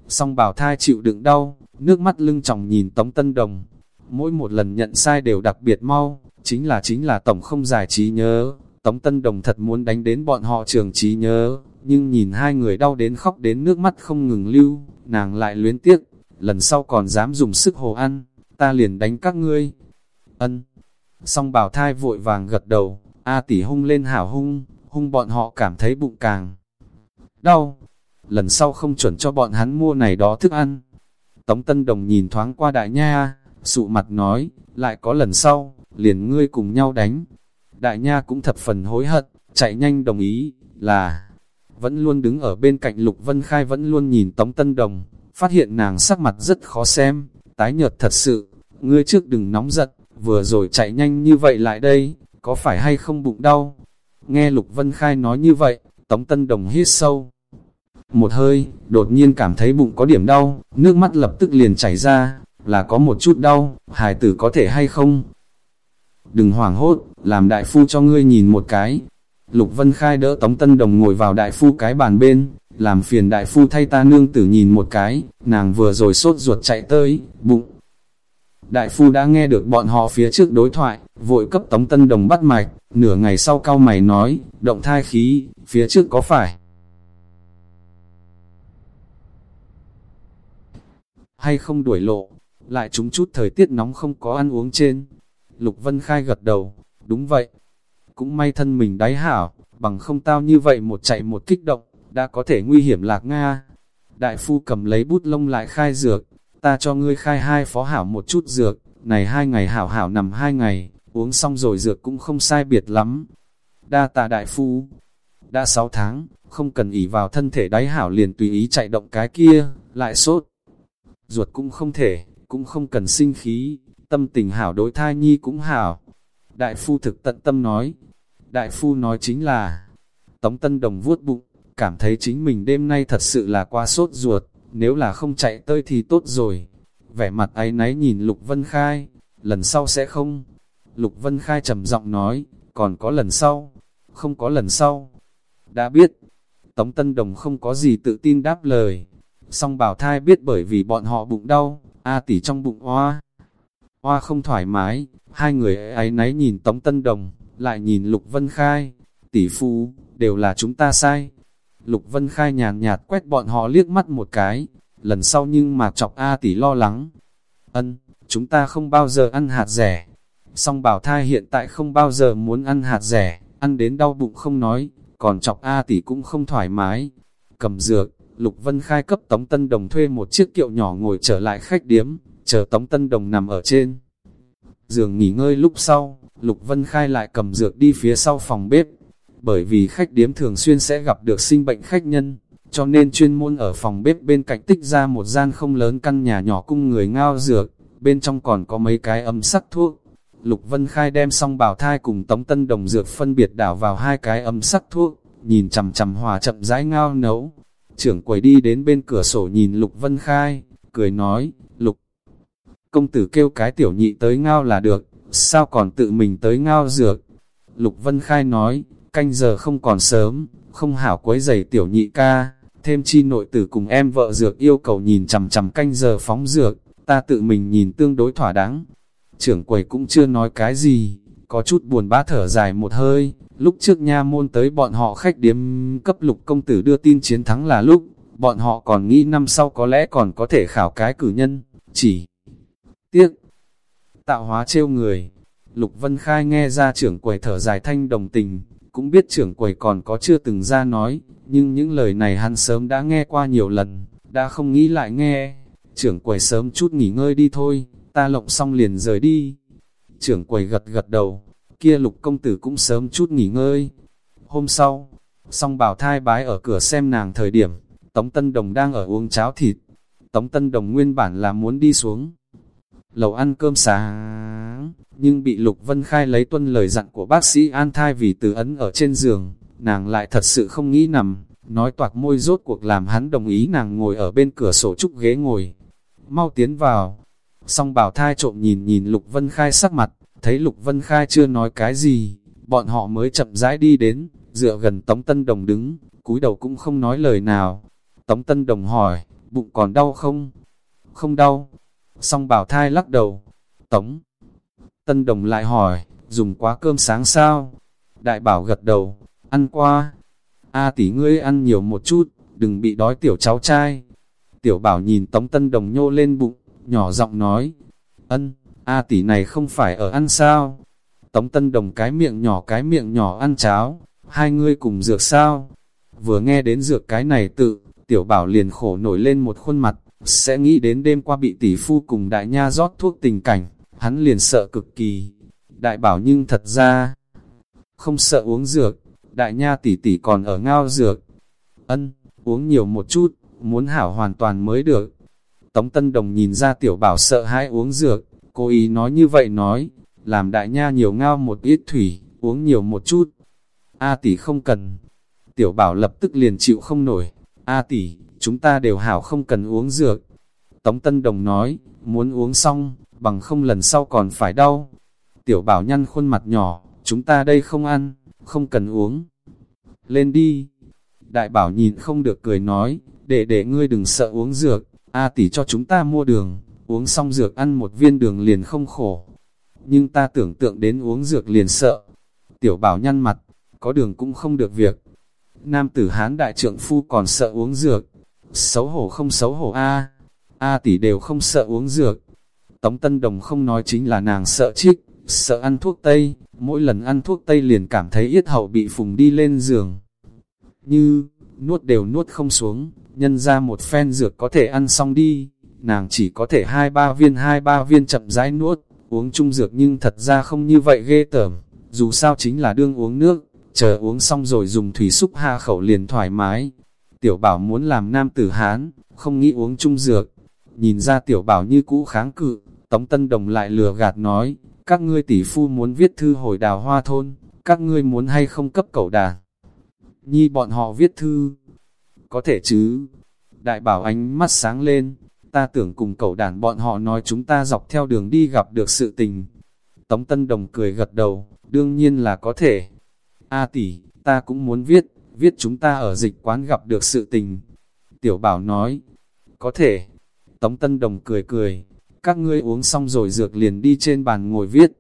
Song bảo thai chịu đựng đau, nước mắt lưng tròng nhìn Tống Tân Đồng. Mỗi một lần nhận sai đều đặc biệt mau, chính là chính là tổng không giải trí nhớ, Tống Tân Đồng thật muốn đánh đến bọn họ trường trí nhớ, nhưng nhìn hai người đau đến khóc đến nước mắt không ngừng lưu, nàng lại luyến tiếc, lần sau còn dám dùng sức hồ ăn, ta liền đánh các ngươi. Ân. Song bảo thai vội vàng gật đầu, A tỷ hung lên hảo hung, hung bọn họ cảm thấy bụng càng đau. Lần sau không chuẩn cho bọn hắn mua này đó thức ăn. Tống Tân Đồng nhìn thoáng qua đại nha, sụ mặt nói, lại có lần sau, liền ngươi cùng nhau đánh. Đại nha cũng thập phần hối hận, chạy nhanh đồng ý, là vẫn luôn đứng ở bên cạnh Lục Vân Khai vẫn luôn nhìn Tống Tân Đồng, phát hiện nàng sắc mặt rất khó xem, tái nhợt thật sự, ngươi trước đừng nóng giận, vừa rồi chạy nhanh như vậy lại đây, có phải hay không bụng đau? Nghe Lục Vân Khai nói như vậy, Tống Tân Đồng hít sâu. Một hơi, đột nhiên cảm thấy bụng có điểm đau, nước mắt lập tức liền chảy ra, là có một chút đau, hài tử có thể hay không? Đừng hoảng hốt, làm đại phu cho ngươi nhìn một cái. Lục Vân Khai đỡ Tống Tân Đồng ngồi vào đại phu cái bàn bên, làm phiền đại phu thay ta nương tử nhìn một cái, nàng vừa rồi sốt ruột chạy tới, bụng. Đại phu đã nghe được bọn họ phía trước đối thoại, vội cấp Tống Tân Đồng bắt mạch, nửa ngày sau cao mày nói, động thai khí, phía trước có phải? Hay không đuổi lộ, lại chúng chút thời tiết nóng không có ăn uống trên. Lục Vân Khai gật đầu, đúng vậy. Cũng may thân mình đáy hảo, bằng không tao như vậy một chạy một kích động, đã có thể nguy hiểm lạc Nga. Đại phu cầm lấy bút lông lại khai dược, ta cho ngươi khai hai phó hảo một chút dược, này hai ngày hảo hảo nằm hai ngày, uống xong rồi dược cũng không sai biệt lắm. Đa tạ đại phu, đã sáu tháng, không cần ỉ vào thân thể đáy hảo liền tùy ý chạy động cái kia, lại sốt. Ruột cũng không thể, cũng không cần sinh khí, tâm tình hảo đối thai nhi cũng hảo. Đại phu thực tận tâm nói, đại phu nói chính là, Tống Tân Đồng vuốt bụng, cảm thấy chính mình đêm nay thật sự là quá sốt ruột, nếu là không chạy tơi thì tốt rồi. Vẻ mặt ấy náy nhìn Lục Vân Khai, lần sau sẽ không. Lục Vân Khai trầm giọng nói, còn có lần sau, không có lần sau. Đã biết, Tống Tân Đồng không có gì tự tin đáp lời. Song bảo thai biết bởi vì bọn họ bụng đau, A tỷ trong bụng hoa. Hoa không thoải mái, hai người ấy náy nhìn Tống Tân Đồng, lại nhìn Lục Vân Khai. Tỷ phu, đều là chúng ta sai, Lục Vân Khai nhàn nhạt quét bọn họ liếc mắt một cái, lần sau nhưng mà chọc A tỷ lo lắng. Ân, chúng ta không bao giờ ăn hạt rẻ. Song bảo thai hiện tại không bao giờ muốn ăn hạt rẻ, ăn đến đau bụng không nói, còn chọc A tỷ cũng không thoải mái. Cầm dược, Lục Vân Khai cấp Tống Tân Đồng thuê một chiếc kiệu nhỏ ngồi trở lại khách điếm, chờ Tống Tân Đồng nằm ở trên. Giường nghỉ ngơi lúc sau, Lục Vân Khai lại cầm dược đi phía sau phòng bếp, bởi vì khách điếm thường xuyên sẽ gặp được sinh bệnh khách nhân, cho nên chuyên môn ở phòng bếp bên cạnh tích ra một gian không lớn căn nhà nhỏ cung người ngao dược, bên trong còn có mấy cái ấm sắc thuốc. Lục Vân Khai đem xong bảo thai cùng Tống Tân Đồng dược phân biệt đảo vào hai cái ấm sắc thuốc, nhìn chằm chằm hòa chậm rãi ngao nấu. Trưởng quầy đi đến bên cửa sổ nhìn Lục Vân Khai, cười nói, Lục, công tử kêu cái tiểu nhị tới ngao là được, sao còn tự mình tới ngao dược? Lục Vân Khai nói, canh giờ không còn sớm, không hảo quấy giày tiểu nhị ca, thêm chi nội tử cùng em vợ dược yêu cầu nhìn chằm chằm canh giờ phóng dược, ta tự mình nhìn tương đối thỏa đáng. Trưởng quầy cũng chưa nói cái gì, có chút buồn bã thở dài một hơi, lúc trước nha môn tới bọn họ khách điếm cấp lục công tử đưa tin chiến thắng là lúc, bọn họ còn nghĩ năm sau có lẽ còn có thể khảo cái cử nhân, chỉ tiếc, tạo hóa trêu người. Lục Vân Khai nghe ra trưởng quầy thở dài thanh đồng tình, cũng biết trưởng quầy còn có chưa từng ra nói, nhưng những lời này hắn sớm đã nghe qua nhiều lần, đã không nghĩ lại nghe. Trưởng quầy sớm chút nghỉ ngơi đi thôi, ta lộng xong liền rời đi. Trưởng quầy gật gật đầu, kia lục công tử cũng sớm chút nghỉ ngơi. Hôm sau, song bảo thai bái ở cửa xem nàng thời điểm, Tống Tân Đồng đang ở uống cháo thịt. Tống Tân Đồng nguyên bản là muốn đi xuống. Lầu ăn cơm sáng, nhưng bị Lục Vân Khai lấy tuân lời dặn của bác sĩ an thai vì từ ấn ở trên giường, nàng lại thật sự không nghĩ nằm, nói toạc môi rốt cuộc làm hắn đồng ý nàng ngồi ở bên cửa sổ trúc ghế ngồi. Mau tiến vào, song bảo thai trộm nhìn nhìn Lục Vân Khai sắc mặt, thấy Lục Vân Khai chưa nói cái gì, bọn họ mới chậm rãi đi đến, dựa gần Tống Tân Đồng đứng, cúi đầu cũng không nói lời nào. Tống Tân Đồng hỏi, bụng còn đau không? Không đau. Song bảo thai lắc đầu. Tống Tân Đồng lại hỏi, dùng quá cơm sáng sao? Đại bảo gật đầu, ăn qua. A tỷ ngươi ăn nhiều một chút, đừng bị đói tiểu cháu trai. Tiểu bảo nhìn Tống Tân Đồng nhô lên bụng, nhỏ giọng nói, ân, A tỷ này không phải ở ăn sao? Tống Tân Đồng cái miệng nhỏ cái miệng nhỏ ăn cháo, hai ngươi cùng dược sao? Vừa nghe đến dược cái này tự, tiểu bảo liền khổ nổi lên một khuôn mặt, sẽ nghĩ đến đêm qua bị tỷ phu cùng đại nha rót thuốc tình cảnh, hắn liền sợ cực kỳ. Đại bảo nhưng thật ra, không sợ uống dược, đại nha tỷ tỷ còn ở ngao dược. Ân, uống nhiều một chút, muốn hảo hoàn toàn mới được. Tống Tân Đồng nhìn ra tiểu bảo sợ hãi uống dược, cố ý nói như vậy nói, làm đại nha nhiều ngao một ít thủy, uống nhiều một chút. A tỷ không cần. Tiểu bảo lập tức liền chịu không nổi. A tỷ, chúng ta đều hảo không cần uống dược. Tống Tân Đồng nói, muốn uống xong, bằng không lần sau còn phải đau. Tiểu bảo nhăn khuôn mặt nhỏ, chúng ta đây không ăn, không cần uống. Lên đi. Đại bảo nhìn không được cười nói, để để ngươi đừng sợ uống dược, A tỷ cho chúng ta mua đường, uống xong dược ăn một viên đường liền không khổ. Nhưng ta tưởng tượng đến uống dược liền sợ. Tiểu bảo nhăn mặt, có đường cũng không được việc. Nam tử hán đại trượng phu còn sợ uống dược. Xấu hổ không xấu hổ A. A tỷ đều không sợ uống dược. Tống Tân Đồng không nói chính là nàng sợ trích, sợ ăn thuốc Tây, mỗi lần ăn thuốc Tây liền cảm thấy yết hậu bị phùng đi lên giường. Như, nuốt đều nuốt không xuống, nhân ra một phen dược có thể ăn xong đi, nàng chỉ có thể hai ba viên hai ba viên chậm rãi nuốt, uống chung dược nhưng thật ra không như vậy ghê tởm, dù sao chính là đương uống nước, chờ uống xong rồi dùng thủy xúc hạ khẩu liền thoải mái. Tiểu bảo muốn làm nam tử Hán, không nghĩ uống chung dược, nhìn ra tiểu bảo như cũ kháng cự, Tống Tân Đồng lại lừa gạt nói, các ngươi tỷ phu muốn viết thư hồi đào hoa thôn, các ngươi muốn hay không cấp cậu đà? Nhi bọn họ viết thư, có thể chứ. Đại bảo ánh mắt sáng lên, ta tưởng cùng cậu đàn bọn họ nói chúng ta dọc theo đường đi gặp được sự tình. Tống Tân Đồng cười gật đầu, đương nhiên là có thể. A tỷ, ta cũng muốn viết, viết chúng ta ở dịch quán gặp được sự tình. Tiểu bảo nói, có thể. Tống Tân Đồng cười cười, các ngươi uống xong rồi dược liền đi trên bàn ngồi viết.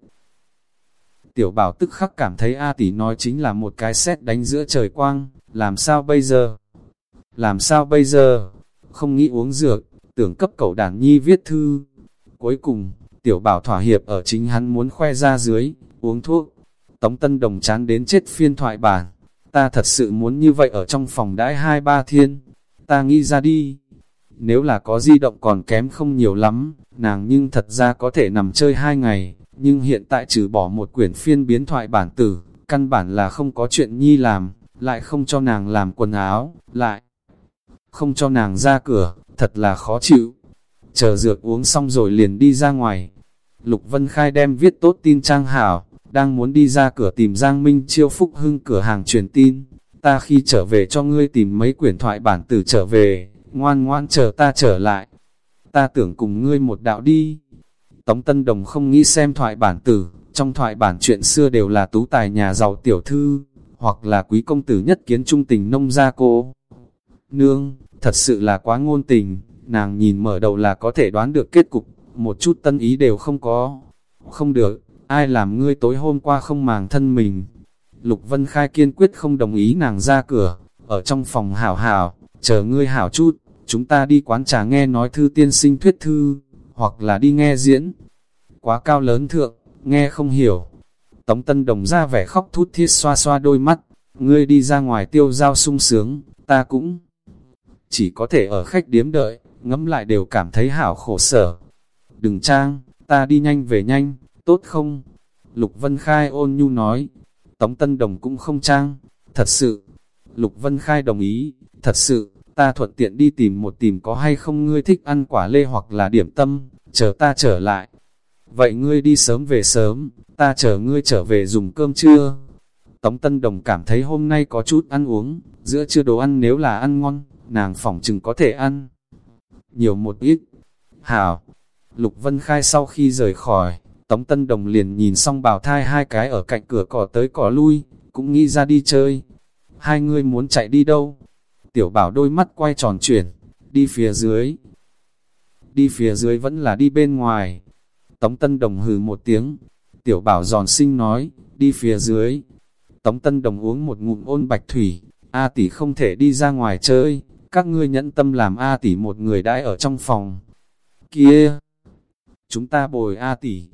Tiểu bảo tức khắc cảm thấy A tỷ nói chính là một cái xét đánh giữa trời quang, làm sao bây giờ? Làm sao bây giờ? Không nghĩ uống dược, tưởng cấp cậu đàn nhi viết thư. Cuối cùng, tiểu bảo thỏa hiệp ở chính hắn muốn khoe ra dưới, uống thuốc. Tống Tân Đồng chán đến chết phiên thoại bản. Ta thật sự muốn như vậy ở trong phòng đãi hai ba thiên. Ta nghĩ ra đi. Nếu là có di động còn kém không nhiều lắm, nàng nhưng thật ra có thể nằm chơi hai ngày. Nhưng hiện tại trừ bỏ một quyển phiên biến thoại bản tử, căn bản là không có chuyện nhi làm, lại không cho nàng làm quần áo, lại không cho nàng ra cửa, thật là khó chịu. Chờ dược uống xong rồi liền đi ra ngoài. Lục Vân Khai đem viết tốt tin trang hảo, đang muốn đi ra cửa tìm Giang Minh Chiêu Phúc Hưng cửa hàng truyền tin. Ta khi trở về cho ngươi tìm mấy quyển thoại bản tử trở về, ngoan ngoan chờ ta trở lại. Ta tưởng cùng ngươi một đạo đi. Tống Tân Đồng không nghĩ xem thoại bản tử, trong thoại bản chuyện xưa đều là tú tài nhà giàu tiểu thư, hoặc là quý công tử nhất kiến trung tình nông gia cô. Nương, thật sự là quá ngôn tình, nàng nhìn mở đầu là có thể đoán được kết cục, một chút tân ý đều không có. Không được, ai làm ngươi tối hôm qua không màng thân mình. Lục Vân Khai kiên quyết không đồng ý nàng ra cửa, ở trong phòng hảo hảo, chờ ngươi hảo chút, chúng ta đi quán trà nghe nói thư tiên sinh thuyết thư, hoặc là đi nghe diễn. Quá cao lớn thượng, nghe không hiểu. Tống Tân Đồng ra vẻ khóc thút thiết xoa xoa đôi mắt, ngươi đi ra ngoài tiêu giao sung sướng, ta cũng chỉ có thể ở khách điếm đợi, ngẫm lại đều cảm thấy hảo khổ sở. Đừng trang, ta đi nhanh về nhanh, tốt không? Lục Vân Khai ôn nhu nói, Tống Tân Đồng cũng không trang, thật sự. Lục Vân Khai đồng ý, thật sự, ta thuận tiện đi tìm một tìm có hay không ngươi thích ăn quả lê hoặc là điểm tâm, chờ ta trở lại. Vậy ngươi đi sớm về sớm, ta chờ ngươi trở về dùng cơm trưa. Tống Tân Đồng cảm thấy hôm nay có chút ăn uống, giữa trưa đồ ăn nếu là ăn ngon, nàng phỏng chừng có thể ăn. Nhiều một ít. Hảo. Lục Vân Khai sau khi rời khỏi, Tống Tân Đồng liền nhìn xong bào thai hai cái ở cạnh cửa cỏ tới cỏ lui, cũng nghĩ ra đi chơi. Hai người muốn chạy đi đâu? Tiểu bảo đôi mắt quay tròn chuyển, đi phía dưới. Đi phía dưới vẫn là đi bên ngoài. Tống Tân Đồng hừ một tiếng. Tiểu bảo giòn xinh nói, đi phía dưới. Tống Tân Đồng uống một ngụm ôn bạch thủy, A tỷ không thể đi ra ngoài chơi, các ngươi nhẫn tâm làm A tỷ một người đãi ở trong phòng. Kia! Chúng ta bồi A tỷ.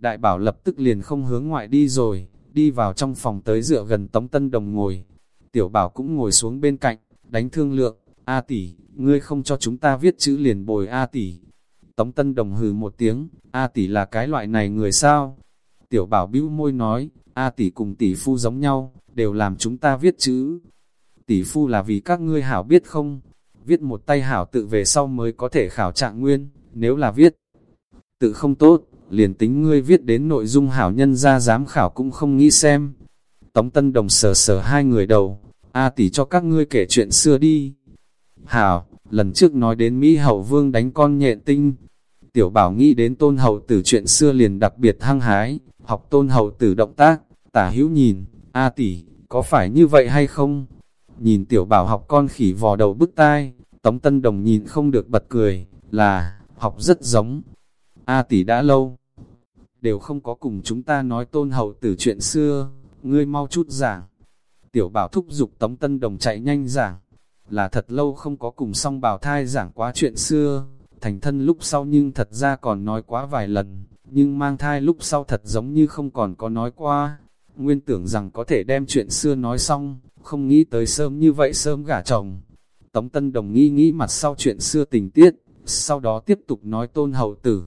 Đại bảo lập tức liền không hướng ngoại đi rồi, đi vào trong phòng tới dựa gần Tống Tân Đồng ngồi. Tiểu bảo cũng ngồi xuống bên cạnh, đánh thương lượng, A tỷ, ngươi không cho chúng ta viết chữ liền bồi A tỷ. Tống Tân Đồng hừ một tiếng, A tỷ là cái loại này người sao? Tiểu bảo bĩu môi nói, A tỷ cùng tỷ phu giống nhau, đều làm chúng ta viết chữ. Tỷ phu là vì các ngươi hảo biết không? Viết một tay hảo tự về sau mới có thể khảo trạng nguyên, nếu là viết tự không tốt, liền tính ngươi viết đến nội dung hảo nhân ra giám khảo cũng không nghĩ xem. Tống Tân Đồng sờ sờ hai người đầu, A tỷ cho các ngươi kể chuyện xưa đi. Hảo, lần trước nói đến Mỹ Hậu Vương đánh con nhện tinh. Tiểu bảo nghĩ đến tôn hậu tử chuyện xưa liền đặc biệt hăng hái, học tôn hậu tử động tác, tả hữu nhìn, A tỷ, có phải như vậy hay không? Nhìn tiểu bảo học con khỉ vò đầu bức tai, Tống Tân Đồng nhìn không được bật cười, là, học rất giống. A tỷ đã lâu, đều không có cùng chúng ta nói tôn hậu tử chuyện xưa, ngươi mau chút giảng. Tiểu bảo thúc giục Tống Tân Đồng chạy nhanh giảng, là thật lâu không có cùng song bảo thai giảng quá chuyện xưa, thành thân lúc sau nhưng thật ra còn nói quá vài lần, nhưng mang thai lúc sau thật giống như không còn có nói qua. Nguyên tưởng rằng có thể đem chuyện xưa nói xong, không nghĩ tới sớm như vậy sớm gả chồng. Tống Tân Đồng nghi nghĩ mặt sau chuyện xưa tình tiết, sau đó tiếp tục nói tôn hậu tử.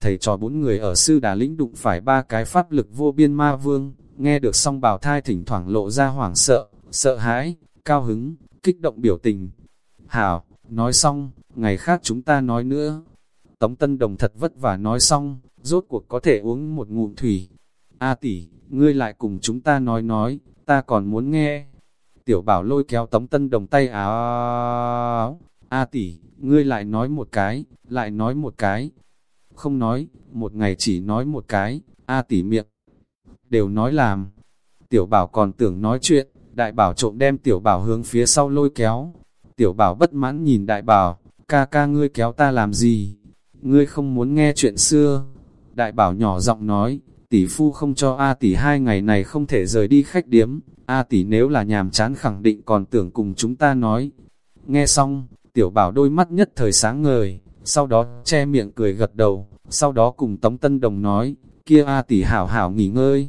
Thầy trò bốn người ở sư đà lĩnh đụng phải ba cái pháp lực vô biên ma vương, nghe được song bào thai thỉnh thoảng lộ ra hoảng sợ, sợ hãi, cao hứng, kích động biểu tình. Hảo, nói xong, ngày khác chúng ta nói nữa. Tống Tân Đồng thật vất vả nói xong, rốt cuộc có thể uống một ngụm thủy. A tỷ, ngươi lại cùng chúng ta nói nói, ta còn muốn nghe. Tiểu bảo lôi kéo Tống Tân Đồng tay áo. A tỷ, ngươi lại nói một cái, lại nói một cái. Không nói, một ngày chỉ nói một cái, A tỷ miệng. Đều nói làm. Tiểu bảo còn tưởng nói chuyện, đại bảo trộm đem tiểu bảo hướng phía sau lôi kéo. Tiểu bảo bất mãn nhìn đại bảo, ca ca ngươi kéo ta làm gì? Ngươi không muốn nghe chuyện xưa. Đại bảo nhỏ giọng nói, tỷ phu không cho A tỷ hai ngày này không thể rời đi khách điếm. A tỷ nếu là nhàm chán khẳng định còn tưởng cùng chúng ta nói. Nghe xong, tiểu bảo đôi mắt nhất thời sáng ngời, sau đó che miệng cười gật đầu, sau đó cùng Tống Tân Đồng nói, kia A tỷ hảo hảo nghỉ ngơi.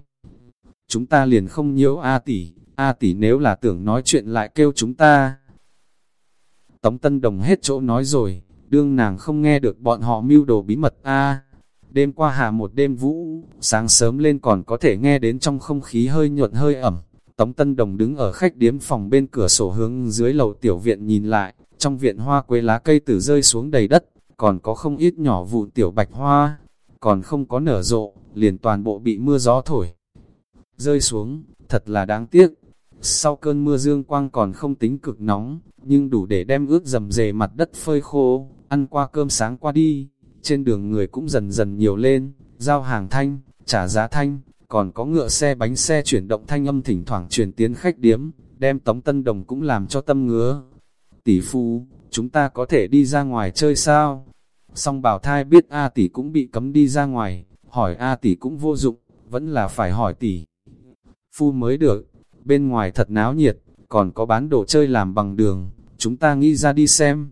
Chúng ta liền không nhiễu A tỷ, A tỷ nếu là tưởng nói chuyện lại kêu chúng ta. Tống Tân Đồng hết chỗ nói rồi, đương nàng không nghe được bọn họ mưu đồ bí mật A. Đêm qua hạ một đêm vũ, sáng sớm lên còn có thể nghe đến trong không khí hơi nhuận hơi ẩm. Tống Tân Đồng đứng ở khách điếm phòng bên cửa sổ hướng dưới lầu tiểu viện nhìn lại, trong viện hoa quế lá cây tử rơi xuống đầy đất, còn có không ít nhỏ vụn tiểu bạch hoa, còn không có nở rộ, liền toàn bộ bị mưa gió thổi. Rơi xuống, thật là đáng tiếc. Sau cơn mưa dương quang còn không tính cực nóng, nhưng đủ để đem ướt dầm dề mặt đất phơi khô, ăn qua cơm sáng qua đi, trên đường người cũng dần dần nhiều lên, giao hàng thanh, trả giá thanh, còn có ngựa xe bánh xe chuyển động thanh âm thỉnh thoảng chuyển tiến khách điếm, đem Tống Tân Đồng cũng làm cho tâm ngứa. Tỷ phu, chúng ta có thể đi ra ngoài chơi sao? Song bảo thai biết A tỷ cũng bị cấm đi ra ngoài, hỏi A tỷ cũng vô dụng, vẫn là phải hỏi tỷ. Phu mới được, bên ngoài thật náo nhiệt, còn có bán đồ chơi làm bằng đường, chúng ta nghĩ ra đi xem.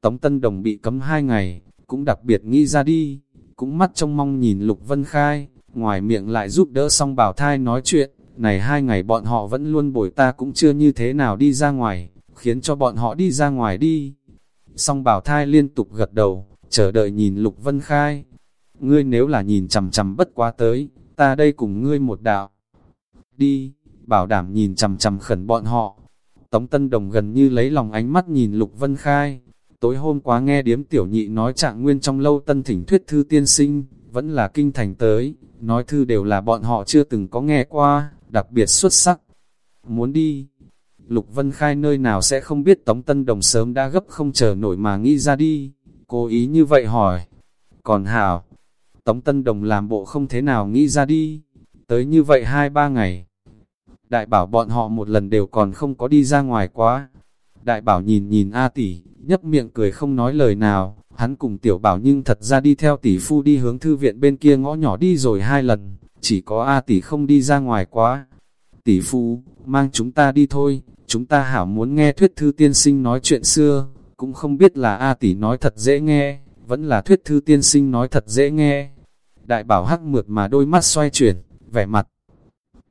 Tống Tân Đồng bị cấm hai ngày, cũng đặc biệt nghĩ ra đi, cũng mắt trong mong nhìn Lục Vân Khai, ngoài miệng lại giúp đỡ song bảo thai nói chuyện, này hai ngày bọn họ vẫn luôn bồi ta cũng chưa như thế nào đi ra ngoài, khiến cho bọn họ đi ra ngoài đi. Song bảo thai liên tục gật đầu, chờ đợi nhìn Lục Vân Khai. Ngươi nếu là nhìn chằm chằm bất quá tới, ta đây cùng ngươi một đạo. Đi, bảo đảm nhìn chằm chằm khẩn bọn họ. Tống Tân Đồng gần như lấy lòng ánh mắt nhìn Lục Vân Khai. Tối hôm quá nghe điếm tiểu nhị nói trạng nguyên trong lâu tân thỉnh thuyết thư tiên sinh, vẫn là kinh thành tới, nói thư đều là bọn họ chưa từng có nghe qua, đặc biệt xuất sắc. Muốn đi, Lục Vân Khai nơi nào sẽ không biết Tống Tân Đồng sớm đã gấp không chờ nổi mà nghĩ ra đi, cố ý như vậy hỏi. Còn Hảo, Tống Tân Đồng làm bộ không thế nào nghĩ ra đi, tới như vậy hai ba ngày. Đại bảo bọn họ một lần đều còn không có đi ra ngoài quá. Đại bảo nhìn nhìn A tỷ, nhấp miệng cười không nói lời nào, hắn cùng tiểu bảo nhưng thật ra đi theo tỷ phu đi hướng thư viện bên kia ngõ nhỏ đi rồi hai lần, chỉ có A tỷ không đi ra ngoài quá. tỷ phu, mang chúng ta đi thôi, chúng ta hảo muốn nghe thuyết thư tiên sinh nói chuyện xưa, cũng không biết là A tỷ nói thật dễ nghe, vẫn là thuyết thư tiên sinh nói thật dễ nghe. Đại bảo hắc mượt mà đôi mắt xoay chuyển, vẻ mặt.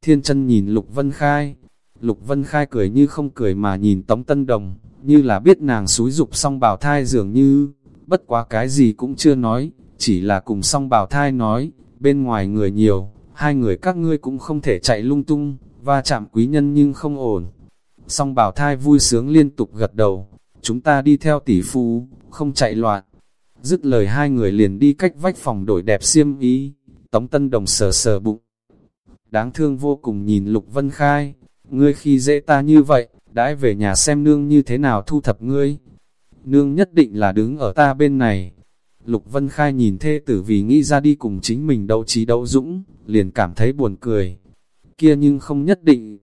Thiên chân nhìn Lục Vân Khai, Lục Vân Khai cười như không cười mà nhìn Tống Tân Đồng, như là biết nàng xúi dục song bảo thai dường như, bất quá cái gì cũng chưa nói, chỉ là cùng song bảo thai nói, bên ngoài người nhiều, hai người các ngươi cũng không thể chạy lung tung, va chạm quý nhân nhưng không ổn. Song bảo thai vui sướng liên tục gật đầu, chúng ta đi theo tỷ phu, không chạy loạn. Dứt lời hai người liền đi cách vách phòng đổi đẹp xiêm ý, tống tân đồng sờ sờ bụng. Đáng thương vô cùng nhìn Lục Vân Khai, ngươi khi dễ ta như vậy, đãi về nhà xem nương như thế nào thu thập ngươi. Nương nhất định là đứng ở ta bên này. Lục Vân Khai nhìn thê tử vì nghĩ ra đi cùng chính mình đấu trí đấu dũng, liền cảm thấy buồn cười. Kia nhưng không nhất định.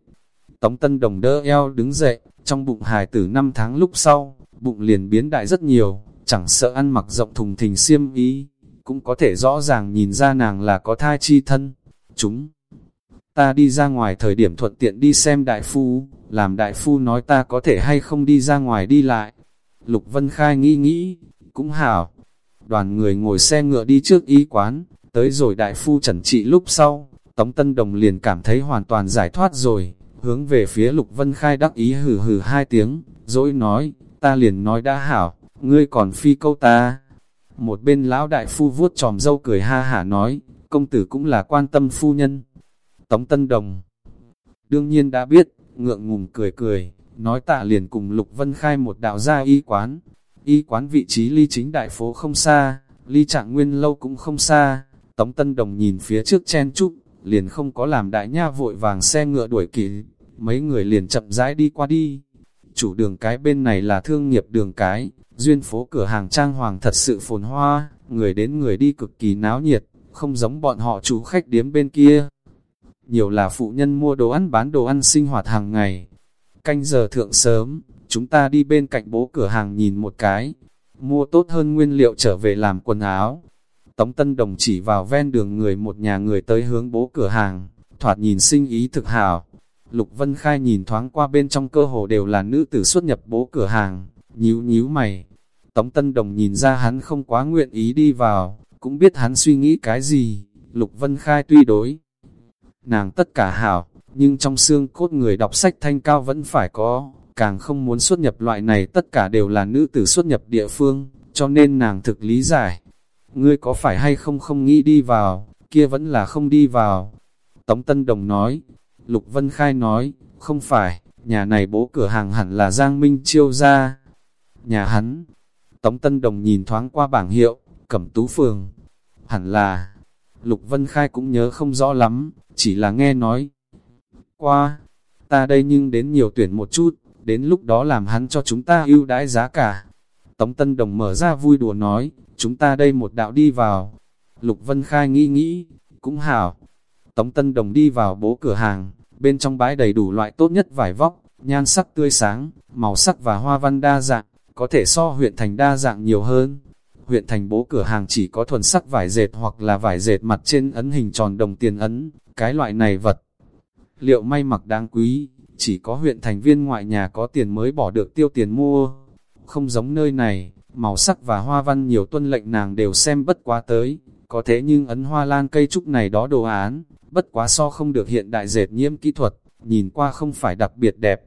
Tống Tân Đồng đỡ eo đứng dậy, trong bụng hài tử năm tháng lúc sau, bụng liền biến đại rất nhiều, chẳng sợ ăn mặc rộng thùng thình xiêm ý, cũng có thể rõ ràng nhìn ra nàng là có thai chi thân. Chúng ta đi ra ngoài thời điểm thuận tiện đi xem đại phu, làm đại phu nói ta có thể hay không đi ra ngoài đi lại. Lục Vân Khai nghĩ nghĩ, cũng hảo. Đoàn người ngồi xe ngựa đi trước y quán, tới rồi đại phu trần trị lúc sau, Tống Tân Đồng liền cảm thấy hoàn toàn giải thoát rồi, hướng về phía Lục Vân Khai đắc ý hừ hừ hai tiếng, dỗi nói, ta liền nói đã hảo, ngươi còn phi câu ta. Một bên lão đại phu vuốt tròm dâu cười ha hả nói, công tử cũng là quan tâm phu nhân. Tống Tân Đồng đương nhiên đã biết, ngượng ngùng cười cười, nói tạ liền cùng Lục Vân khai một đạo gia y quán. Y quán vị trí ly chính đại phố không xa, ly trạng nguyên lâu cũng không xa. Tống Tân Đồng nhìn phía trước chen trúc, liền không có làm đại nha vội vàng xe ngựa đuổi kịp, mấy người liền chậm rãi đi qua đi. Chủ đường cái bên này là thương nghiệp đường cái, duyên phố cửa hàng trang hoàng thật sự phồn hoa, người đến người đi cực kỳ náo nhiệt, không giống bọn họ chủ khách điếm bên kia nhiều là phụ nhân mua đồ ăn bán đồ ăn sinh hoạt hàng ngày. Canh giờ thượng sớm, chúng ta đi bên cạnh bố cửa hàng nhìn một cái, mua tốt hơn nguyên liệu trở về làm quần áo. Tống Tân Đồng chỉ vào ven đường người một nhà người tới hướng bố cửa hàng, thoạt nhìn sinh ý thực hảo. Lục Vân Khai nhìn thoáng qua bên trong cơ hồ đều là nữ tử xuất nhập bố cửa hàng, nhíu nhíu mày. Tống Tân Đồng nhìn ra hắn không quá nguyện ý đi vào, cũng biết hắn suy nghĩ cái gì. Lục Vân Khai tuy đối nàng tất cả hảo, nhưng trong xương cốt người đọc sách thanh cao vẫn phải có, càng không muốn xuất nhập loại này tất cả đều là nữ tử xuất nhập địa phương, cho nên nàng thực lý giải. Ngươi có phải hay không không nghĩ đi vào, kia vẫn là không đi vào. Tống Tân Đồng nói, Lục Vân Khai nói, không phải, nhà này bố cửa hàng hẳn là Giang Minh Chiêu ra. Nhà hắn, Tống Tân Đồng nhìn thoáng qua bảng hiệu, cẩm tú phường, hẳn là, Lục Vân Khai cũng nhớ không rõ lắm, chỉ là nghe nói. Qua, ta đây nhưng đến nhiều tuyển một chút, đến lúc đó làm hắn cho chúng ta ưu đãi giá cả. Tống Tân Đồng mở ra vui đùa nói, chúng ta đây một đạo đi vào. Lục Vân Khai nghĩ nghĩ, cũng hảo. Tống Tân Đồng đi vào bố cửa hàng, bên trong bãi đầy đủ loại tốt nhất vải vóc, nhan sắc tươi sáng, màu sắc và hoa văn đa dạng, có thể so huyện thành đa dạng nhiều hơn huyện thành bố cửa hàng chỉ có thuần sắc vải dệt hoặc là vải dệt mặt trên ấn hình tròn đồng tiền ấn, cái loại này vật. Liệu may mặc đáng quý, chỉ có huyện thành viên ngoại nhà có tiền mới bỏ được tiêu tiền mua. Không giống nơi này, màu sắc và hoa văn nhiều tuân lệnh nàng đều xem bất quá tới, có thế nhưng ấn hoa lan cây trúc này đó đồ án, bất quá so không được hiện đại dệt nhiễm kỹ thuật, nhìn qua không phải đặc biệt đẹp.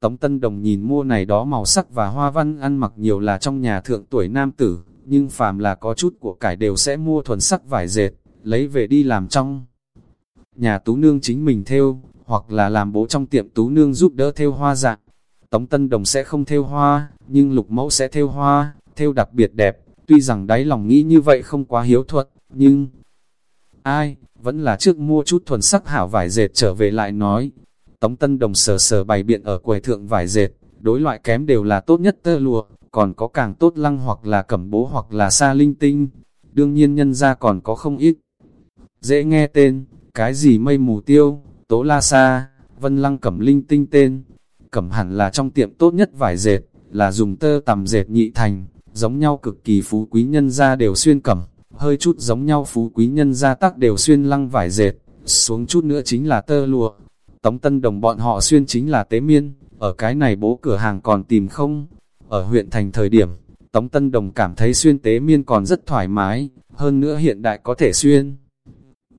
Tống Tân Đồng nhìn mua này đó màu sắc và hoa văn ăn mặc nhiều là trong nhà thượng tuổi nam tử, nhưng phàm là có chút của cải đều sẽ mua thuần sắc vải dệt, lấy về đi làm trong. Nhà tú nương chính mình theo, hoặc là làm bố trong tiệm tú nương giúp đỡ theo hoa dạng. Tống Tân Đồng sẽ không theo hoa, nhưng lục mẫu sẽ theo hoa, theo đặc biệt đẹp, tuy rằng đáy lòng nghĩ như vậy không quá hiếu thuật, nhưng... Ai, vẫn là trước mua chút thuần sắc hảo vải dệt trở về lại nói. Tống Tân Đồng sờ sờ bày biện ở quầy thượng vải dệt, đối loại kém đều là tốt nhất tơ lụa, còn có càng tốt lăng hoặc là cẩm bố hoặc là sa linh tinh. Đương nhiên nhân ra còn có không ít. Dễ nghe tên, cái gì mây mù tiêu, tố la sa, vân lăng cẩm linh tinh tên. Cẩm hẳn là trong tiệm tốt nhất vải dệt, là dùng tơ tầm dệt nhị thành, giống nhau cực kỳ phú quý nhân ra đều xuyên cẩm, hơi chút giống nhau phú quý nhân ra tắc đều xuyên lăng vải dệt, xuống chút nữa chính là tơ lụa. Tống Tân Đồng bọn họ xuyên chính là tế miên, ở cái này bố cửa hàng còn tìm không? Ở huyện thành thời điểm, Tống Tân Đồng cảm thấy xuyên tế miên còn rất thoải mái, hơn nữa hiện đại có thể xuyên.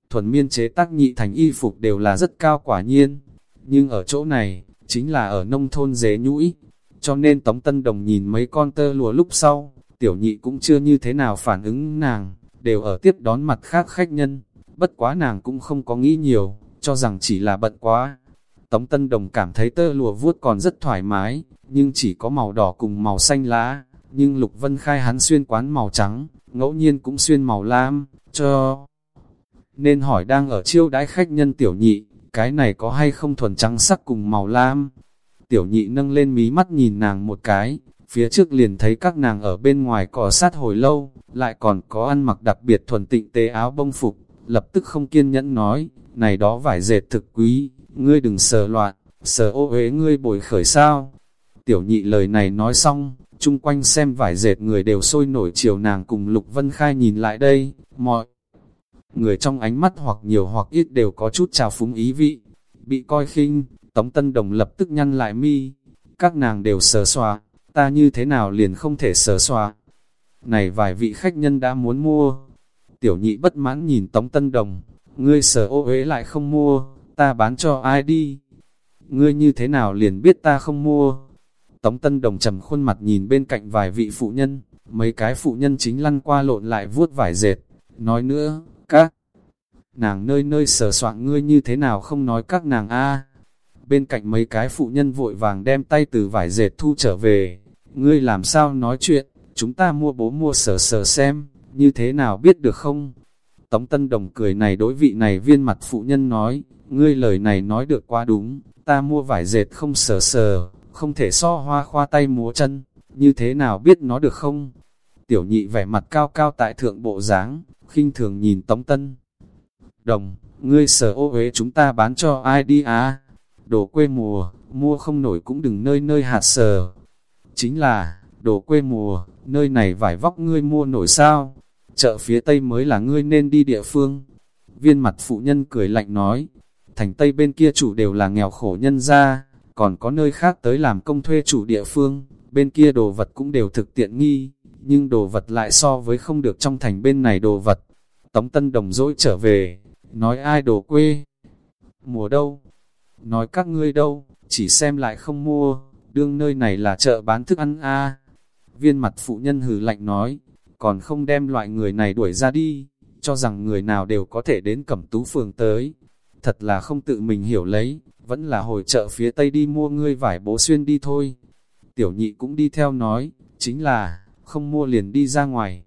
Thuần miên chế tác nhị thành y phục đều là rất cao quả nhiên, nhưng ở chỗ này, chính là ở nông thôn dế nhũi, cho nên Tống Tân Đồng nhìn mấy con tơ lùa lúc sau, tiểu nhị cũng chưa như thế nào phản ứng nàng, đều ở tiếp đón mặt khác khách nhân, bất quá nàng cũng không có nghĩ nhiều, cho rằng chỉ là bận quá. Tống Tân Đồng cảm thấy tơ lụa vuốt còn rất thoải mái, nhưng chỉ có màu đỏ cùng màu xanh lá, nhưng Lục Vân Khai hắn xuyên quán màu trắng, ngẫu nhiên cũng xuyên màu lam, cho... Nên hỏi đang ở chiêu đãi khách nhân tiểu nhị, cái này có hay không thuần trắng sắc cùng màu lam? Tiểu nhị nâng lên mí mắt nhìn nàng một cái, phía trước liền thấy các nàng ở bên ngoài cỏ sát hồi lâu, lại còn có ăn mặc đặc biệt thuần tịnh tế áo bông phục, lập tức không kiên nhẫn nói, này đó vải dệt thực quý, ngươi đừng sờ loạn, sờ ô uế ngươi bồi khởi sao. Tiểu nhị lời này nói xong, chung quanh xem vải dệt người đều sôi nổi chiều nàng cùng Lục Vân Khai nhìn lại đây, mọi người trong ánh mắt hoặc nhiều hoặc ít đều có chút trào phúng ý vị, bị coi khinh, Tống Tân Đồng lập tức nhăn lại mi, các nàng đều sờ xoa, ta như thế nào liền không thể sờ xoa. Này vài vị khách nhân đã muốn mua, tiểu nhị bất mãn nhìn Tống Tân Đồng, ngươi sờ ô uế lại không mua, ta bán cho ai đi? Ngươi như thế nào liền biết ta không mua? Tống Tân Đồng trầm khuôn mặt nhìn bên cạnh vài vị phụ nhân, mấy cái phụ nhân chính lăn qua lộn lại vuốt vải dệt, nói nữa, các nàng nơi nơi sờ soạn ngươi như thế nào không nói các nàng a Bên cạnh mấy cái phụ nhân vội vàng đem tay từ vải dệt thu trở về, ngươi làm sao nói chuyện, chúng ta mua bố mua sờ sờ xem, như thế nào biết được không? Tống Tân Đồng cười này đối vị này viên mặt phụ nhân nói, ngươi lời này nói được quá đúng, ta mua vải dệt không sờ sờ, không thể so hoa khoa tay múa chân, như thế nào biết nó được không? Tiểu nhị vẻ mặt cao cao tại thượng bộ dáng khinh thường nhìn Tống Tân. Đồng, ngươi sờ ô uế chúng ta bán cho ai đi á? Đồ quê mùa, mua không nổi cũng đừng nơi nơi hạt sờ. Chính là, đồ quê mùa, nơi này vải vóc ngươi mua nổi sao? Chợ phía Tây mới là ngươi nên đi địa phương. Viên mặt phụ nhân cười lạnh nói, thành Tây bên kia chủ đều là nghèo khổ nhân ra, còn có nơi khác tới làm công thuê chủ địa phương, bên kia đồ vật cũng đều thực tiện nghi, nhưng đồ vật lại so với không được trong thành bên này đồ vật. Tống Tân Đồng dỗi trở về, nói ai đồ quê? Mùa đâu? Nói các ngươi đâu, chỉ xem lại không mua, đương nơi này là chợ bán thức ăn a Viên mặt phụ nhân hừ lạnh nói, còn không đem loại người này đuổi ra đi, cho rằng người nào đều có thể đến cẩm tú phường tới. Thật là không tự mình hiểu lấy, vẫn là hồi chợ phía tây đi mua ngươi vải bố xuyên đi thôi. Tiểu nhị cũng đi theo nói, chính là, không mua liền đi ra ngoài.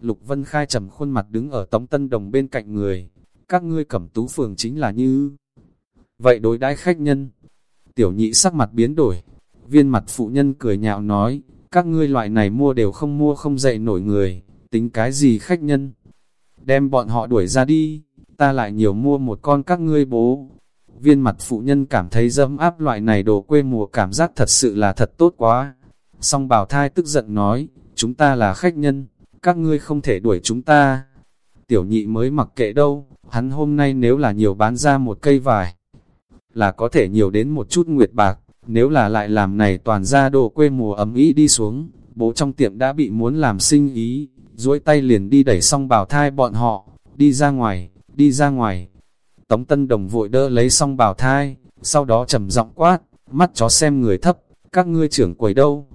Lục Vân Khai trầm khuôn mặt đứng ở Tống Tân Đồng bên cạnh người. Các ngươi cẩm tú phường chính là như... Vậy đối đãi khách nhân. Tiểu nhị sắc mặt biến đổi. Viên mặt phụ nhân cười nhạo nói, các ngươi loại này mua đều không mua không dậy nổi người, tính cái gì khách nhân. Đem bọn họ đuổi ra đi, ta lại nhiều mua một con các ngươi bố. Viên mặt phụ nhân cảm thấy dâm áp loại này đồ quê mùa cảm giác thật sự là thật tốt quá. Song bảo thai tức giận nói, chúng ta là khách nhân, các ngươi không thể đuổi chúng ta. Tiểu nhị mới mặc kệ đâu, hắn hôm nay nếu là nhiều bán ra một cây vải, là có thể nhiều đến một chút nguyệt bạc. Nếu là lại làm này toàn ra đồ quê mùa ấm ý đi xuống, bố trong tiệm đã bị muốn làm sinh ý, duỗi tay liền đi đẩy xong bảo thai bọn họ, đi ra ngoài, đi ra ngoài. Tống Tân Đồng vội đỡ lấy xong bảo thai, sau đó trầm giọng quát, mắt chó xem người thấp, các ngươi trưởng quầy đâu.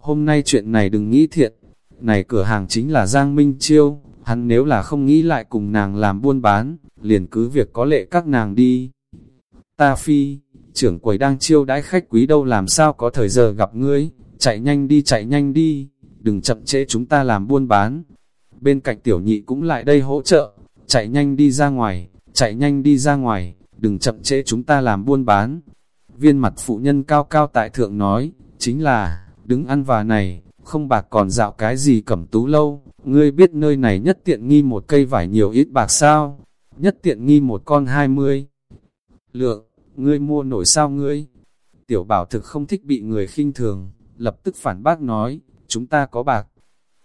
Hôm nay chuyện này đừng nghĩ thiện, này cửa hàng chính là Giang Minh Chiêu, hắn nếu là không nghĩ lại cùng nàng làm buôn bán, liền cứ việc có lệ các nàng đi. Ta phi, trưởng quầy đang chiêu đãi khách quý đâu làm sao có thời giờ gặp ngươi, chạy nhanh đi chạy nhanh đi, đừng chậm trễ chúng ta làm buôn bán. Bên cạnh tiểu nhị cũng lại đây hỗ trợ, chạy nhanh đi ra ngoài, chạy nhanh đi ra ngoài, đừng chậm trễ chúng ta làm buôn bán. Viên mặt phụ nhân cao cao tại thượng nói, chính là, đứng ăn và này, không bạc còn dạo cái gì cẩm tú lâu, ngươi biết nơi này nhất tiện nghi một cây vải nhiều ít bạc sao, nhất tiện nghi một con hai mươi lượng, ngươi mua nổi sao ngươi? Tiểu bảo thực không thích bị người khinh thường, lập tức phản bác nói, chúng ta có bạc.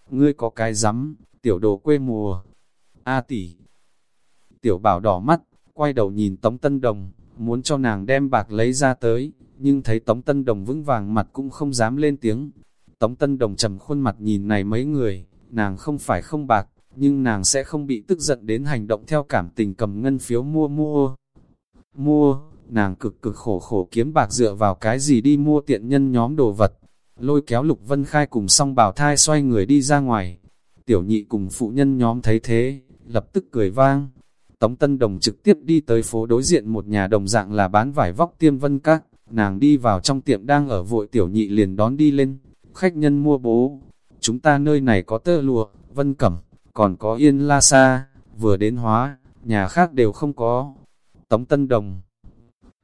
Ngươi có cái rắm, tiểu đồ quê mùa. A tỷ. Tiểu bảo đỏ mắt, quay đầu nhìn Tống Tân Đồng, muốn cho nàng đem bạc lấy ra tới, nhưng thấy Tống Tân Đồng vững vàng mặt cũng không dám lên tiếng. Tống Tân Đồng trầm khuôn mặt nhìn này mấy người, nàng không phải không bạc, nhưng nàng sẽ không bị tức giận đến hành động theo cảm tình cầm ngân phiếu mua mua. Mua, nàng cực cực khổ khổ kiếm bạc dựa vào cái gì đi mua tiện nhân nhóm đồ vật. Lôi kéo Lục Vân Khai cùng song bảo thai xoay người đi ra ngoài. Tiểu nhị cùng phụ nhân nhóm thấy thế, lập tức cười vang. Tống Tân Đồng trực tiếp đi tới phố đối diện một nhà đồng dạng là bán vải vóc tiêm vân các. Nàng đi vào trong tiệm đang ở vội tiểu nhị liền đón đi lên. Khách nhân mua bố. Chúng ta nơi này có tơ lụa, vân cẩm, còn có yên la sa, vừa đến hóa, nhà khác đều không có. Tống Tân Đồng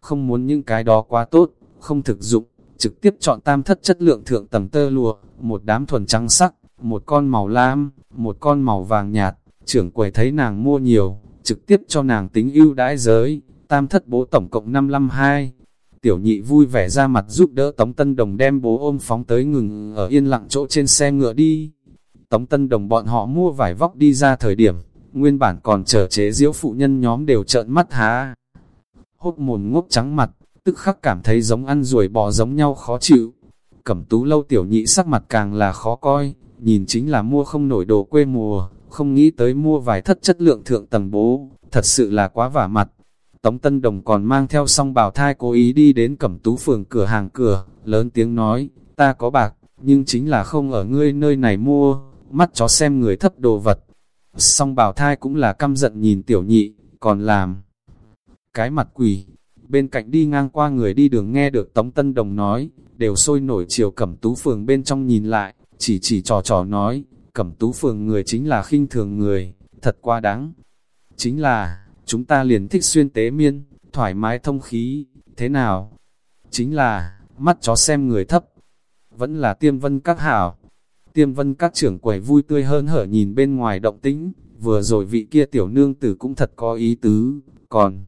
không muốn những cái đó quá tốt, không thực dụng, trực tiếp chọn tam thất chất lượng thượng tầng tơ lụa, một đám thuần trắng sắc, một con màu lam, một con màu vàng nhạt, trưởng quầy thấy nàng mua nhiều, trực tiếp cho nàng tính ưu đãi giới, tam thất bố tổng cộng 552. Tiểu nhị vui vẻ ra mặt giúp đỡ Tống Tân Đồng đem bố ôm phóng tới ngừng ở yên lặng chỗ trên xe ngựa đi. Tống Tân Đồng bọn họ mua vải vóc đi ra thời điểm, nguyên bản còn chờ chế diễu phụ nhân nhóm đều trợn mắt há. Hốt mồn ngốc trắng mặt, tức khắc cảm thấy giống ăn ruồi bò giống nhau khó chịu. Cẩm tú lâu tiểu nhị sắc mặt càng là khó coi, nhìn chính là mua không nổi đồ quê mùa, không nghĩ tới mua vài thất chất lượng thượng tầng bố, thật sự là quá vả mặt. Tống Tân Đồng còn mang theo song bào thai cố ý đi đến cẩm tú phường cửa hàng cửa, lớn tiếng nói, ta có bạc, nhưng chính là không ở ngươi nơi này mua, mắt chó xem người thấp đồ vật. Song bào thai cũng là căm giận nhìn tiểu nhị, còn làm cái mặt quỷ. Bên cạnh đi ngang qua người đi đường nghe được Tống Tân Đồng nói, đều sôi nổi chiều cẩm tú phường bên trong nhìn lại, chỉ chỉ trò trò nói, cẩm tú phường người chính là khinh thường người, thật quá đáng. Chính là, chúng ta liền thích xuyên tế miên, thoải mái thông khí, thế nào? Chính là, mắt chó xem người thấp, vẫn là tiêm vân các hảo. Tiêm vân các trưởng quầy vui tươi hơn hở nhìn bên ngoài động tĩnh, vừa rồi vị kia tiểu nương tử cũng thật có ý tứ, còn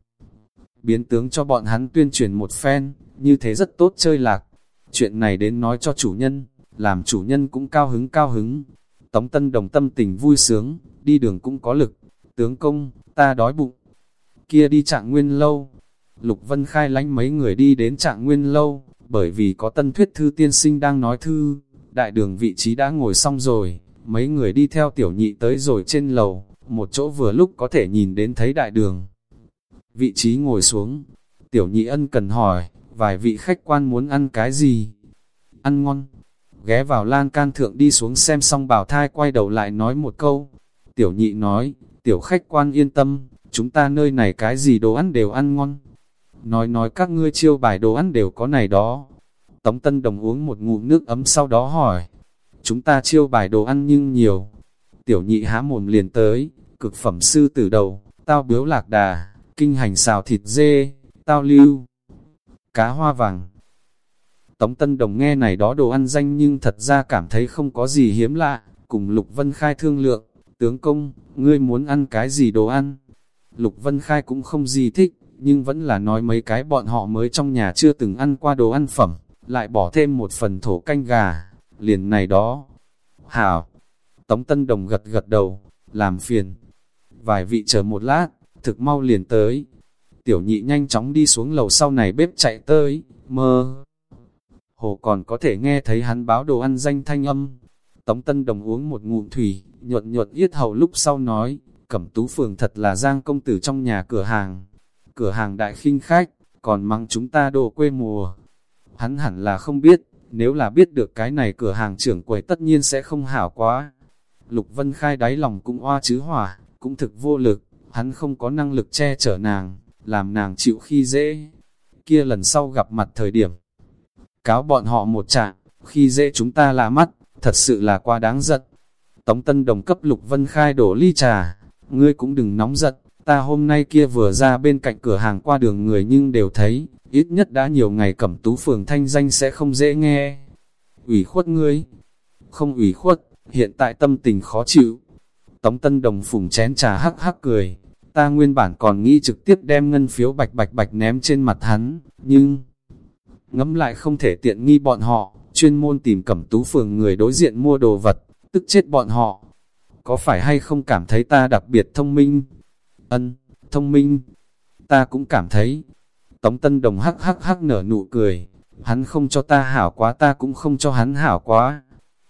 biến tướng cho bọn hắn tuyên truyền một phen, như thế rất tốt chơi lạc. Chuyện này đến nói cho chủ nhân, làm chủ nhân cũng cao hứng cao hứng. Tống Tân Đồng tâm tình vui sướng, đi đường cũng có lực. Tướng công, ta đói bụng. Kia đi trạng nguyên lâu. Lục Vân Khai lánh mấy người đi đến trạng nguyên lâu, bởi vì có tân thuyết thư tiên sinh đang nói thư. Đại đường vị trí đã ngồi xong rồi, mấy người đi theo tiểu nhị tới rồi trên lầu, một chỗ vừa lúc có thể nhìn đến thấy đại đường vị trí ngồi xuống. Tiểu nhị ân cần hỏi, vài vị khách quan muốn ăn cái gì? Ăn ngon. Ghé vào lan can thượng đi xuống xem xong bảo thai quay đầu lại nói một câu. Tiểu nhị nói, tiểu khách quan yên tâm, chúng ta nơi này cái gì đồ ăn đều ăn ngon. Nói nói các ngươi chiêu bài đồ ăn đều có này đó. Tống Tân Đồng uống một ngụm nước ấm sau đó hỏi, chúng ta chiêu bài đồ ăn nhưng nhiều. Tiểu nhị há mồm liền tới, cực phẩm sư tử đầu, tao biếu lạc đà, kinh hành xào thịt dê, tao lưu, cá hoa vàng. Tống Tân Đồng nghe này đó đồ ăn danh nhưng thật ra cảm thấy không có gì hiếm lạ, cùng Lục Vân Khai thương lượng, tướng công, ngươi muốn ăn cái gì đồ ăn? Lục Vân Khai cũng không gì thích, nhưng vẫn là nói mấy cái bọn họ mới trong nhà chưa từng ăn qua đồ ăn phẩm, lại bỏ thêm một phần thổ canh gà, liền này đó. Hảo! Tống Tân Đồng gật gật đầu, làm phiền. Vài vị chờ một lát, thực mau liền tới. Tiểu nhị nhanh chóng đi xuống lầu sau này bếp chạy tới, mơ. Hồ còn có thể nghe thấy hắn báo đồ ăn danh thanh âm. Tống Tân Đồng uống một ngụm thủy, nhuận nhuận yết hầu lúc sau nói, cẩm tú phường thật là giang công tử trong nhà cửa hàng. Cửa hàng đại khinh khách, còn mang chúng ta đồ quê mùa. Hắn hẳn là không biết, nếu là biết được cái này cửa hàng trưởng quầy tất nhiên sẽ không hảo quá. Lục Vân Khai đáy lòng cũng oa chứ hỏa, cũng thực vô lực hắn không có năng lực che chở nàng, làm nàng chịu khi dễ. Kia lần sau gặp mặt thời điểm, cáo bọn họ một trạng, khi dễ chúng ta là mắt, thật sự là quá đáng giận. Tống Tân Đồng cấp Lục Vân Khai đổ ly trà, ngươi cũng đừng nóng giận, ta hôm nay kia vừa ra bên cạnh cửa hàng qua đường người nhưng đều thấy, ít nhất đã nhiều ngày cẩm tú phường thanh danh sẽ không dễ nghe. ủy khuất ngươi, không ủy khuất, hiện tại tâm tình khó chịu. Tống Tân Đồng phùng chén trà hắc hắc cười, ta nguyên bản còn nghĩ trực tiếp đem ngân phiếu bạch bạch bạch ném trên mặt hắn, nhưng ngẫm lại không thể tiện nghi bọn họ, chuyên môn tìm cẩm tú phường người đối diện mua đồ vật, tức chết bọn họ. Có phải hay không cảm thấy ta đặc biệt thông minh? Ân, thông minh. Ta cũng cảm thấy. Tống Tân Đồng hắc hắc hắc nở nụ cười, hắn không cho ta hảo quá ta cũng không cho hắn hảo quá.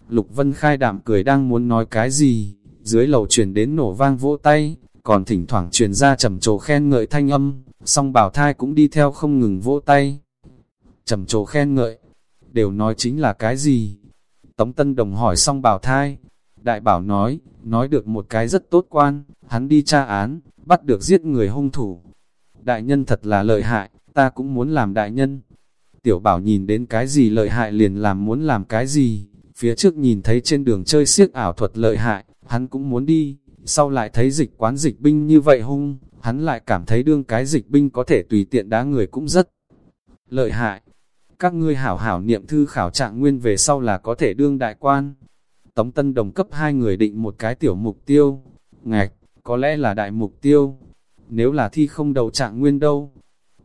Lục Vân Khai đạm cười đang muốn nói cái gì, dưới lầu truyền đến nổ vang vỗ tay, còn thỉnh thoảng truyền ra trầm trồ khen ngợi thanh âm, song bảo thai cũng đi theo không ngừng vỗ tay. Trầm trồ khen ngợi, đều nói chính là cái gì? Tống Tân Đồng hỏi Song bảo thai, đại bảo nói, nói được một cái rất tốt quan, hắn đi tra án, bắt được giết người hung thủ. Đại nhân thật là lợi hại, ta cũng muốn làm đại nhân. Tiểu bảo nhìn đến cái gì lợi hại liền làm muốn làm cái gì, phía trước nhìn thấy trên đường chơi siếc ảo thuật lợi hại, hắn cũng muốn đi, sau lại thấy dịch quán dịch binh như vậy hung, hắn lại cảm thấy đương cái dịch binh có thể tùy tiện đá người cũng rất lợi hại. Các ngươi hảo hảo niệm thư khảo trạng nguyên về sau là có thể đương đại quan. Tống Tân Đồng cấp hai người định một cái tiểu mục tiêu. Ngạch, có lẽ là đại mục tiêu. Nếu là thi không đầu trạng nguyên đâu.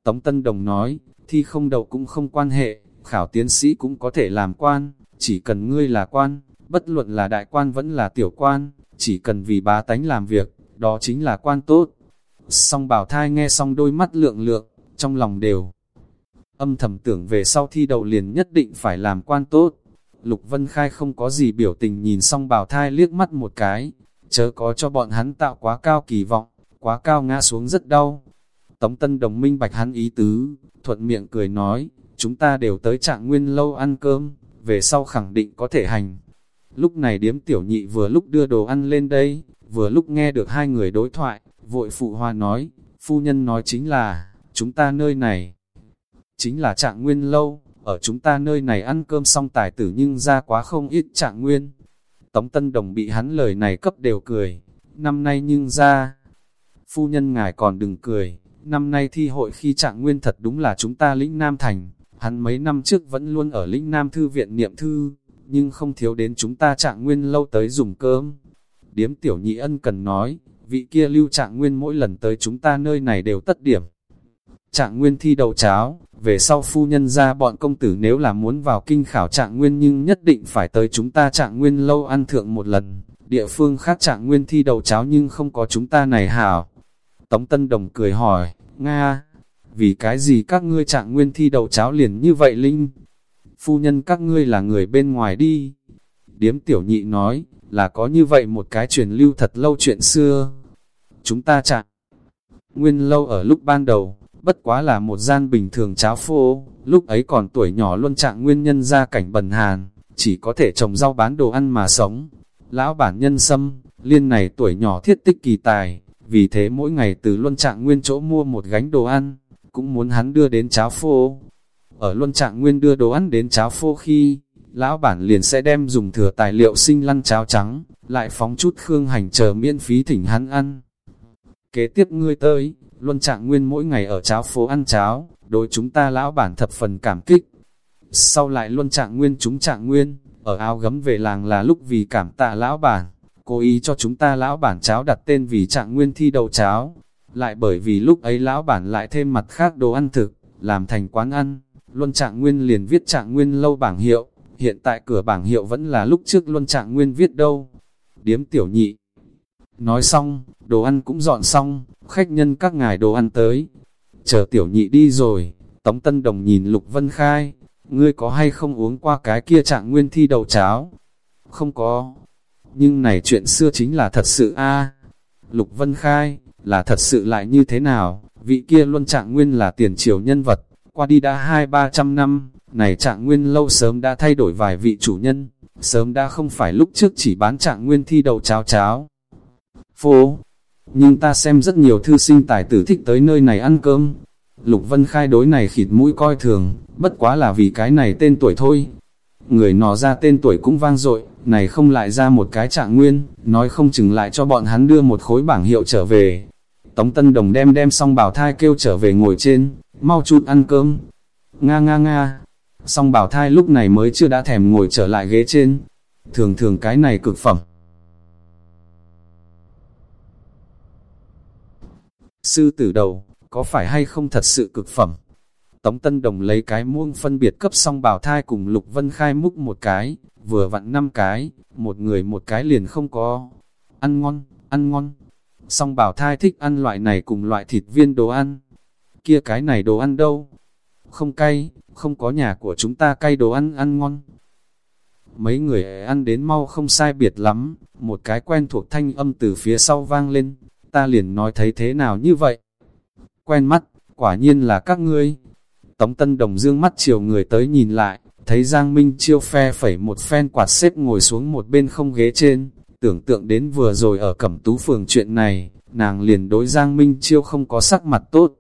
Tống Tân Đồng nói, thi không đầu cũng không quan hệ, khảo tiến sĩ cũng có thể làm quan, chỉ cần ngươi là quan, bất luận là đại quan vẫn là tiểu quan, chỉ cần vì bá tánh làm việc, đó chính là quan tốt. Song bảo thai nghe xong đôi mắt lượng lượng, trong lòng đều âm thầm tưởng về sau thi đậu liền nhất định phải làm quan tốt. Lục Vân Khai không có gì biểu tình nhìn Song bảo thai liếc mắt một cái, chớ có cho bọn hắn tạo quá cao kỳ vọng, quá cao ngã xuống rất đau. Tống Tân Đồng minh bạch hắn ý tứ, thuận miệng cười nói, chúng ta đều tới trạng nguyên lâu ăn cơm, về sau khẳng định có thể hành. Lúc này điếm tiểu nhị vừa lúc đưa đồ ăn lên đây, vừa lúc nghe được hai người đối thoại, vội phụ hoa nói, phu nhân nói chính là, chúng ta nơi này, chính là trạng nguyên lâu, ở chúng ta nơi này ăn cơm xong tài tử nhưng ra quá không ít trạng nguyên. Tống Tân Đồng bị hắn lời này cấp đều cười, năm nay nhưng ra, phu nhân ngài còn đừng cười, năm nay thi hội khi trạng nguyên thật đúng là chúng ta lĩnh Nam Thành, hắn mấy năm trước vẫn luôn ở lĩnh Nam Thư viện niệm thư, nhưng không thiếu đến chúng ta trạng nguyên lâu tới dùng cơm. Điếm tiểu nhị ân cần nói, vị kia lưu trạng nguyên mỗi lần tới chúng ta nơi này đều tất điểm. Trạng nguyên thi đầu cháo, về sau phu nhân ra bọn công tử nếu là muốn vào kinh khảo trạng nguyên nhưng nhất định phải tới chúng ta trạng nguyên lâu ăn thượng một lần. Địa phương khác trạng nguyên thi đầu cháo nhưng không có chúng ta này hảo. Tống Tân Đồng cười hỏi, Nga, vì cái gì các ngươi trạng nguyên thi đầu cháo liền như vậy Linh? Phu nhân các ngươi là người bên ngoài đi. Điếm tiểu nhị nói, là có như vậy một cái truyền lưu thật lâu chuyện xưa. Chúng ta trạng nguyên lâu ở lúc ban đầu, bất quá là một gian bình thường cháo phô, lúc ấy còn tuổi nhỏ luôn trạng nguyên nhân ra cảnh bần hàn, chỉ có thể trồng rau bán đồ ăn mà sống. Lão bản nhân sâm, liên này tuổi nhỏ thiết tích kỳ tài, vì thế mỗi ngày từ luân trạng nguyên chỗ mua một gánh đồ ăn, cũng muốn hắn đưa đến cháo phô. Ở luân trạng nguyên đưa đồ ăn đến cháo phô khi, lão bản liền sẽ đem dùng thừa tài liệu sinh lăn cháo trắng, lại phóng chút khương hành chờ miễn phí thỉnh hắn ăn. Kế tiếp ngươi tới, luân trạng nguyên mỗi ngày ở cháo phố ăn cháo, đối chúng ta lão bản thập phần cảm kích. Sau lại luân trạng nguyên chúng trạng nguyên, ở áo gấm về làng là lúc vì cảm tạ lão bản, cố ý cho chúng ta lão bản cháo đặt tên vì trạng nguyên thi đầu cháo. Lại bởi vì lúc ấy lão bản lại thêm mặt khác đồ ăn thực, làm thành quán ăn, luân trạng nguyên liền viết trạng nguyên lâu bảng hiệu, hiện tại cửa bảng hiệu vẫn là lúc trước luân trạng nguyên viết đâu. Điếm tiểu nhị. Nói xong, đồ ăn cũng dọn xong, khách nhân các ngài đồ ăn tới. Chờ tiểu nhị đi rồi, Tống Tân Đồng nhìn Lục Vân Khai, ngươi có hay không uống qua cái kia trạng nguyên thi đầu cháo? Không có. Nhưng này chuyện xưa chính là thật sự a Lục Vân Khai, là thật sự lại như thế nào? Vị kia luôn trạng nguyên là tiền triều nhân vật, qua đi đã hai ba trăm năm, này trạng nguyên lâu sớm đã thay đổi vài vị chủ nhân, sớm đã không phải lúc trước chỉ bán trạng nguyên thi đầu cháo cháo. Phố, nhưng ta xem rất nhiều thư sinh tài tử thích tới nơi này ăn cơm. Lục Vân Khai đối này khịt mũi coi thường, bất quá là vì cái này tên tuổi thôi. Người nọ ra tên tuổi cũng vang dội, này không lại ra một cái trạng nguyên, nói không chừng lại cho bọn hắn đưa một khối bảng hiệu trở về. Tống Tân Đồng đem đem xong bảo thai kêu trở về ngồi trên, mau chút ăn cơm. Nga nga nga, xong bảo thai lúc này mới chưa đã thèm ngồi trở lại ghế trên. Thường thường cái này cực phẩm. Sư tử đầu, có phải hay không thật sự cực phẩm? Tống Tân Đồng lấy cái muông phân biệt cấp xong bảo thai cùng Lục Vân Khai múc một cái, vừa vặn năm cái, một người một cái liền không có. Ăn ngon, ăn ngon. Song bảo thai thích ăn loại này cùng loại thịt viên đồ ăn. kia cái này đồ ăn đâu? Không cay, không có nhà của chúng ta cay đồ ăn ăn ngon. Mấy người ăn đến mau không sai biệt lắm, một cái quen thuộc thanh âm từ phía sau vang lên, ta liền nói thấy thế nào như vậy. Quen mắt, quả nhiên là các ngươi. Tống Tân Đồng dương mắt chiều người tới nhìn lại, thấy Giang Minh Chiêu phe phẩy một phen quạt xếp ngồi xuống một bên không ghế trên, tưởng tượng đến vừa rồi ở Cẩm Tú Phường chuyện này, nàng liền đối Giang Minh Chiêu không có sắc mặt tốt.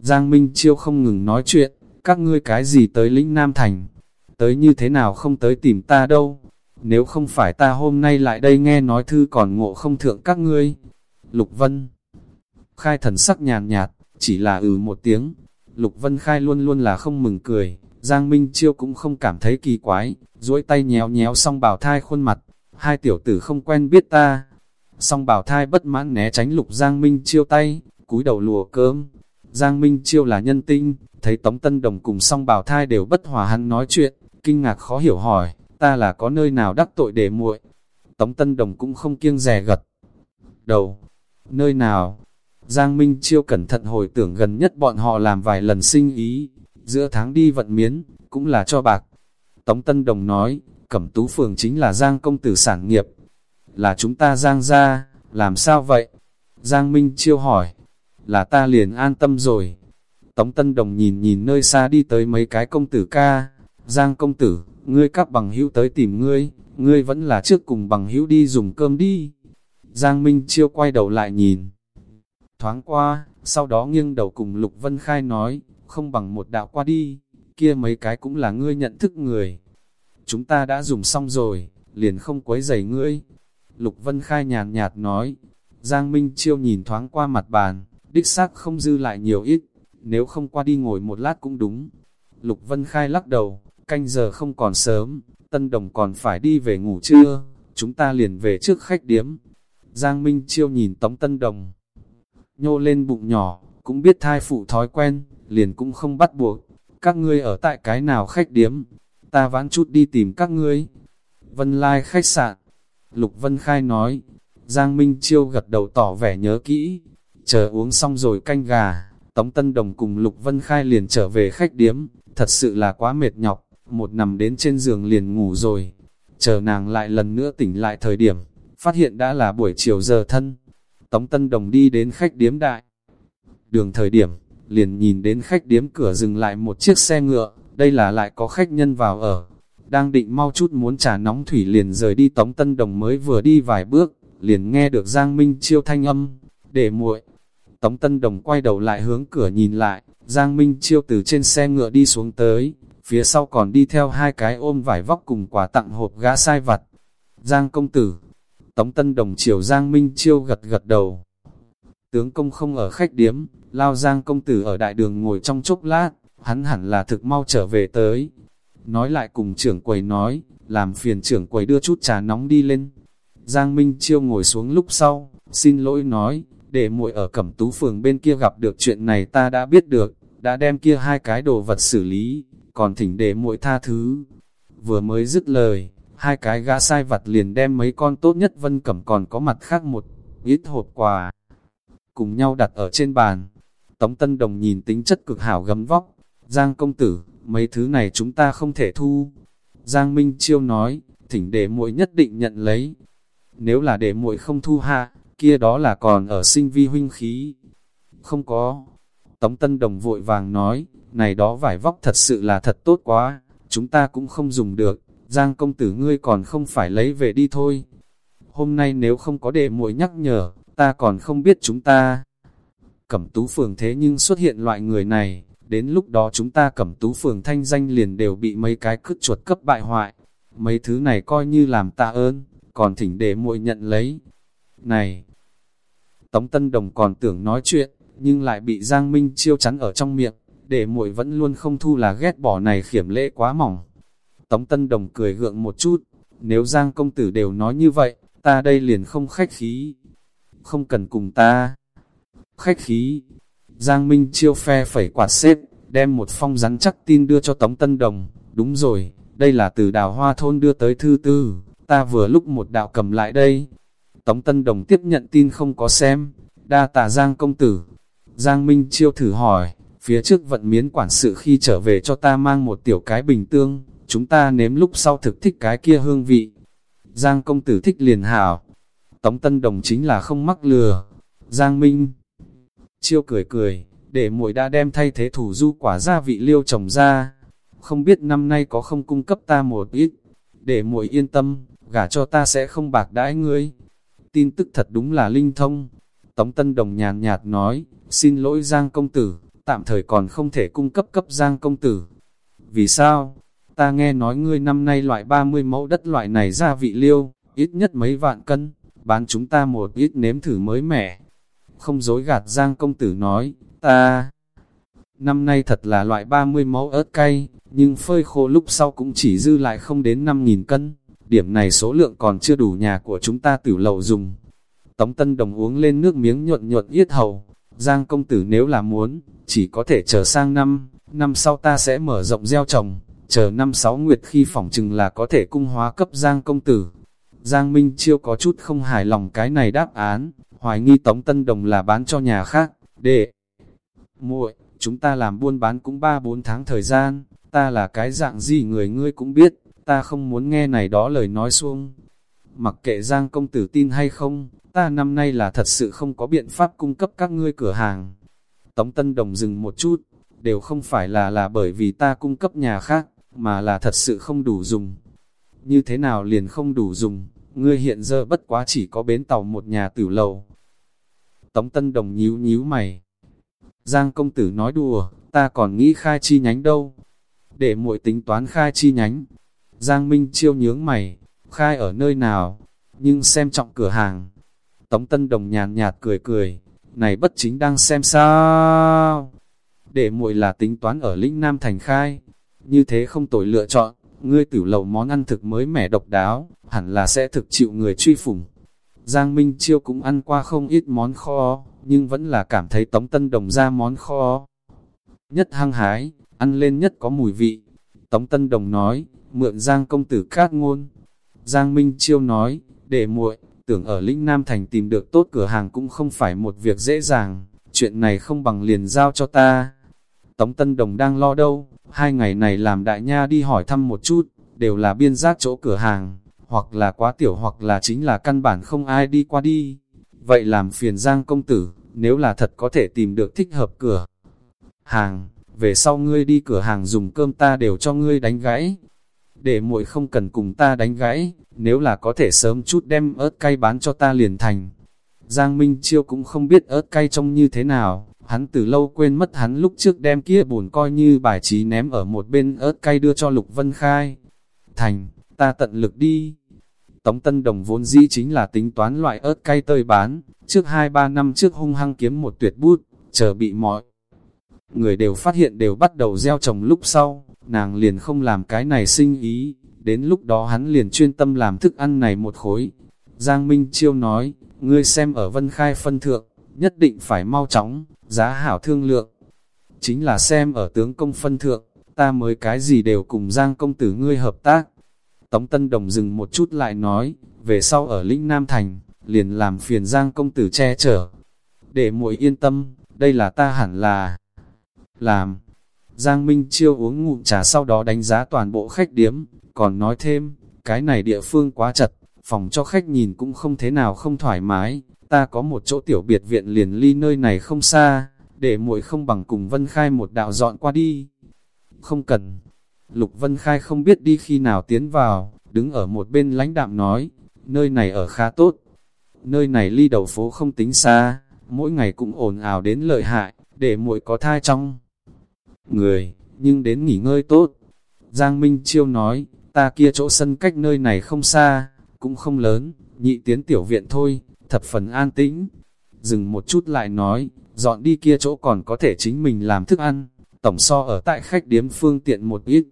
Giang Minh Chiêu không ngừng nói chuyện, các ngươi cái gì tới lĩnh Nam Thành, tới như thế nào không tới tìm ta đâu, nếu không phải ta hôm nay lại đây nghe nói thư còn ngộ không thượng các ngươi. Lục Vân Khai thần sắc nhàn nhạt, chỉ là ừ một tiếng, Lục Vân Khai luôn luôn là không mừng cười, Giang Minh Chiêu cũng không cảm thấy kỳ quái, duỗi tay nhéo nhéo Song bảo thai khuôn mặt, hai tiểu tử không quen biết ta. Song bảo thai bất mãn né tránh lục Giang Minh Chiêu tay, cúi đầu lùa cơm. Giang Minh Chiêu là nhân tinh, thấy Tống Tân Đồng cùng song bảo thai đều bất hòa hắn nói chuyện, kinh ngạc khó hiểu hỏi, ta là có nơi nào đắc tội để muội Tống Tân Đồng cũng không kiêng rè gật. Đầu, nơi nào? Giang Minh Chiêu cẩn thận hồi tưởng gần nhất bọn họ làm vài lần sinh ý, giữa tháng đi vận miến, cũng là cho bạc. Tống Tân Đồng nói, Cẩm Tú Phường chính là Giang công tử sản nghiệp, là chúng ta Giang ra, làm sao vậy? Giang Minh Chiêu hỏi, là ta liền an tâm rồi. Tống Tân Đồng nhìn nhìn nơi xa đi tới mấy cái công tử ca, Giang công tử, ngươi các bằng hữu tới tìm ngươi, ngươi vẫn là trước cùng bằng hữu đi dùng cơm đi. Giang Minh Chiêu quay đầu lại nhìn. Thoáng qua, sau đó nghiêng đầu cùng Lục Vân Khai nói, không bằng một đạo qua đi, kia mấy cái cũng là ngươi nhận thức người. Chúng ta đã dùng xong rồi, liền không quấy giày ngươi. Lục Vân Khai nhàn nhạt nói, Giang Minh Chiêu nhìn thoáng qua mặt bàn, đích xác không dư lại nhiều ít, nếu không qua đi ngồi một lát cũng đúng. Lục Vân Khai lắc đầu, canh giờ không còn sớm, Tân Đồng còn phải đi về ngủ trưa, chúng ta liền về trước khách điếm. Giang Minh Chiêu nhìn Tống Tân Đồng, nhô lên bụng nhỏ, cũng biết thai phụ thói quen, liền cũng không bắt buộc. Các ngươi ở tại cái nào khách điếm, ta vãn chút đi tìm các ngươi. Vân Lai khách sạn, Lục Vân Khai nói, Giang Minh Chiêu gật đầu tỏ vẻ nhớ kỹ, chờ uống xong rồi canh gà, Tống Tân Đồng cùng Lục Vân Khai liền trở về khách điếm, thật sự là quá mệt nhọc, một nằm đến trên giường liền ngủ rồi. Chờ nàng lại lần nữa tỉnh lại thời điểm, phát hiện đã là buổi chiều giờ thân. Tống Tân Đồng đi đến khách điếm đại. Đường thời điểm, liền nhìn đến khách điếm cửa dừng lại một chiếc xe ngựa, đây là lại có khách nhân vào ở. Đang định mau chút muốn trà nóng thủy liền rời đi Tống Tân Đồng mới vừa đi vài bước, liền nghe được Giang Minh chiêu thanh âm, để muội. Tống Tân Đồng quay đầu lại hướng cửa nhìn lại, Giang Minh chiêu từ trên xe ngựa đi xuống tới, phía sau còn đi theo hai cái ôm vải vóc cùng quà tặng hộp gã sai vặt. Giang công tử, Tống Tân Đồng chiều Giang Minh chiêu gật gật đầu. Tướng công không ở khách điếm, lao Giang công tử ở đại đường ngồi trong chốc lát, hắn hẳn là thực mau trở về tới. Nói lại cùng trưởng quầy nói, làm phiền trưởng quầy đưa chút trà nóng đi lên. Giang Minh chiêu ngồi xuống lúc sau, xin lỗi nói, để muội ở cẩm tú phường bên kia gặp được chuyện này ta đã biết được, đã đem kia hai cái đồ vật xử lý, còn thỉnh để muội tha thứ. Vừa mới dứt lời, hai cái gã sai vặt liền đem mấy con tốt nhất vân cẩm còn có mặt khác một ít hộp quà. Cùng nhau đặt ở trên bàn. Tống Tân Đồng nhìn tính chất cực hảo gấm vóc. Giang công tử, mấy thứ này chúng ta không thể thu. Giang Minh Chiêu nói, thỉnh để muội nhất định nhận lấy. Nếu là để muội không thu ha, kia đó là còn ở sinh vi huynh khí. Không có. Tống Tân Đồng vội vàng nói, này đó vải vóc thật sự là thật tốt quá, chúng ta cũng không dùng được, Giang công tử ngươi còn không phải lấy về đi thôi. Hôm nay nếu không có để muội nhắc nhở, ta còn không biết chúng ta. Cẩm tú phường thế nhưng xuất hiện loại người này, đến lúc đó chúng ta cẩm tú phường thanh danh liền đều bị mấy cái cứt chuột cấp bại hoại. Mấy thứ này coi như làm tạ ơn, còn thỉnh để muội nhận lấy. Này! Tống Tân Đồng còn tưởng nói chuyện, nhưng lại bị Giang Minh chiêu chắn ở trong miệng, để muội vẫn luôn không thu là ghét bỏ này khiểm lễ quá mỏng. Tống Tân Đồng cười gượng một chút, nếu Giang công tử đều nói như vậy, ta đây liền không khách khí. Không cần cùng ta. Khách khí. Giang Minh chiêu phe phẩy quạt xếp, đem một phong rắn chắc tin đưa cho Tống Tân Đồng. Đúng rồi, đây là từ đào hoa thôn đưa tới thư tư, ta vừa lúc một đạo cầm lại đây. Tống Tân Đồng tiếp nhận tin không có xem, đa tà Giang công tử. Giang Minh chiêu thử hỏi, phía trước vận miến quản sự khi trở về cho ta mang một tiểu cái bình tương, chúng ta nếm lúc sau thực thích cái kia hương vị. Giang công tử thích liền hảo, Tống Tân Đồng chính là không mắc lừa. Giang Minh Chiêu cười cười, để muội đã đem thay thế thủ du quả gia vị liêu trồng ra. Không biết năm nay có không cung cấp ta một ít, để muội yên tâm, gả cho ta sẽ không bạc đãi ngươi. Tin tức thật đúng là linh thông. Tống Tân Đồng nhàn nhạt nói, xin lỗi Giang công tử, tạm thời còn không thể cung cấp cấp Giang công tử. Vì sao? Ta nghe nói ngươi năm nay loại 30 mẫu đất loại này gia vị liêu, ít nhất mấy vạn cân bán chúng ta một ít nếm thử mới mẻ. Không dối gạt Giang công tử nói, ta... Năm nay thật là loại 30 mẫu ớt cay, nhưng phơi khô lúc sau cũng chỉ dư lại không đến 5.000 cân. Điểm này số lượng còn chưa đủ nhà của chúng ta tử lầu dùng. Tống Tân Đồng uống lên nước miếng nhuận nhuận yết hầu. Giang công tử nếu là muốn, chỉ có thể chờ sang năm, năm sau ta sẽ mở rộng gieo trồng, chờ năm sáu nguyệt khi phỏng chừng là có thể cung hóa cấp Giang công tử. Giang Minh Chiêu có chút không hài lòng cái này đáp án, hoài nghi Tống Tân Đồng là bán cho nhà khác, để muội, chúng ta làm buôn bán cũng 3-4 tháng thời gian, ta là cái dạng gì người ngươi cũng biết, ta không muốn nghe này đó lời nói xuông. Mặc kệ Giang công tử tin hay không, ta năm nay là thật sự không có biện pháp cung cấp các ngươi cửa hàng. Tống Tân Đồng dừng một chút, đều không phải là là bởi vì ta cung cấp nhà khác, mà là thật sự không đủ dùng như thế nào liền không đủ dùng, ngươi hiện giờ bất quá chỉ có bến tàu một nhà tử lầu. Tống Tân Đồng nhíu nhíu mày. Giang công tử nói đùa, ta còn nghĩ khai chi nhánh đâu. Để muội tính toán khai chi nhánh. Giang Minh chiêu nhướng mày, khai ở nơi nào, nhưng xem trọng cửa hàng. Tống Tân Đồng nhàn nhạt cười cười, này bất chính đang xem sao. Để muội là tính toán ở lĩnh Nam Thành khai, như thế không tội lựa chọn ngươi tử lầu món ăn thực mới mẻ độc đáo, hẳn là sẽ thực chịu người truy phủng. Giang Minh Chiêu cũng ăn qua không ít món kho, nhưng vẫn là cảm thấy Tống Tân Đồng ra món kho. Nhất hăng hái, ăn lên nhất có mùi vị. Tống Tân Đồng nói, mượn Giang công tử cát ngôn. Giang Minh Chiêu nói, để muội, tưởng ở Lĩnh Nam Thành tìm được tốt cửa hàng cũng không phải một việc dễ dàng, chuyện này không bằng liền giao cho ta. Tống Tân Đồng đang lo đâu, hai ngày này làm đại nha đi hỏi thăm một chút, đều là biên giác chỗ cửa hàng, hoặc là quá tiểu hoặc là chính là căn bản không ai đi qua đi. Vậy làm phiền Giang công tử, nếu là thật có thể tìm được thích hợp cửa hàng, về sau ngươi đi cửa hàng dùng cơm ta đều cho ngươi đánh gãy. Để muội không cần cùng ta đánh gãy, nếu là có thể sớm chút đem ớt cay bán cho ta liền thành. Giang Minh Chiêu cũng không biết ớt cay trông như thế nào, Hắn từ lâu quên mất hắn lúc trước đem kia buồn coi như bài trí ném ở một bên ớt cay đưa cho Lục Vân Khai. Thành, ta tận lực đi. Tống Tân Đồng vốn dĩ chính là tính toán loại ớt cay tơi bán, trước 2-3 năm trước hung hăng kiếm một tuyệt bút, chờ bị mọi. Người đều phát hiện đều bắt đầu gieo trồng lúc sau, nàng liền không làm cái này sinh ý, đến lúc đó hắn liền chuyên tâm làm thức ăn này một khối. Giang Minh Chiêu nói, ngươi xem ở Vân Khai phân thượng, nhất định phải mau chóng, giá hảo thương lượng. Chính là xem ở tướng công phân thượng, ta mới cái gì đều cùng Giang công tử ngươi hợp tác. Tống Tân Đồng dừng một chút lại nói, về sau ở lĩnh Nam Thành, liền làm phiền Giang công tử che chở. Để muội yên tâm, đây là ta hẳn là làm. Giang Minh Chiêu uống ngụm trà sau đó đánh giá toàn bộ khách điếm, còn nói thêm, cái này địa phương quá chật, phòng cho khách nhìn cũng không thế nào không thoải mái, ta có một chỗ tiểu biệt viện liền ly nơi này không xa, để muội không bằng cùng Vân Khai một đạo dọn qua đi. Không cần. Lục Vân Khai không biết đi khi nào tiến vào, đứng ở một bên lãnh đạm nói, nơi này ở khá tốt. Nơi này ly đầu phố không tính xa, mỗi ngày cũng ồn ào đến lợi hại, để muội có thai trong người, nhưng đến nghỉ ngơi tốt. Giang Minh Chiêu nói, ta kia chỗ sân cách nơi này không xa, cũng không lớn, nhị tiến tiểu viện thôi, thập phần an tĩnh. Dừng một chút lại nói, dọn đi kia chỗ còn có thể chính mình làm thức ăn, tổng so ở tại khách điếm phương tiện một ít.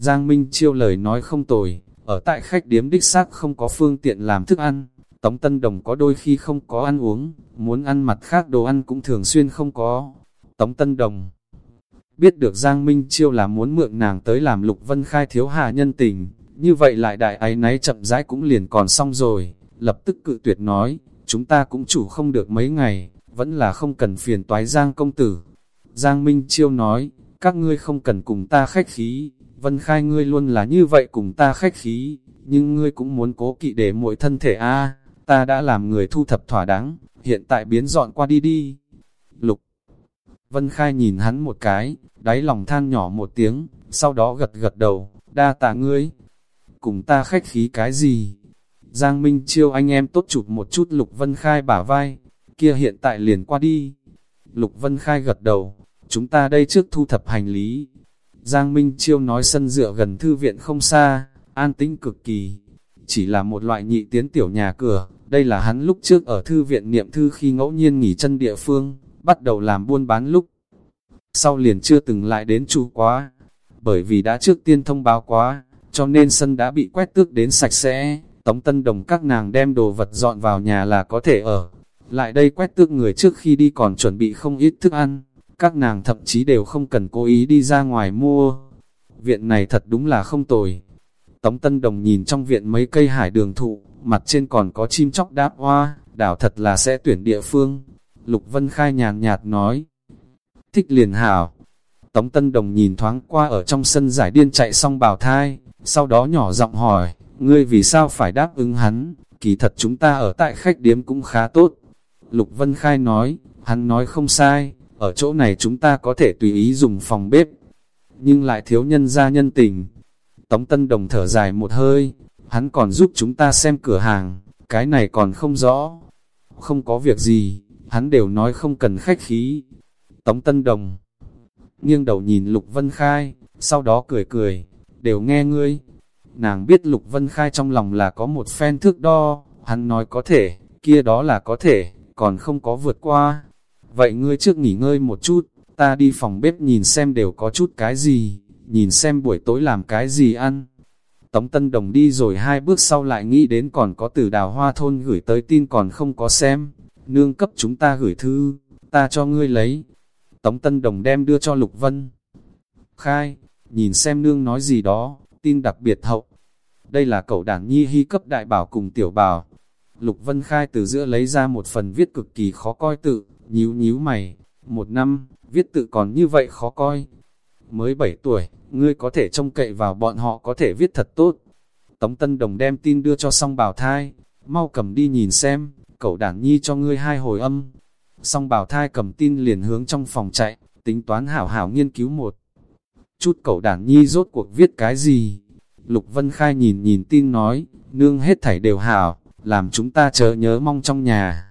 Giang Minh chiêu lời nói không tồi, ở tại khách điếm đích xác không có phương tiện làm thức ăn, Tống Tân Đồng có đôi khi không có ăn uống, muốn ăn mặt khác đồ ăn cũng thường xuyên không có. Tống Tân Đồng biết được Giang Minh Chiêu là muốn mượn nàng tới làm Lục Vân Khai thiếu hà nhân tình, như vậy lại đại ái náy chậm rãi cũng liền còn xong rồi, lập tức cự tuyệt nói, chúng ta cũng chủ không được mấy ngày, vẫn là không cần phiền toái Giang công tử. Giang Minh Chiêu nói, các ngươi không cần cùng ta khách khí, Vân Khai ngươi luôn là như vậy cùng ta khách khí, nhưng ngươi cũng muốn cố kỵ để mỗi thân thể a ta đã làm người thu thập thỏa đáng, hiện tại biến dọn qua đi đi. Lục Vân Khai nhìn hắn một cái, đáy lòng than nhỏ một tiếng, sau đó gật gật đầu, đa tạ ngươi. Cùng ta khách khí cái gì? Giang Minh chiêu anh em tốt chụp một chút Lục Vân Khai bả vai, kia hiện tại liền qua đi. Lục Vân Khai gật đầu, chúng ta đây trước thu thập hành lý. Giang Minh chiêu nói sân dựa gần thư viện không xa, an tĩnh cực kỳ. Chỉ là một loại nhị tiến tiểu nhà cửa, đây là hắn lúc trước ở thư viện niệm thư khi ngẫu nhiên nghỉ chân địa phương, bắt đầu làm buôn bán lúc. Sau liền chưa từng lại đến chú quá, bởi vì đã trước tiên thông báo quá, cho nên sân đã bị quét tước đến sạch sẽ, tống tân đồng các nàng đem đồ vật dọn vào nhà là có thể ở. Lại đây quét tước người trước khi đi còn chuẩn bị không ít thức ăn, các nàng thậm chí đều không cần cố ý đi ra ngoài mua. Viện này thật đúng là không tồi. Tống Tân Đồng nhìn trong viện mấy cây hải đường thụ, mặt trên còn có chim chóc đáp hoa, đảo thật là sẽ tuyển địa phương. Lục Vân Khai nhàn nhạt nói, thích liền hảo. Tống Tân Đồng nhìn thoáng qua ở trong sân giải điên chạy xong bào thai, sau đó nhỏ giọng hỏi, ngươi vì sao phải đáp ứng hắn, kỳ thật chúng ta ở tại khách điếm cũng khá tốt. Lục Vân Khai nói, hắn nói không sai, ở chỗ này chúng ta có thể tùy ý dùng phòng bếp, nhưng lại thiếu nhân gia nhân tình. Tống Tân Đồng thở dài một hơi, hắn còn giúp chúng ta xem cửa hàng, cái này còn không rõ. Không có việc gì, hắn đều nói không cần khách khí. Tống Tân Đồng nghiêng đầu nhìn Lục Vân Khai, sau đó cười cười, đều nghe ngươi. Nàng biết Lục Vân Khai trong lòng là có một phen thước đo, hắn nói có thể, kia đó là có thể, còn không có vượt qua. Vậy ngươi trước nghỉ ngơi một chút, ta đi phòng bếp nhìn xem đều có chút cái gì, nhìn xem buổi tối làm cái gì ăn. Tống Tân Đồng đi rồi hai bước sau lại nghĩ đến còn có từ đào hoa thôn gửi tới tin còn không có xem. Nương cấp chúng ta gửi thư, ta cho ngươi lấy. Tống Tân Đồng đem đưa cho Lục Vân. Khai, nhìn xem nương nói gì đó, tin đặc biệt hậu. Đây là cậu đảng nhi hy cấp đại bảo cùng tiểu bảo. Lục Vân Khai từ giữa lấy ra một phần viết cực kỳ khó coi tự, nhíu nhíu mày. Một năm, viết tự còn như vậy khó coi. Mới 7 tuổi, ngươi có thể trông cậy vào bọn họ có thể viết thật tốt. Tống Tân Đồng đem tin đưa cho song bảo thai, mau cầm đi nhìn xem, cậu đản nhi cho ngươi hai hồi âm. Song bảo thai cầm tin liền hướng trong phòng chạy, tính toán hảo hảo nghiên cứu một. Chút cậu đản nhi rốt cuộc viết cái gì? Lục Vân Khai nhìn nhìn tin nói, nương hết thảy đều hảo, làm chúng ta chờ nhớ mong trong nhà.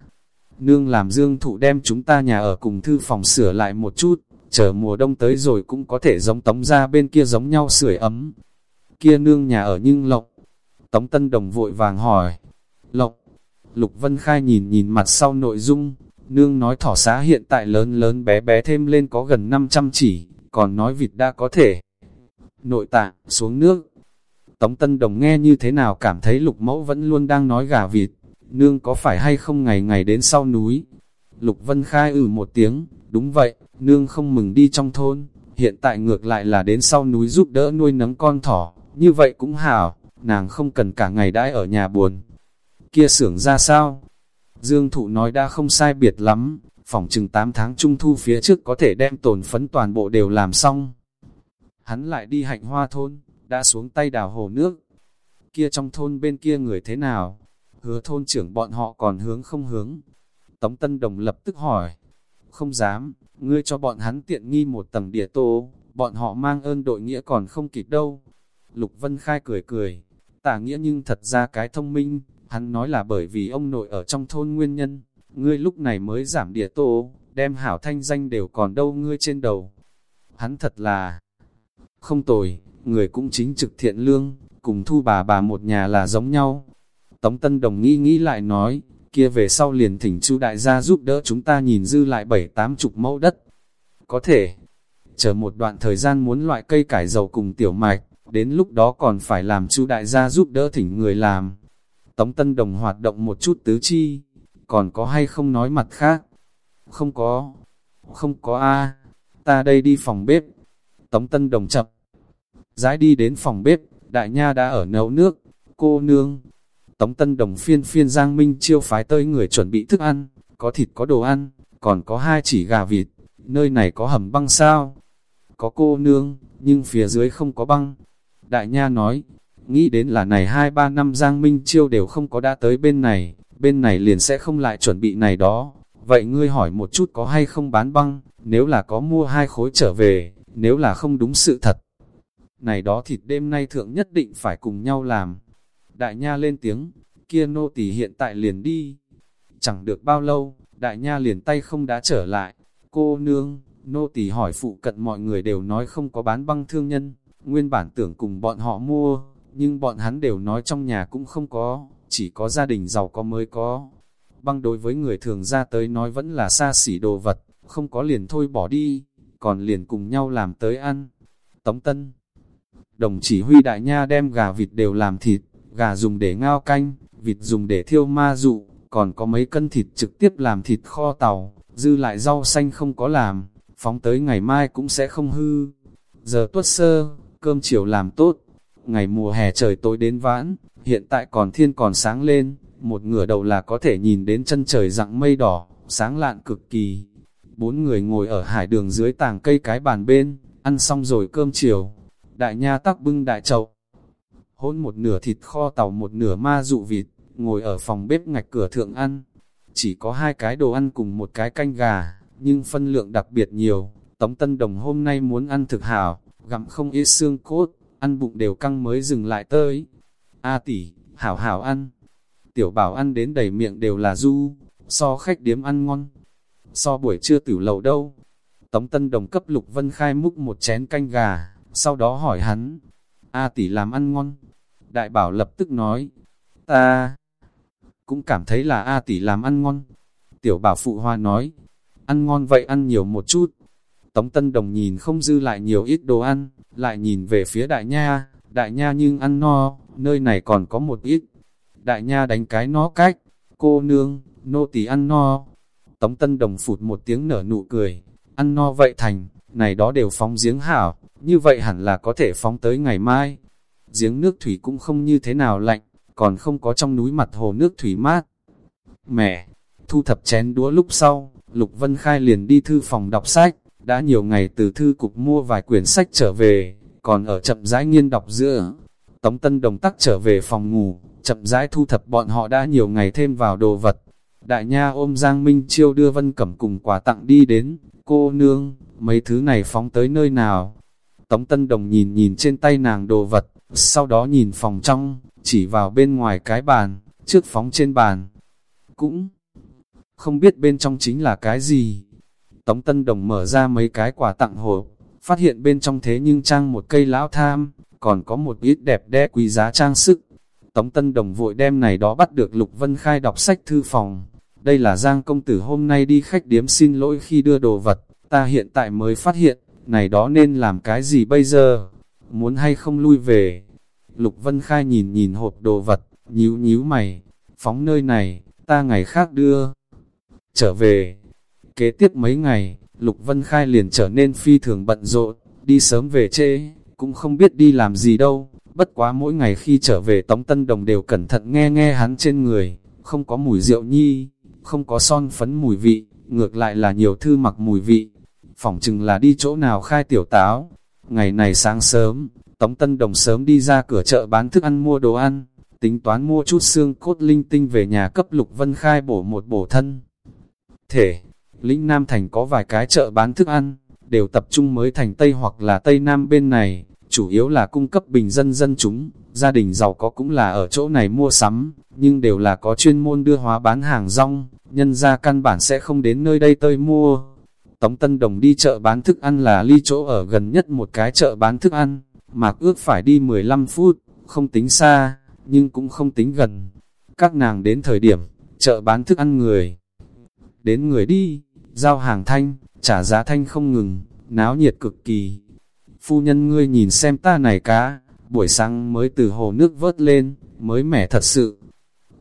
Nương làm dương thụ đem chúng ta nhà ở cùng thư phòng sửa lại một chút, chờ mùa đông tới rồi cũng có thể giống tống ra bên kia giống nhau sưởi ấm. Kia nương nhà ở nhưng lộc. Tống Tân Đồng vội vàng hỏi. Lộc. Lục Vân Khai nhìn nhìn mặt sau nội dung. Nương nói thỏ xá hiện tại lớn lớn bé bé thêm lên có gần 500 chỉ, còn nói vịt đã có thể. Nội tạng, xuống nước. Tống Tân Đồng nghe như thế nào cảm thấy lục mẫu vẫn luôn đang nói gà vịt. Nương có phải hay không ngày ngày đến sau núi? Lục Vân Khai ử ừ một tiếng, đúng vậy, nương không mừng đi trong thôn, hiện tại ngược lại là đến sau núi giúp đỡ nuôi nấng con thỏ, như vậy cũng hảo, nàng không cần cả ngày đãi ở nhà buồn. Kia xưởng ra sao? Dương Thụ nói đã không sai biệt lắm, phòng chừng 8 tháng trung thu phía trước có thể đem tổn phấn toàn bộ đều làm xong. Hắn lại đi hạnh hoa thôn, đã xuống tay đào hồ nước. Kia trong thôn bên kia người thế nào? Hứa thôn trưởng bọn họ còn hướng không hướng? Tống Tân Đồng lập tức hỏi. Không dám, ngươi cho bọn hắn tiện nghi một tầng địa tô, bọn họ mang ơn đội nghĩa còn không kịp đâu. Lục Vân Khai cười cười, tả nghĩa nhưng thật ra cái thông minh, hắn nói là bởi vì ông nội ở trong thôn nguyên nhân, ngươi lúc này mới giảm địa tô, đem hảo thanh danh đều còn đâu ngươi trên đầu. Hắn thật là không tồi, người cũng chính trực thiện lương, cùng thu bà bà một nhà là giống nhau. Tống Tân Đồng nghĩ nghĩ lại nói, kia về sau liền thỉnh chu đại gia giúp đỡ chúng ta nhìn dư lại bảy tám chục mẫu đất. Có thể, chờ một đoạn thời gian muốn loại cây cải dầu cùng tiểu mạch, đến lúc đó còn phải làm chu đại gia giúp đỡ thỉnh người làm. Tống Tân Đồng hoạt động một chút tứ chi, còn có hay không nói mặt khác? Không có, không có a ta đây đi phòng bếp. Tống Tân Đồng chập, rãi đi đến phòng bếp, đại nha đã ở nấu nước, cô nương, Tống Tân Đồng phiên phiên Giang Minh chiêu phái tới người chuẩn bị thức ăn, có thịt có đồ ăn, còn có hai chỉ gà vịt, nơi này có hầm băng sao? Có cô nương, nhưng phía dưới không có băng. Đại nha nói, nghĩ đến là này hai ba năm Giang Minh Chiêu đều không có đã tới bên này, bên này liền sẽ không lại chuẩn bị này đó. Vậy ngươi hỏi một chút có hay không bán băng, nếu là có mua hai khối trở về, nếu là không đúng sự thật. Này đó thịt đêm nay thượng nhất định phải cùng nhau làm. Đại nha lên tiếng, kia nô tỳ hiện tại liền đi. Chẳng được bao lâu, đại nha liền tay không đã trở lại. Cô nương, nô tỳ hỏi phụ cận mọi người đều nói không có bán băng thương nhân, nguyên bản tưởng cùng bọn họ mua, nhưng bọn hắn đều nói trong nhà cũng không có, chỉ có gia đình giàu có mới có. Băng đối với người thường ra tới nói vẫn là xa xỉ đồ vật, không có liền thôi bỏ đi, còn liền cùng nhau làm tới ăn. Tống Tân Đồng chỉ huy đại nha đem gà vịt đều làm thịt, gà dùng để ngao canh, vịt dùng để thiêu ma dụ, còn có mấy cân thịt trực tiếp làm thịt kho tàu, dư lại rau xanh không có làm, phóng tới ngày mai cũng sẽ không hư. Giờ tuất sơ, cơm chiều làm tốt, ngày mùa hè trời tối đến vãn, hiện tại còn thiên còn sáng lên, một ngửa đầu là có thể nhìn đến chân trời rặng mây đỏ, sáng lạn cực kỳ. Bốn người ngồi ở hải đường dưới tàng cây cái bàn bên, ăn xong rồi cơm chiều. Đại nha tắc bưng đại chậu. Hôn một nửa thịt kho tàu một nửa ma dụ vịt, ngồi ở phòng bếp ngạch cửa thượng ăn. Chỉ có hai cái đồ ăn cùng một cái canh gà, nhưng phân lượng đặc biệt nhiều. Tống Tân Đồng hôm nay muốn ăn thực hảo, gặm không ít xương cốt, ăn bụng đều căng mới dừng lại tới. A tỷ, hảo hảo ăn. Tiểu bảo ăn đến đầy miệng đều là du, so khách điếm ăn ngon. So buổi trưa tử lầu đâu. Tống Tân Đồng cấp Lục Vân Khai múc một chén canh gà, sau đó hỏi hắn, A tỷ làm ăn ngon. Đại bảo lập tức nói, ta cũng cảm thấy là A tỷ làm ăn ngon. Tiểu bảo phụ hoa nói, ăn ngon vậy ăn nhiều một chút. Tống Tân Đồng nhìn không dư lại nhiều ít đồ ăn, lại nhìn về phía đại nha, đại nha nhưng ăn no, nơi này còn có một ít. Đại nha đánh cái nó cách, cô nương, nô tỳ ăn no. Tống Tân Đồng phụt một tiếng nở nụ cười, ăn no vậy thành, này đó đều phóng giếng hảo, như vậy hẳn là có thể phóng tới ngày mai. Giếng nước thủy cũng không như thế nào lạnh, còn không có trong núi mặt hồ nước thủy mát. Mẹ, thu thập chén đũa lúc sau, Lục Vân Khai liền đi thư phòng đọc sách, đã nhiều ngày từ thư cục mua vài quyển sách trở về, còn ở chậm rãi nghiên đọc giữa. Tống Tân Đồng tắc trở về phòng ngủ, chậm rãi thu thập bọn họ đã nhiều ngày thêm vào đồ vật. Đại nha ôm Giang Minh Chiêu đưa Vân Cẩm cùng quà tặng đi đến, cô nương, mấy thứ này phóng tới nơi nào? Tống Tân Đồng nhìn nhìn trên tay nàng đồ vật, sau đó nhìn phòng trong, chỉ vào bên ngoài cái bàn, trước phóng trên bàn. Cũng không biết bên trong chính là cái gì. Tống Tân Đồng mở ra mấy cái quà tặng hộp, phát hiện bên trong thế nhưng trang một cây lão tham, còn có một ít đẹp đẽ quý giá trang sức. Tống Tân Đồng vội đem này đó bắt được Lục Vân Khai đọc sách thư phòng. Đây là Giang công tử hôm nay đi khách điếm xin lỗi khi đưa đồ vật, ta hiện tại mới phát hiện, này đó nên làm cái gì bây giờ? Muốn hay không lui về? Lục Vân Khai nhìn nhìn hộp đồ vật, nhíu nhíu mày, phóng nơi này, ta ngày khác đưa. Trở về, kế tiếp mấy ngày, Lục Vân Khai liền trở nên phi thường bận rộn, đi sớm về trễ, cũng không biết đi làm gì đâu, bất quá mỗi ngày khi trở về Tống Tân Đồng đều cẩn thận nghe nghe hắn trên người, không có mùi rượu nhi, không có son phấn mùi vị, ngược lại là nhiều thư mặc mùi vị, phỏng chừng là đi chỗ nào khai tiểu táo. Ngày này sáng sớm, Tống Tân Đồng sớm đi ra cửa chợ bán thức ăn mua đồ ăn, tính toán mua chút xương cốt linh tinh về nhà cấp Lục Vân Khai bổ một bổ thân. Thể, Lĩnh Nam Thành có vài cái chợ bán thức ăn, đều tập trung mới thành Tây hoặc là Tây Nam bên này, chủ yếu là cung cấp bình dân dân chúng, gia đình giàu có cũng là ở chỗ này mua sắm, nhưng đều là có chuyên môn đưa hóa bán hàng rong, nhân ra căn bản sẽ không đến nơi đây tơi mua, Tống Tân Đồng đi chợ bán thức ăn là ly chỗ ở gần nhất một cái chợ bán thức ăn, mạc ước phải đi 15 phút, không tính xa, nhưng cũng không tính gần. Các nàng đến thời điểm, chợ bán thức ăn người. Đến người đi, giao hàng thanh, trả giá thanh không ngừng, náo nhiệt cực kỳ. Phu nhân ngươi nhìn xem ta này cá, buổi sáng mới từ hồ nước vớt lên, mới mẻ thật sự.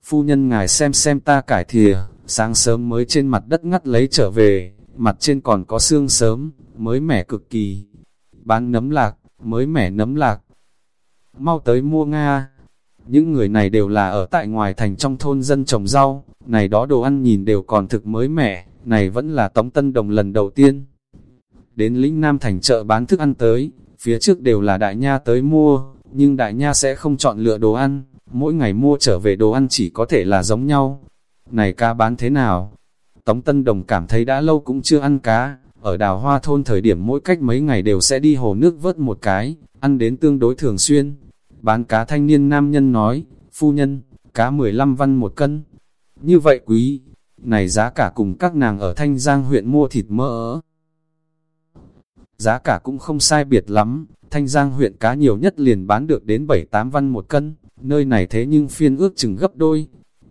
Phu nhân ngài xem xem ta cải thìa, sáng sớm mới trên mặt đất ngắt lấy trở về, mặt trên còn có xương sớm, mới mẻ cực kỳ. Bán nấm lạc, mới mẻ nấm lạc. Mau tới mua Nga. Những người này đều là ở tại ngoài thành trong thôn dân trồng rau, này đó đồ ăn nhìn đều còn thực mới mẻ, này vẫn là Tống Tân Đồng lần đầu tiên. đến lĩnh Nam thành chợ bán thức ăn tới, phía trước đều là đại nha tới mua, nhưng đại nha sẽ không chọn lựa đồ ăn, mỗi ngày mua trở về đồ ăn chỉ có thể là giống nhau. Này ca bán thế nào? Tống Tân Đồng cảm thấy đã lâu cũng chưa ăn cá, ở đào hoa thôn thời điểm mỗi cách mấy ngày đều sẽ đi hồ nước vớt một cái, ăn đến tương đối thường xuyên. Bán cá thanh niên nam nhân nói, phu nhân, cá 15 văn một cân. Như vậy quý, này giá cả cùng các nàng ở Thanh Giang huyện mua thịt mỡ. Giá cả cũng không sai biệt lắm, Thanh Giang huyện cá nhiều nhất liền bán được đến 7-8 văn một cân, nơi này thế nhưng phiên ước chừng gấp đôi.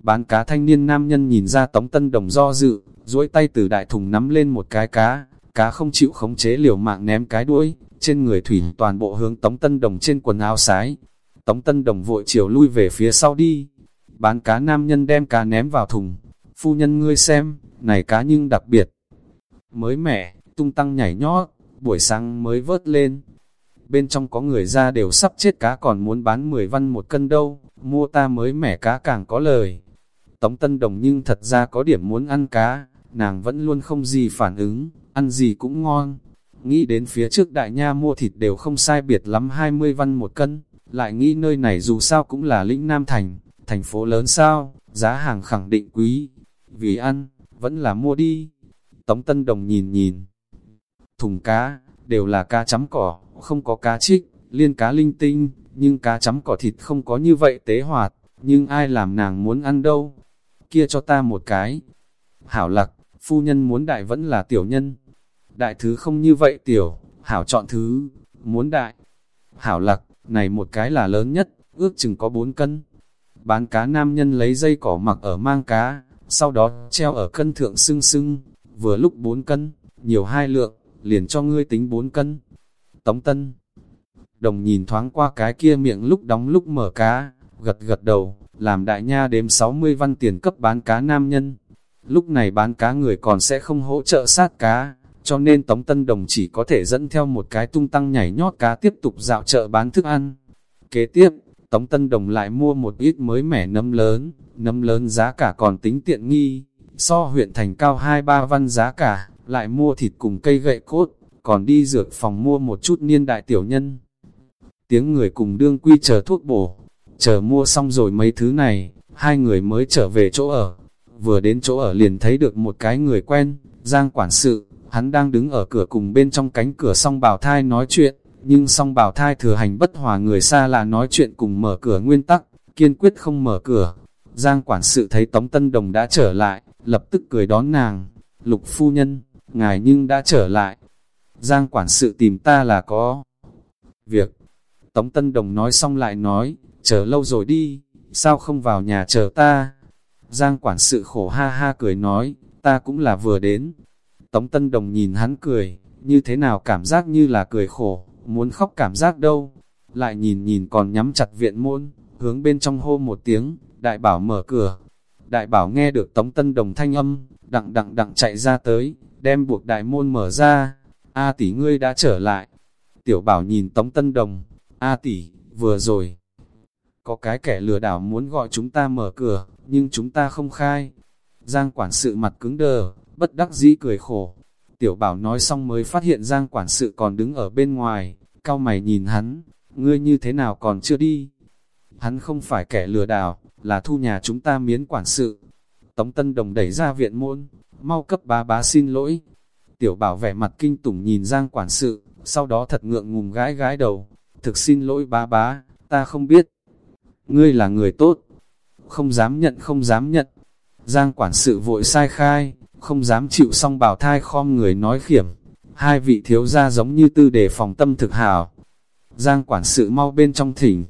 Bán cá thanh niên nam nhân nhìn ra Tống Tân Đồng do dự, duỗi tay từ đại thùng nắm lên một cái cá, cá không chịu khống chế liều mạng ném cái đuôi, trên người thủy toàn bộ hướng Tống Tân Đồng trên quần áo sái. Tống Tân Đồng vội chiều lui về phía sau đi. Bán cá nam nhân đem cá ném vào thùng. Phu nhân ngươi xem, này cá nhưng đặc biệt. Mới mẻ, tung tăng nhảy nhót, buổi sáng mới vớt lên. Bên trong có người ra đều sắp chết cá còn muốn bán 10 văn một cân đâu, mua ta mới mẻ cá càng có lời. Tống Tân Đồng nhưng thật ra có điểm muốn ăn cá, nàng vẫn luôn không gì phản ứng, ăn gì cũng ngon. Nghĩ đến phía trước đại nha mua thịt đều không sai biệt lắm 20 văn một cân, lại nghĩ nơi này dù sao cũng là lĩnh Nam Thành, thành phố lớn sao, giá hàng khẳng định quý. Vì ăn, vẫn là mua đi. Tống Tân Đồng nhìn nhìn. Thùng cá, đều là cá chấm cỏ, không có cá trích, liên cá linh tinh, nhưng cá chấm cỏ thịt không có như vậy tế hoạt, nhưng ai làm nàng muốn ăn đâu. Kia cho ta một cái. Hảo lạc, phu nhân muốn đại vẫn là tiểu nhân. Đại thứ không như vậy tiểu, hảo chọn thứ, muốn đại. Hảo lạc, này một cái là lớn nhất, ước chừng có bốn cân. Bán cá nam nhân lấy dây cỏ mặc ở mang cá, sau đó treo ở cân thượng sưng sưng, vừa lúc bốn cân, nhiều hai lượng, liền cho ngươi tính bốn cân. Tống Tân Đồng nhìn thoáng qua cái kia miệng lúc đóng lúc mở cá, gật gật đầu, làm đại nha đếm 60 văn tiền cấp bán cá nam nhân. Lúc này bán cá người còn sẽ không hỗ trợ sát cá, cho nên Tống Tân Đồng chỉ có thể dẫn theo một cái tung tăng nhảy nhót cá tiếp tục dạo chợ bán thức ăn. Kế tiếp, Tống Tân Đồng lại mua một ít mới mẻ nấm lớn, nấm lớn giá cả còn tính tiện nghi, so huyện thành cao 2-3 văn giá cả, lại mua thịt cùng cây gậy cốt, còn đi dược phòng mua một chút niên đại tiểu nhân. Tiếng người cùng đương quy chờ thuốc bổ, chờ mua xong rồi mấy thứ này, hai người mới trở về chỗ ở. Vừa đến chỗ ở liền thấy được một cái người quen, Giang quản sự, hắn đang đứng ở cửa cùng bên trong cánh cửa song bào thai nói chuyện, nhưng song bào thai thừa hành bất hòa người xa là nói chuyện cùng mở cửa nguyên tắc, kiên quyết không mở cửa. Giang quản sự thấy Tống Tân Đồng đã trở lại, lập tức cười đón nàng, lục phu nhân, ngài nhưng đã trở lại. Giang quản sự tìm ta là có việc. Tống Tân Đồng nói xong lại nói, chờ lâu rồi đi, sao không vào nhà chờ ta? Giang quản sự khổ ha ha cười nói, ta cũng là vừa đến. Tống Tân Đồng nhìn hắn cười, như thế nào cảm giác như là cười khổ, muốn khóc cảm giác đâu. Lại nhìn nhìn còn nhắm chặt viện môn, hướng bên trong hô một tiếng, đại bảo mở cửa. Đại bảo nghe được Tống Tân Đồng thanh âm, đặng đặng đặng chạy ra tới, đem buộc đại môn mở ra. A tỷ ngươi đã trở lại. Tiểu bảo nhìn Tống Tân Đồng, A tỷ, vừa rồi. Có cái kẻ lừa đảo muốn gọi chúng ta mở cửa, nhưng chúng ta không khai. Giang quản sự mặt cứng đờ, bất đắc dĩ cười khổ. Tiểu bảo nói xong mới phát hiện Giang quản sự còn đứng ở bên ngoài, cao mày nhìn hắn, ngươi như thế nào còn chưa đi. Hắn không phải kẻ lừa đảo, là thu nhà chúng ta miến quản sự. Tống Tân Đồng đẩy ra viện môn, mau cấp bá bá xin lỗi. Tiểu bảo vẻ mặt kinh tủng nhìn Giang quản sự, sau đó thật ngượng ngùng gái gái đầu. Thực xin lỗi bá bá, ta không biết. Ngươi là người tốt. Không dám nhận không dám nhận. Giang quản sự vội sai khai, không dám chịu xong bảo thai khom người nói khiểm. Hai vị thiếu gia giống như tư đề phòng tâm thực hào. Giang quản sự mau bên trong thỉnh.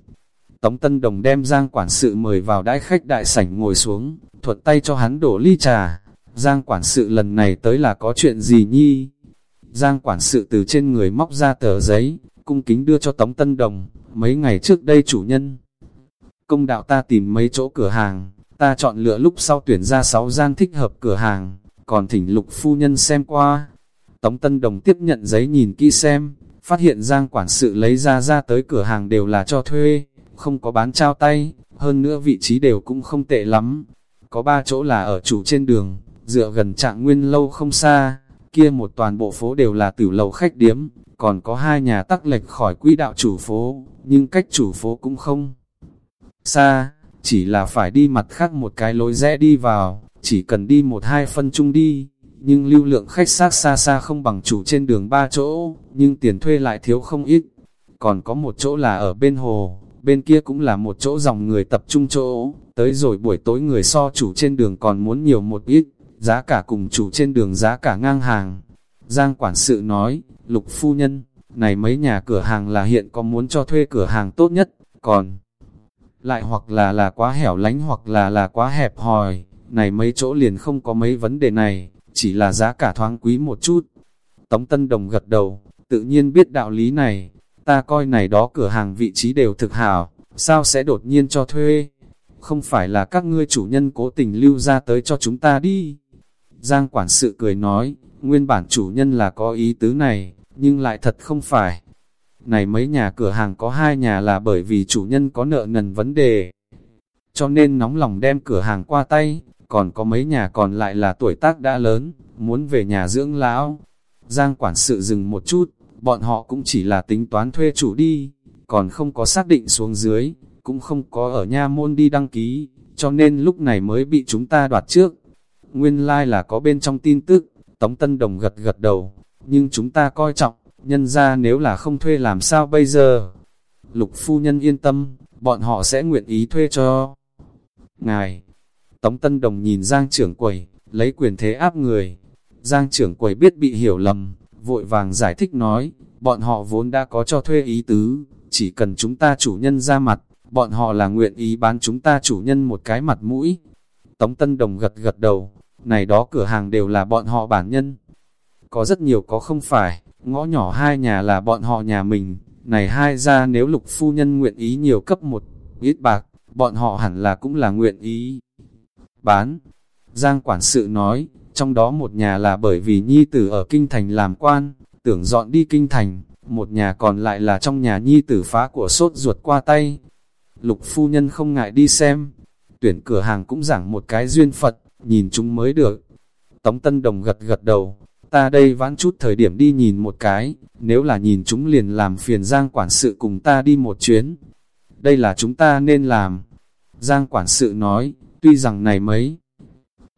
Tống Tân Đồng đem Giang quản sự mời vào đãi khách đại sảnh ngồi xuống, thuận tay cho hắn đổ ly trà. Giang quản sự lần này tới là có chuyện gì nhi? Giang quản sự từ trên người móc ra tờ giấy, cung kính đưa cho Tống Tân Đồng, mấy ngày trước đây chủ nhân. Công đạo ta tìm mấy chỗ cửa hàng, ta chọn lựa lúc sau tuyển ra 6 gian thích hợp cửa hàng, còn thỉnh lục phu nhân xem qua. Tống Tân Đồng tiếp nhận giấy nhìn kỹ xem, phát hiện Giang quản sự lấy ra ra tới cửa hàng đều là cho thuê, không có bán trao tay, hơn nữa vị trí đều cũng không tệ lắm. Có ba chỗ là ở chủ trên đường, dựa gần trạng nguyên lâu không xa, kia một toàn bộ phố đều là tử lầu khách điếm, còn có hai nhà tắc lệch khỏi quỹ đạo chủ phố, nhưng cách chủ phố cũng không xa, chỉ là phải đi mặt khác một cái lối rẽ đi vào, chỉ cần đi một hai phân chung đi, nhưng lưu lượng khách xác xa xa không bằng chủ trên đường ba chỗ, nhưng tiền thuê lại thiếu không ít. Còn có một chỗ là ở bên hồ, bên kia cũng là một chỗ dòng người tập trung chỗ, tới rồi buổi tối người so chủ trên đường còn muốn nhiều một ít, giá cả cùng chủ trên đường giá cả ngang hàng. Giang quản sự nói, lục phu nhân, này mấy nhà cửa hàng là hiện có muốn cho thuê cửa hàng tốt nhất, còn lại hoặc là là quá hẻo lánh hoặc là là quá hẹp hòi, này mấy chỗ liền không có mấy vấn đề này, chỉ là giá cả thoáng quý một chút. Tống Tân Đồng gật đầu, tự nhiên biết đạo lý này, ta coi này đó cửa hàng vị trí đều thực hảo, sao sẽ đột nhiên cho thuê? Không phải là các ngươi chủ nhân cố tình lưu ra tới cho chúng ta đi. Giang quản sự cười nói, nguyên bản chủ nhân là có ý tứ này, nhưng lại thật không phải. Này mấy nhà cửa hàng có hai nhà là bởi vì chủ nhân có nợ nần vấn đề. Cho nên nóng lòng đem cửa hàng qua tay, còn có mấy nhà còn lại là tuổi tác đã lớn, muốn về nhà dưỡng lão. Giang quản sự dừng một chút, bọn họ cũng chỉ là tính toán thuê chủ đi, còn không có xác định xuống dưới, cũng không có ở nha môn đi đăng ký, cho nên lúc này mới bị chúng ta đoạt trước. Nguyên lai like là có bên trong tin tức, Tống Tân Đồng gật gật đầu, nhưng chúng ta coi trọng, nhân ra nếu là không thuê làm sao bây giờ? Lục phu nhân yên tâm, bọn họ sẽ nguyện ý thuê cho. Ngài, Tống Tân Đồng nhìn Giang trưởng quầy, lấy quyền thế áp người. Giang trưởng quầy biết bị hiểu lầm, vội vàng giải thích nói, bọn họ vốn đã có cho thuê ý tứ, chỉ cần chúng ta chủ nhân ra mặt, bọn họ là nguyện ý bán chúng ta chủ nhân một cái mặt mũi. Tống Tân Đồng gật gật đầu, này đó cửa hàng đều là bọn họ bản nhân. Có rất nhiều có không phải, ngõ nhỏ hai nhà là bọn họ nhà mình, này hai ra nếu lục phu nhân nguyện ý nhiều cấp một ít bạc, bọn họ hẳn là cũng là nguyện ý bán. Giang quản sự nói, trong đó một nhà là bởi vì nhi tử ở kinh thành làm quan, tưởng dọn đi kinh thành, một nhà còn lại là trong nhà nhi tử phá của sốt ruột qua tay. Lục phu nhân không ngại đi xem, tuyển cửa hàng cũng giảng một cái duyên Phật, nhìn chúng mới được. Tống Tân Đồng gật gật đầu, ta đây vãn chút thời điểm đi nhìn một cái, nếu là nhìn chúng liền làm phiền Giang quản sự cùng ta đi một chuyến. Đây là chúng ta nên làm. Giang quản sự nói, tuy rằng này mấy,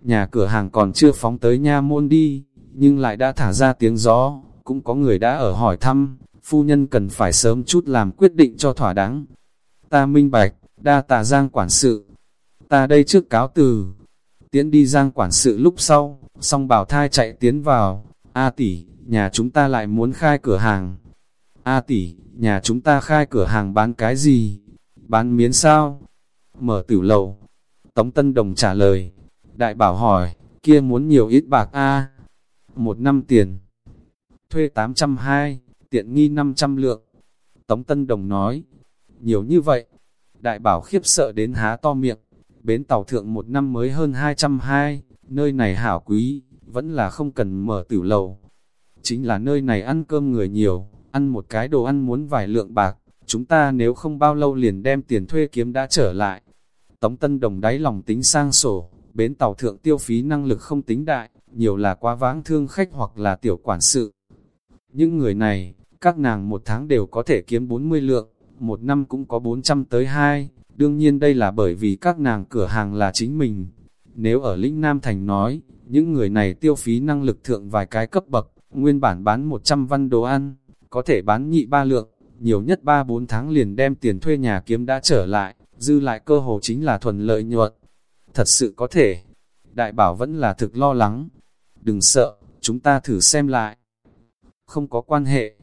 nhà cửa hàng còn chưa phóng tới nha môn đi, nhưng lại đã thả ra tiếng gió, cũng có người đã ở hỏi thăm, phu nhân cần phải sớm chút làm quyết định cho thỏa đáng. Ta minh bạch, đa tà giang quản sự, ta đây trước cáo từ, tiến đi giang quản sự lúc sau, Song bảo thai chạy tiến vào, A tỷ, nhà chúng ta lại muốn khai cửa hàng. A tỷ, nhà chúng ta khai cửa hàng bán cái gì? Bán miến sao? Mở tử lầu. Tống Tân Đồng trả lời. Đại bảo hỏi, kia muốn nhiều ít bạc A. Một năm tiền. Thuê 820, tiện nghi 500 lượng. Tống Tân Đồng nói, nhiều như vậy. Đại bảo khiếp sợ đến há to miệng. Bến tàu thượng một năm mới hơn 220, nơi này hảo quý, vẫn là không cần mở tử lầu. Chính là nơi này ăn cơm người nhiều, ăn một cái đồ ăn muốn vài lượng bạc, chúng ta nếu không bao lâu liền đem tiền thuê kiếm đã trở lại. Tống Tân Đồng đáy lòng tính sang sổ, bến tàu thượng tiêu phí năng lực không tính đại, nhiều là quá vãng thương khách hoặc là tiểu quản sự. Những người này, các nàng một tháng đều có thể kiếm 40 lượng, một năm cũng có 400 tới 2, đương nhiên đây là bởi vì các nàng cửa hàng là chính mình. Nếu ở lĩnh Nam Thành nói, những người này tiêu phí năng lực thượng vài cái cấp bậc, nguyên bản bán 100 văn đồ ăn, có thể bán nhị ba lượng, nhiều nhất 3-4 tháng liền đem tiền thuê nhà kiếm đã trở lại, dư lại cơ hồ chính là thuần lợi nhuận. Thật sự có thể, đại bảo vẫn là thực lo lắng. Đừng sợ, chúng ta thử xem lại. Không có quan hệ.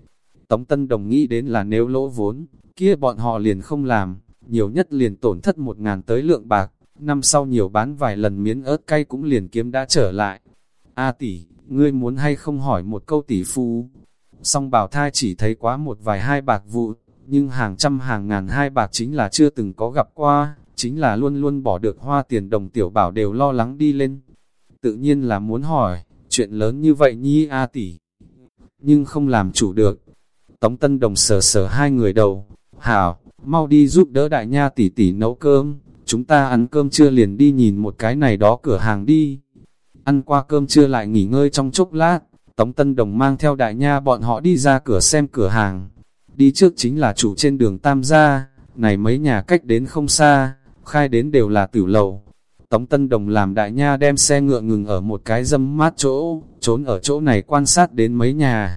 Tống Tân Đồng nghĩ đến là nếu lỗ vốn, kia bọn họ liền không làm, nhiều nhất liền tổn thất một ngàn tới lượng bạc, năm sau nhiều bán vài lần miếng ớt cay cũng liền kiếm đã trở lại. A tỷ, ngươi muốn hay không hỏi một câu tỷ phu? Song bảo thai chỉ thấy quá một vài hai bạc vụ, nhưng hàng trăm hàng ngàn hai bạc chính là chưa từng có gặp qua, chính là luôn luôn bỏ được hoa tiền đồng tiểu bảo đều lo lắng đi lên. Tự nhiên là muốn hỏi, chuyện lớn như vậy nhi A tỷ, nhưng không làm chủ được. Tống Tân Đồng sờ sờ hai người đầu, hảo, mau đi giúp đỡ đại nha tỷ tỷ nấu cơm, chúng ta ăn cơm trưa liền đi nhìn một cái này đó cửa hàng đi. Ăn qua cơm trưa lại nghỉ ngơi trong chốc lát, Tống Tân Đồng mang theo đại nha bọn họ đi ra cửa xem cửa hàng. Đi trước chính là chủ trên đường Tam Gia, này mấy nhà cách đến không xa, khai đến đều là tử lầu. Tống Tân Đồng làm đại nha đem xe ngựa ngừng ở một cái dâm mát chỗ, trốn ở chỗ này quan sát đến mấy nhà.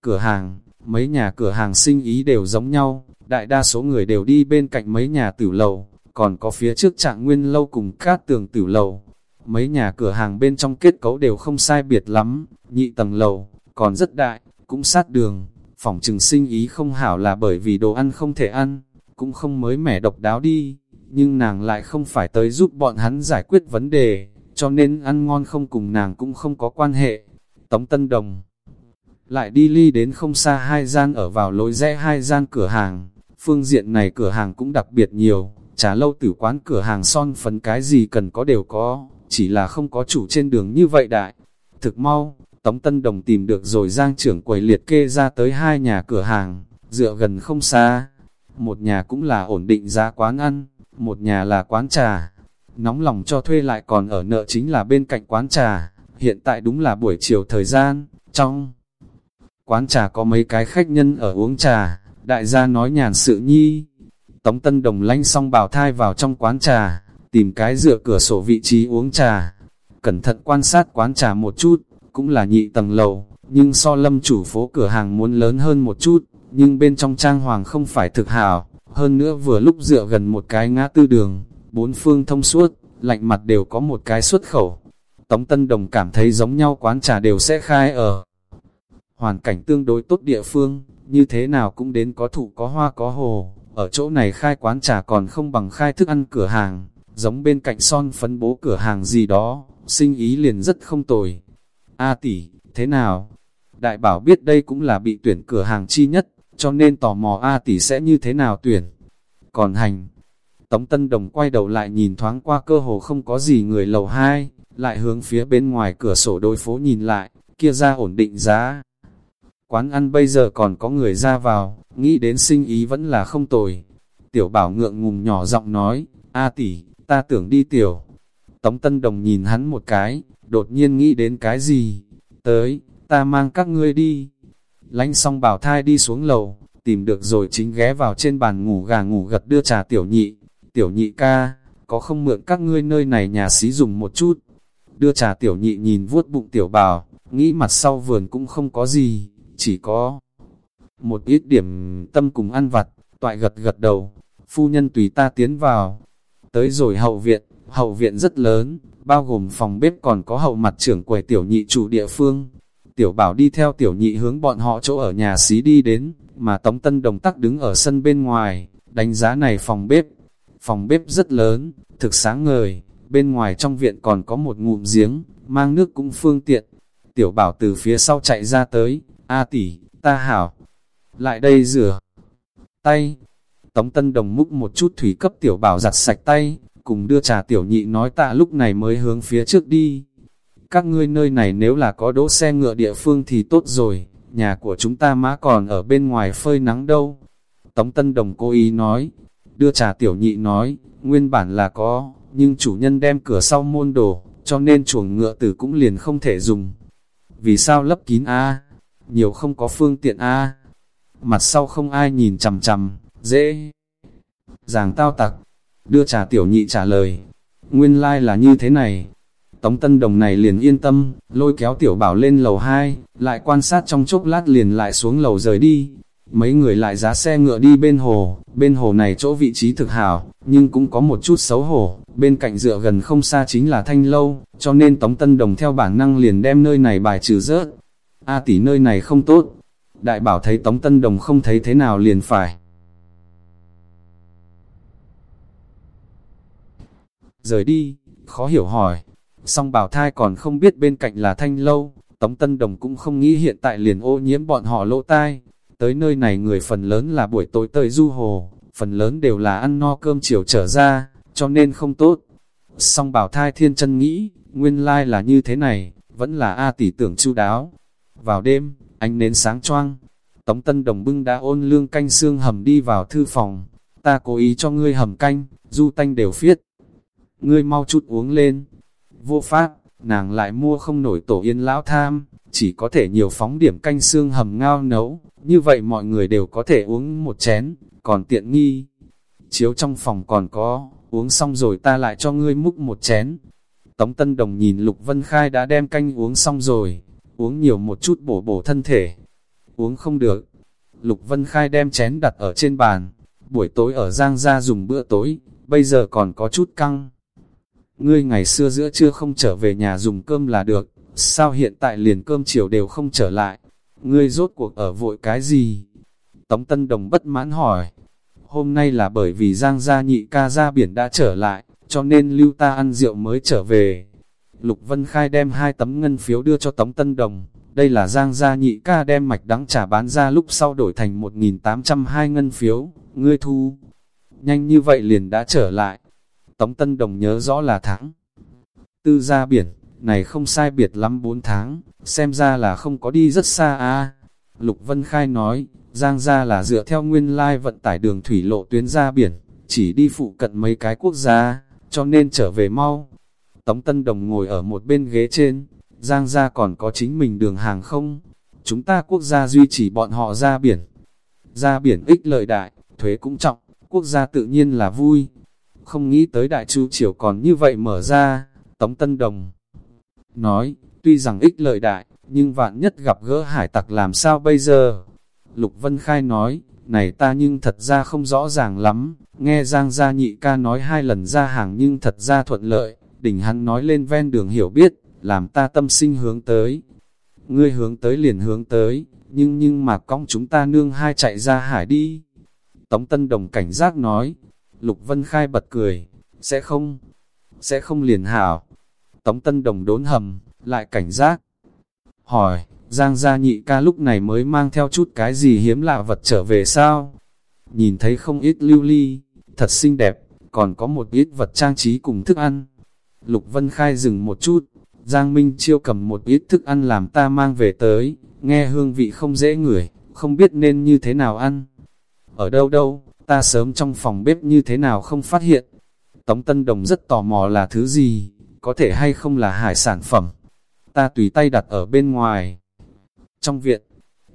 Cửa hàng, mấy nhà cửa hàng sinh ý đều giống nhau, đại đa số người đều đi bên cạnh mấy nhà tử lầu, còn có phía trước trạng nguyên lâu cùng cát tường tử lầu. Mấy nhà cửa hàng bên trong kết cấu đều không sai biệt lắm, nhị tầng lầu, còn rất đại, cũng sát đường, phòng trừng sinh ý không hảo là bởi vì đồ ăn không thể ăn, cũng không mới mẻ độc đáo đi, nhưng nàng lại không phải tới giúp bọn hắn giải quyết vấn đề, cho nên ăn ngon không cùng nàng cũng không có quan hệ. Tống Tân Đồng lại đi ly đến không xa hai gian ở vào lối rẽ hai gian cửa hàng, phương diện này cửa hàng cũng đặc biệt nhiều, trà lâu tử quán cửa hàng son phấn cái gì cần có đều có, chỉ là không có chủ trên đường như vậy đại. Thực mau, Tống Tân Đồng tìm được rồi giang trưởng quầy liệt kê ra tới hai nhà cửa hàng, dựa gần không xa. Một nhà cũng là ổn định giá quán ăn, một nhà là quán trà. Nóng lòng cho thuê lại còn ở nợ chính là bên cạnh quán trà, hiện tại đúng là buổi chiều thời gian, trong quán trà có mấy cái khách nhân ở uống trà, đại gia nói nhàn sự nhi. Tống Tân Đồng lanh xong bào thai vào trong quán trà, tìm cái dựa cửa sổ vị trí uống trà. Cẩn thận quan sát quán trà một chút, cũng là nhị tầng lầu, nhưng so lâm chủ phố cửa hàng muốn lớn hơn một chút, nhưng bên trong trang hoàng không phải thực hảo, hơn nữa vừa lúc dựa gần một cái ngã tư đường, bốn phương thông suốt, lạnh mặt đều có một cái xuất khẩu. Tống Tân Đồng cảm thấy giống nhau quán trà đều sẽ khai ở hoàn cảnh tương đối tốt địa phương, như thế nào cũng đến có thụ có hoa có hồ, ở chỗ này khai quán trà còn không bằng khai thức ăn cửa hàng, giống bên cạnh son phấn bố cửa hàng gì đó, sinh ý liền rất không tồi. A tỷ, thế nào? Đại bảo biết đây cũng là bị tuyển cửa hàng chi nhất, cho nên tò mò A tỷ sẽ như thế nào tuyển. Còn hành, Tống Tân Đồng quay đầu lại nhìn thoáng qua cơ hồ không có gì người lầu hai, lại hướng phía bên ngoài cửa sổ đôi phố nhìn lại, kia ra ổn định giá. Quán ăn bây giờ còn có người ra vào, nghĩ đến sinh ý vẫn là không tồi. Tiểu bảo ngượng ngùng nhỏ giọng nói, A tỷ, ta tưởng đi tiểu. Tống Tân Đồng nhìn hắn một cái, đột nhiên nghĩ đến cái gì? Tới, ta mang các ngươi đi. Lánh xong bảo thai đi xuống lầu, tìm được rồi chính ghé vào trên bàn ngủ gà ngủ gật đưa trà tiểu nhị. Tiểu nhị ca, có không mượn các ngươi nơi này nhà xí dùng một chút. Đưa trà tiểu nhị nhìn vuốt bụng tiểu bảo, nghĩ mặt sau vườn cũng không có gì, chỉ có một ít điểm tâm cùng ăn vặt, toại gật gật đầu, phu nhân tùy ta tiến vào. Tới rồi hậu viện, hậu viện rất lớn, bao gồm phòng bếp còn có hậu mặt trưởng quầy tiểu nhị chủ địa phương. Tiểu bảo đi theo tiểu nhị hướng bọn họ chỗ ở nhà xí đi đến, mà Tống Tân Đồng tắc đứng ở sân bên ngoài, đánh giá này phòng bếp. Phòng bếp rất lớn, thực sáng ngời, bên ngoài trong viện còn có một ngụm giếng, mang nước cũng phương tiện. Tiểu bảo từ phía sau chạy ra tới, A tỷ, ta hảo, lại đây rửa tay. Tống Tân Đồng múc một chút thủy cấp tiểu bảo giặt sạch tay, cùng đưa trà tiểu nhị nói tạ lúc này mới hướng phía trước đi. Các ngươi nơi này nếu là có đỗ xe ngựa địa phương thì tốt rồi, nhà của chúng ta má còn ở bên ngoài phơi nắng đâu. Tống Tân Đồng cố ý nói, đưa trà tiểu nhị nói, nguyên bản là có, nhưng chủ nhân đem cửa sau môn đổ, cho nên chuồng ngựa tử cũng liền không thể dùng. Vì sao lấp kín a nhiều không có phương tiện a Mặt sau không ai nhìn chằm chằm, dễ. Giàng tao tặc, đưa trà tiểu nhị trả lời. Nguyên lai like là như thế này. Tống Tân Đồng này liền yên tâm, lôi kéo tiểu bảo lên lầu 2, lại quan sát trong chốc lát liền lại xuống lầu rời đi. Mấy người lại giá xe ngựa đi bên hồ, bên hồ này chỗ vị trí thực hảo, nhưng cũng có một chút xấu hổ, bên cạnh dựa gần không xa chính là thanh lâu, cho nên Tống Tân Đồng theo bản năng liền đem nơi này bài trừ rớt. A tỷ nơi này không tốt, đại bảo thấy Tống Tân Đồng không thấy thế nào liền phải. Rời đi, khó hiểu hỏi, song bảo thai còn không biết bên cạnh là thanh lâu, Tống Tân Đồng cũng không nghĩ hiện tại liền ô nhiễm bọn họ lỗ tai. Tới nơi này người phần lớn là buổi tối tới du hồ, phần lớn đều là ăn no cơm chiều trở ra, cho nên không tốt. Song bảo thai thiên chân nghĩ, nguyên lai là như thế này, vẫn là A tỷ tưởng chu đáo. Vào đêm, ánh nến sáng choang, Tống Tân Đồng bưng đã ôn lương canh xương hầm đi vào thư phòng. Ta cố ý cho ngươi hầm canh, du tanh đều phiết. Ngươi mau chút uống lên. Vô pháp, nàng lại mua không nổi tổ yên lão tham, chỉ có thể nhiều phóng điểm canh xương hầm ngao nấu, như vậy mọi người đều có thể uống một chén, còn tiện nghi. Chiếu trong phòng còn có, uống xong rồi ta lại cho ngươi múc một chén. Tống Tân Đồng nhìn Lục Vân Khai đã đem canh uống xong rồi, uống nhiều một chút bổ bổ thân thể. Uống không được. Lục Vân Khai đem chén đặt ở trên bàn, buổi tối ở Giang gia dùng bữa tối, bây giờ còn có chút căng. Ngươi ngày xưa giữa trưa không trở về nhà dùng cơm là được, sao hiện tại liền cơm chiều đều không trở lại? Ngươi rốt cuộc ở vội cái gì? Tống Tân Đồng bất mãn hỏi. Hôm nay là bởi vì Giang gia nhị ca ra biển đã trở lại, cho nên lưu ta ăn rượu mới trở về. Lục Vân Khai đem hai tấm ngân phiếu đưa cho Tống Tân Đồng. Đây là Giang gia nhị ca đem mạch đắng trả bán ra lúc sau đổi thành 1.802 ngân phiếu. Ngươi thu. Nhanh như vậy liền đã trở lại. Tống Tân Đồng nhớ rõ là tháng. Tư ra biển, này không sai biệt lắm 4 tháng, xem ra là không có đi rất xa à? Lục Vân Khai nói, Giang gia là dựa theo nguyên lai vận tải đường thủy lộ tuyến ra biển, chỉ đi phụ cận mấy cái quốc gia, cho nên trở về mau. Tống Tân Đồng ngồi ở một bên ghế trên, Giang gia còn có chính mình đường hàng không? Chúng ta quốc gia duy trì bọn họ ra biển. Ra biển ích lợi đại, thuế cũng trọng, quốc gia tự nhiên là vui. Không nghĩ tới đại chu triều còn như vậy mở ra, Tống Tân Đồng nói, tuy rằng ích lợi đại, nhưng vạn nhất gặp gỡ hải tặc làm sao bây giờ? Lục Vân Khai nói, này ta nhưng thật ra không rõ ràng lắm, nghe Giang Gia Nhị ca nói hai lần ra hàng nhưng thật ra thuận lợi, tình hắn nói lên ven đường hiểu biết, làm ta tâm sinh hướng tới. Ngươi hướng tới liền hướng tới, nhưng nhưng mà cong chúng ta nương hai chạy ra hải đi. Tống Tân Đồng cảnh giác nói, Lục Vân Khai bật cười, sẽ không, sẽ không liền hảo. Tống Tân Đồng đốn hầm, lại cảnh giác. Hỏi, Giang gia nhị ca lúc này mới mang theo chút cái gì hiếm lạ vật trở về sao? Nhìn thấy không ít lưu ly, thật xinh đẹp, còn có một ít vật trang trí cùng thức ăn. Lục Vân Khai dừng một chút, Giang Minh Chiêu cầm một ít thức ăn làm ta mang về tới, nghe hương vị không dễ ngửi, không biết nên như thế nào ăn. Ở đâu đâu, ta sớm trong phòng bếp như thế nào không phát hiện. Tống Tân Đồng rất tò mò là thứ gì, có thể hay không là hải sản phẩm. Ta tùy tay đặt ở bên ngoài. Trong viện,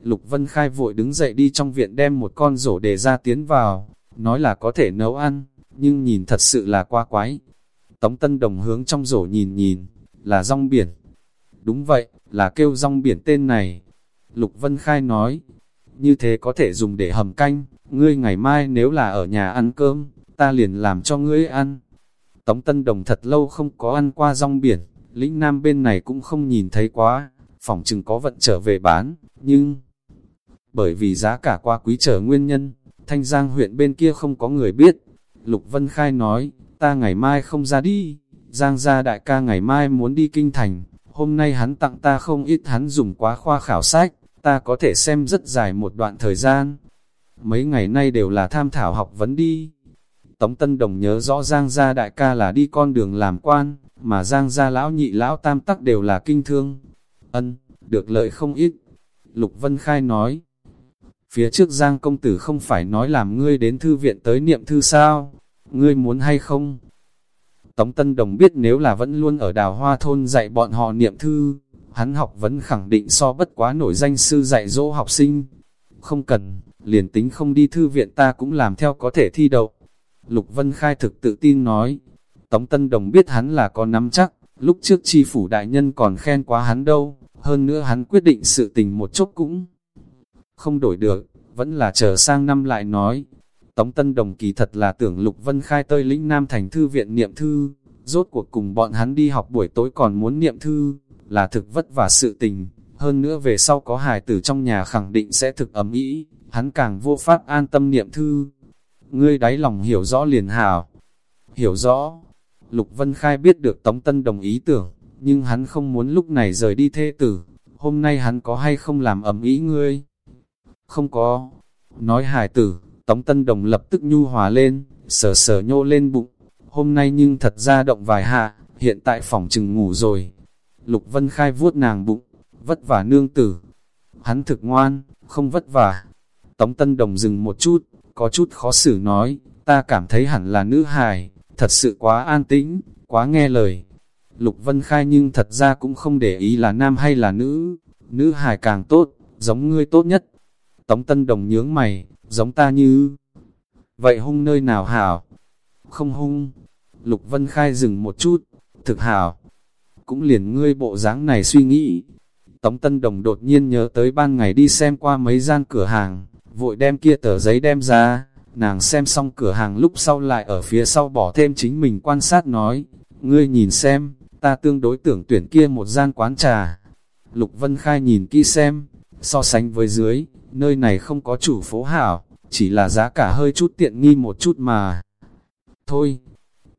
Lục Vân Khai vội đứng dậy đi trong viện đem một con rổ để ra tiến vào, nói là có thể nấu ăn, nhưng nhìn thật sự là quá quái. Tống Tân Đồng hướng trong rổ nhìn nhìn, là rong biển. Đúng vậy, là kêu rong biển tên này. Lục Vân Khai nói, như thế có thể dùng để hầm canh, ngươi ngày mai nếu là ở nhà ăn cơm, ta liền làm cho ngươi ăn. Tống Tân Đồng thật lâu không có ăn qua rong biển, lĩnh nam bên này cũng không nhìn thấy quá, phòng chừng có vận trở về bán, nhưng... Bởi vì giá cả qua quý trở nguyên nhân, Thanh Giang huyện bên kia không có người biết. Lục Vân Khai nói, ta ngày mai không ra đi, Giang gia đại ca ngày mai muốn đi kinh thành, hôm nay hắn tặng ta không ít hắn dùng quá khoa khảo sách, ta có thể xem rất dài một đoạn thời gian. Mấy ngày nay đều là tham thảo học vấn đi. Tống Tân Đồng nhớ rõ Giang gia đại ca là đi con đường làm quan, mà Giang gia lão nhị lão tam tắc đều là kinh thương. Ân, được lợi không ít. Lục Vân Khai nói. Phía trước Giang công tử không phải nói làm ngươi đến thư viện tới niệm thư sao? Ngươi muốn hay không? Tống Tân Đồng biết nếu là vẫn luôn ở đào hoa thôn dạy bọn họ niệm thư, hắn học vẫn khẳng định so bất quá nổi danh sư dạy dỗ học sinh. Không cần, liền tính không đi thư viện ta cũng làm theo có thể thi đậu. Lục Vân Khai thực tự tin nói, Tống Tân Đồng biết hắn là có nắm chắc, lúc trước chi phủ đại nhân còn khen quá hắn đâu, hơn nữa hắn quyết định sự tình một chút cũng không đổi được, vẫn là chờ sang năm lại nói. Tống Tân Đồng kỳ thật là tưởng Lục Vân Khai tơi lĩnh Nam thành thư viện niệm thư, rốt cuộc cùng bọn hắn đi học buổi tối còn muốn niệm thư, là thực vất vả sự tình, hơn nữa về sau có hài tử trong nhà khẳng định sẽ thực ấm ý, hắn càng vô pháp an tâm niệm thư. Ngươi đáy lòng hiểu rõ liền hào. Hiểu rõ, Lục Vân Khai biết được Tống Tân đồng ý tưởng, nhưng hắn không muốn lúc này rời đi thê tử. Hôm nay hắn có hay không làm ấm ý ngươi? Không có. Nói hài tử, Tống Tân Đồng lập tức nhu hòa lên, sờ sờ nhô lên bụng. Hôm nay nhưng thật ra động vài hạ, hiện tại phòng chừng ngủ rồi. Lục Vân Khai vuốt nàng bụng, vất vả nương tử. Hắn thực ngoan, không vất vả. Tống Tân Đồng dừng một chút, có chút khó xử nói, ta cảm thấy hẳn là nữ hài, thật sự quá an tĩnh, quá nghe lời. Lục Vân Khai nhưng thật ra cũng không để ý là nam hay là nữ, nữ hài càng tốt, giống ngươi tốt nhất. Tống Tân Đồng nhướng mày, giống ta như... Vậy hung nơi nào hảo? Không hung. Lục Vân Khai dừng một chút, thực hảo. Cũng liền ngươi bộ dáng này suy nghĩ. Tống Tân Đồng đột nhiên nhớ tới ban ngày đi xem qua mấy gian cửa hàng, vội đem kia tờ giấy đem ra, nàng xem xong cửa hàng lúc sau lại ở phía sau bỏ thêm chính mình quan sát nói, ngươi nhìn xem, ta tương đối tưởng tuyển kia một gian quán trà. Lục Vân Khai nhìn kỹ xem, so sánh với dưới, nơi này không có chủ phố hảo, chỉ là giá cả hơi chút tiện nghi một chút mà. Thôi,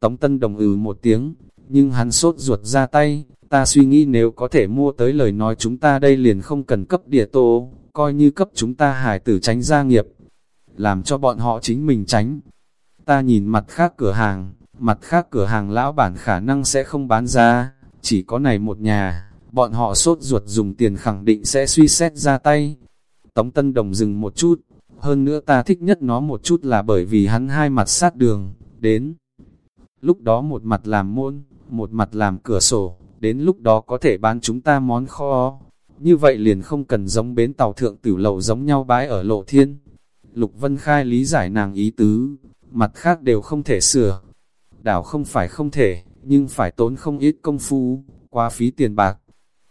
Tống Tân đồng ừ một tiếng, nhưng hắn sốt ruột ra tay, ta suy nghĩ nếu có thể mua tới lời nói chúng ta đây liền không cần cấp địa tô, coi như cấp chúng ta hải tử tránh gia nghiệp, làm cho bọn họ chính mình tránh. Ta nhìn mặt khác cửa hàng, mặt khác cửa hàng lão bản khả năng sẽ không bán ra, chỉ có này một nhà, bọn họ sốt ruột dùng tiền khẳng định sẽ suy xét ra tay. Tống Tân Đồng dừng một chút, hơn nữa ta thích nhất nó một chút là bởi vì hắn hai mặt sát đường, đến. Lúc đó một mặt làm môn, một mặt làm cửa sổ, đến lúc đó có thể bán chúng ta món kho. Như vậy liền không cần giống bến tàu thượng tử lầu giống nhau bái ở lộ thiên. Lục Vân Khai lý giải nàng ý tứ, mặt khác đều không thể sửa. Đảo không phải không thể, nhưng phải tốn không ít công phu, qua phí tiền bạc.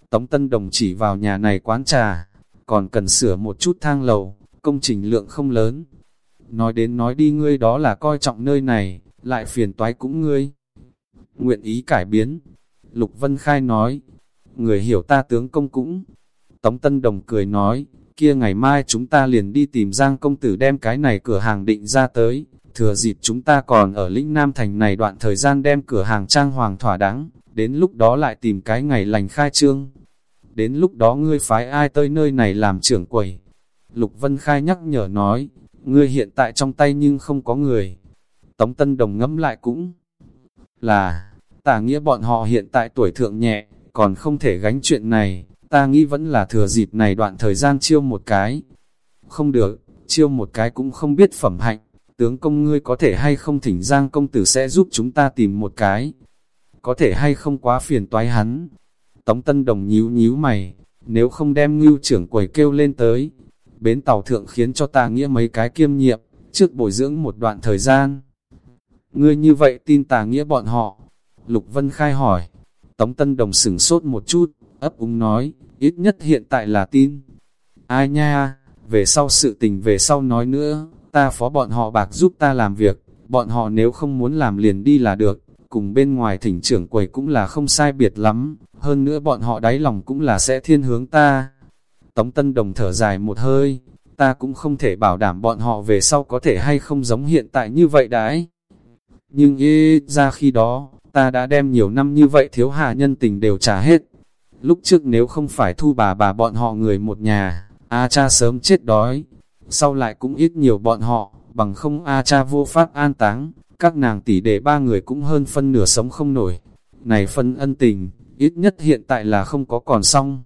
Tống Tân Đồng chỉ vào nhà này quán trà, còn cần sửa một chút thang lầu, công trình lượng không lớn. Nói đến nói đi ngươi đó là coi trọng nơi này, lại phiền toái cũng ngươi. Nguyện ý cải biến. Lục Vân Khai nói, người hiểu ta tướng công cũng. Tống Tân Đồng cười nói, kia ngày mai chúng ta liền đi tìm Giang công tử đem cái này cửa hàng định ra tới, thừa dịp chúng ta còn ở lĩnh Nam Thành này đoạn thời gian đem cửa hàng trang hoàng thỏa đáng, đến lúc đó lại tìm cái ngày lành khai trương. Đến lúc đó ngươi phái ai tới nơi này làm trưởng quầy. Lục Vân Khai nhắc nhở nói, ngươi hiện tại trong tay nhưng không có người. Tống Tân Đồng ngẫm lại cũng là, tả nghĩa bọn họ hiện tại tuổi thượng nhẹ, còn không thể gánh chuyện này, ta nghĩ vẫn là thừa dịp này đoạn thời gian chiêu một cái. Không được, chiêu một cái cũng không biết phẩm hạnh, tướng công ngươi có thể hay không thỉnh giang công tử sẽ giúp chúng ta tìm một cái. Có thể hay không quá phiền toái hắn. Tống Tân Đồng nhíu nhíu mày, nếu không đem ngưu trưởng quầy kêu lên tới. Bến tàu thượng khiến cho ta nghĩa mấy cái kiêm nhiệm, trước bồi dưỡng một đoạn thời gian. Ngươi như vậy tin tà nghĩa bọn họ. Lục Vân Khai hỏi. Tống Tân Đồng sửng sốt một chút, ấp úng nói, ít nhất hiện tại là tin. Ai nha, về sau sự tình về sau nói nữa, ta phó bọn họ bạc giúp ta làm việc, bọn họ nếu không muốn làm liền đi là được, cùng bên ngoài thỉnh trưởng quầy cũng là không sai biệt lắm, hơn nữa bọn họ đáy lòng cũng là sẽ thiên hướng ta. Tống Tân Đồng thở dài một hơi, ta cũng không thể bảo đảm bọn họ về sau có thể hay không giống hiện tại như vậy đấy. Nhưng ý ra khi đó, ta đã đem nhiều năm như vậy thiếu hạ nhân tình đều trả hết. Lúc trước nếu không phải thu bà bà bọn họ người một nhà, A cha sớm chết đói. Sau lại cũng ít nhiều bọn họ, bằng không A cha vô pháp an táng, các nàng tỷ đệ ba người cũng hơn phân nửa sống không nổi. Này phân ân tình, ít nhất hiện tại là không có còn xong.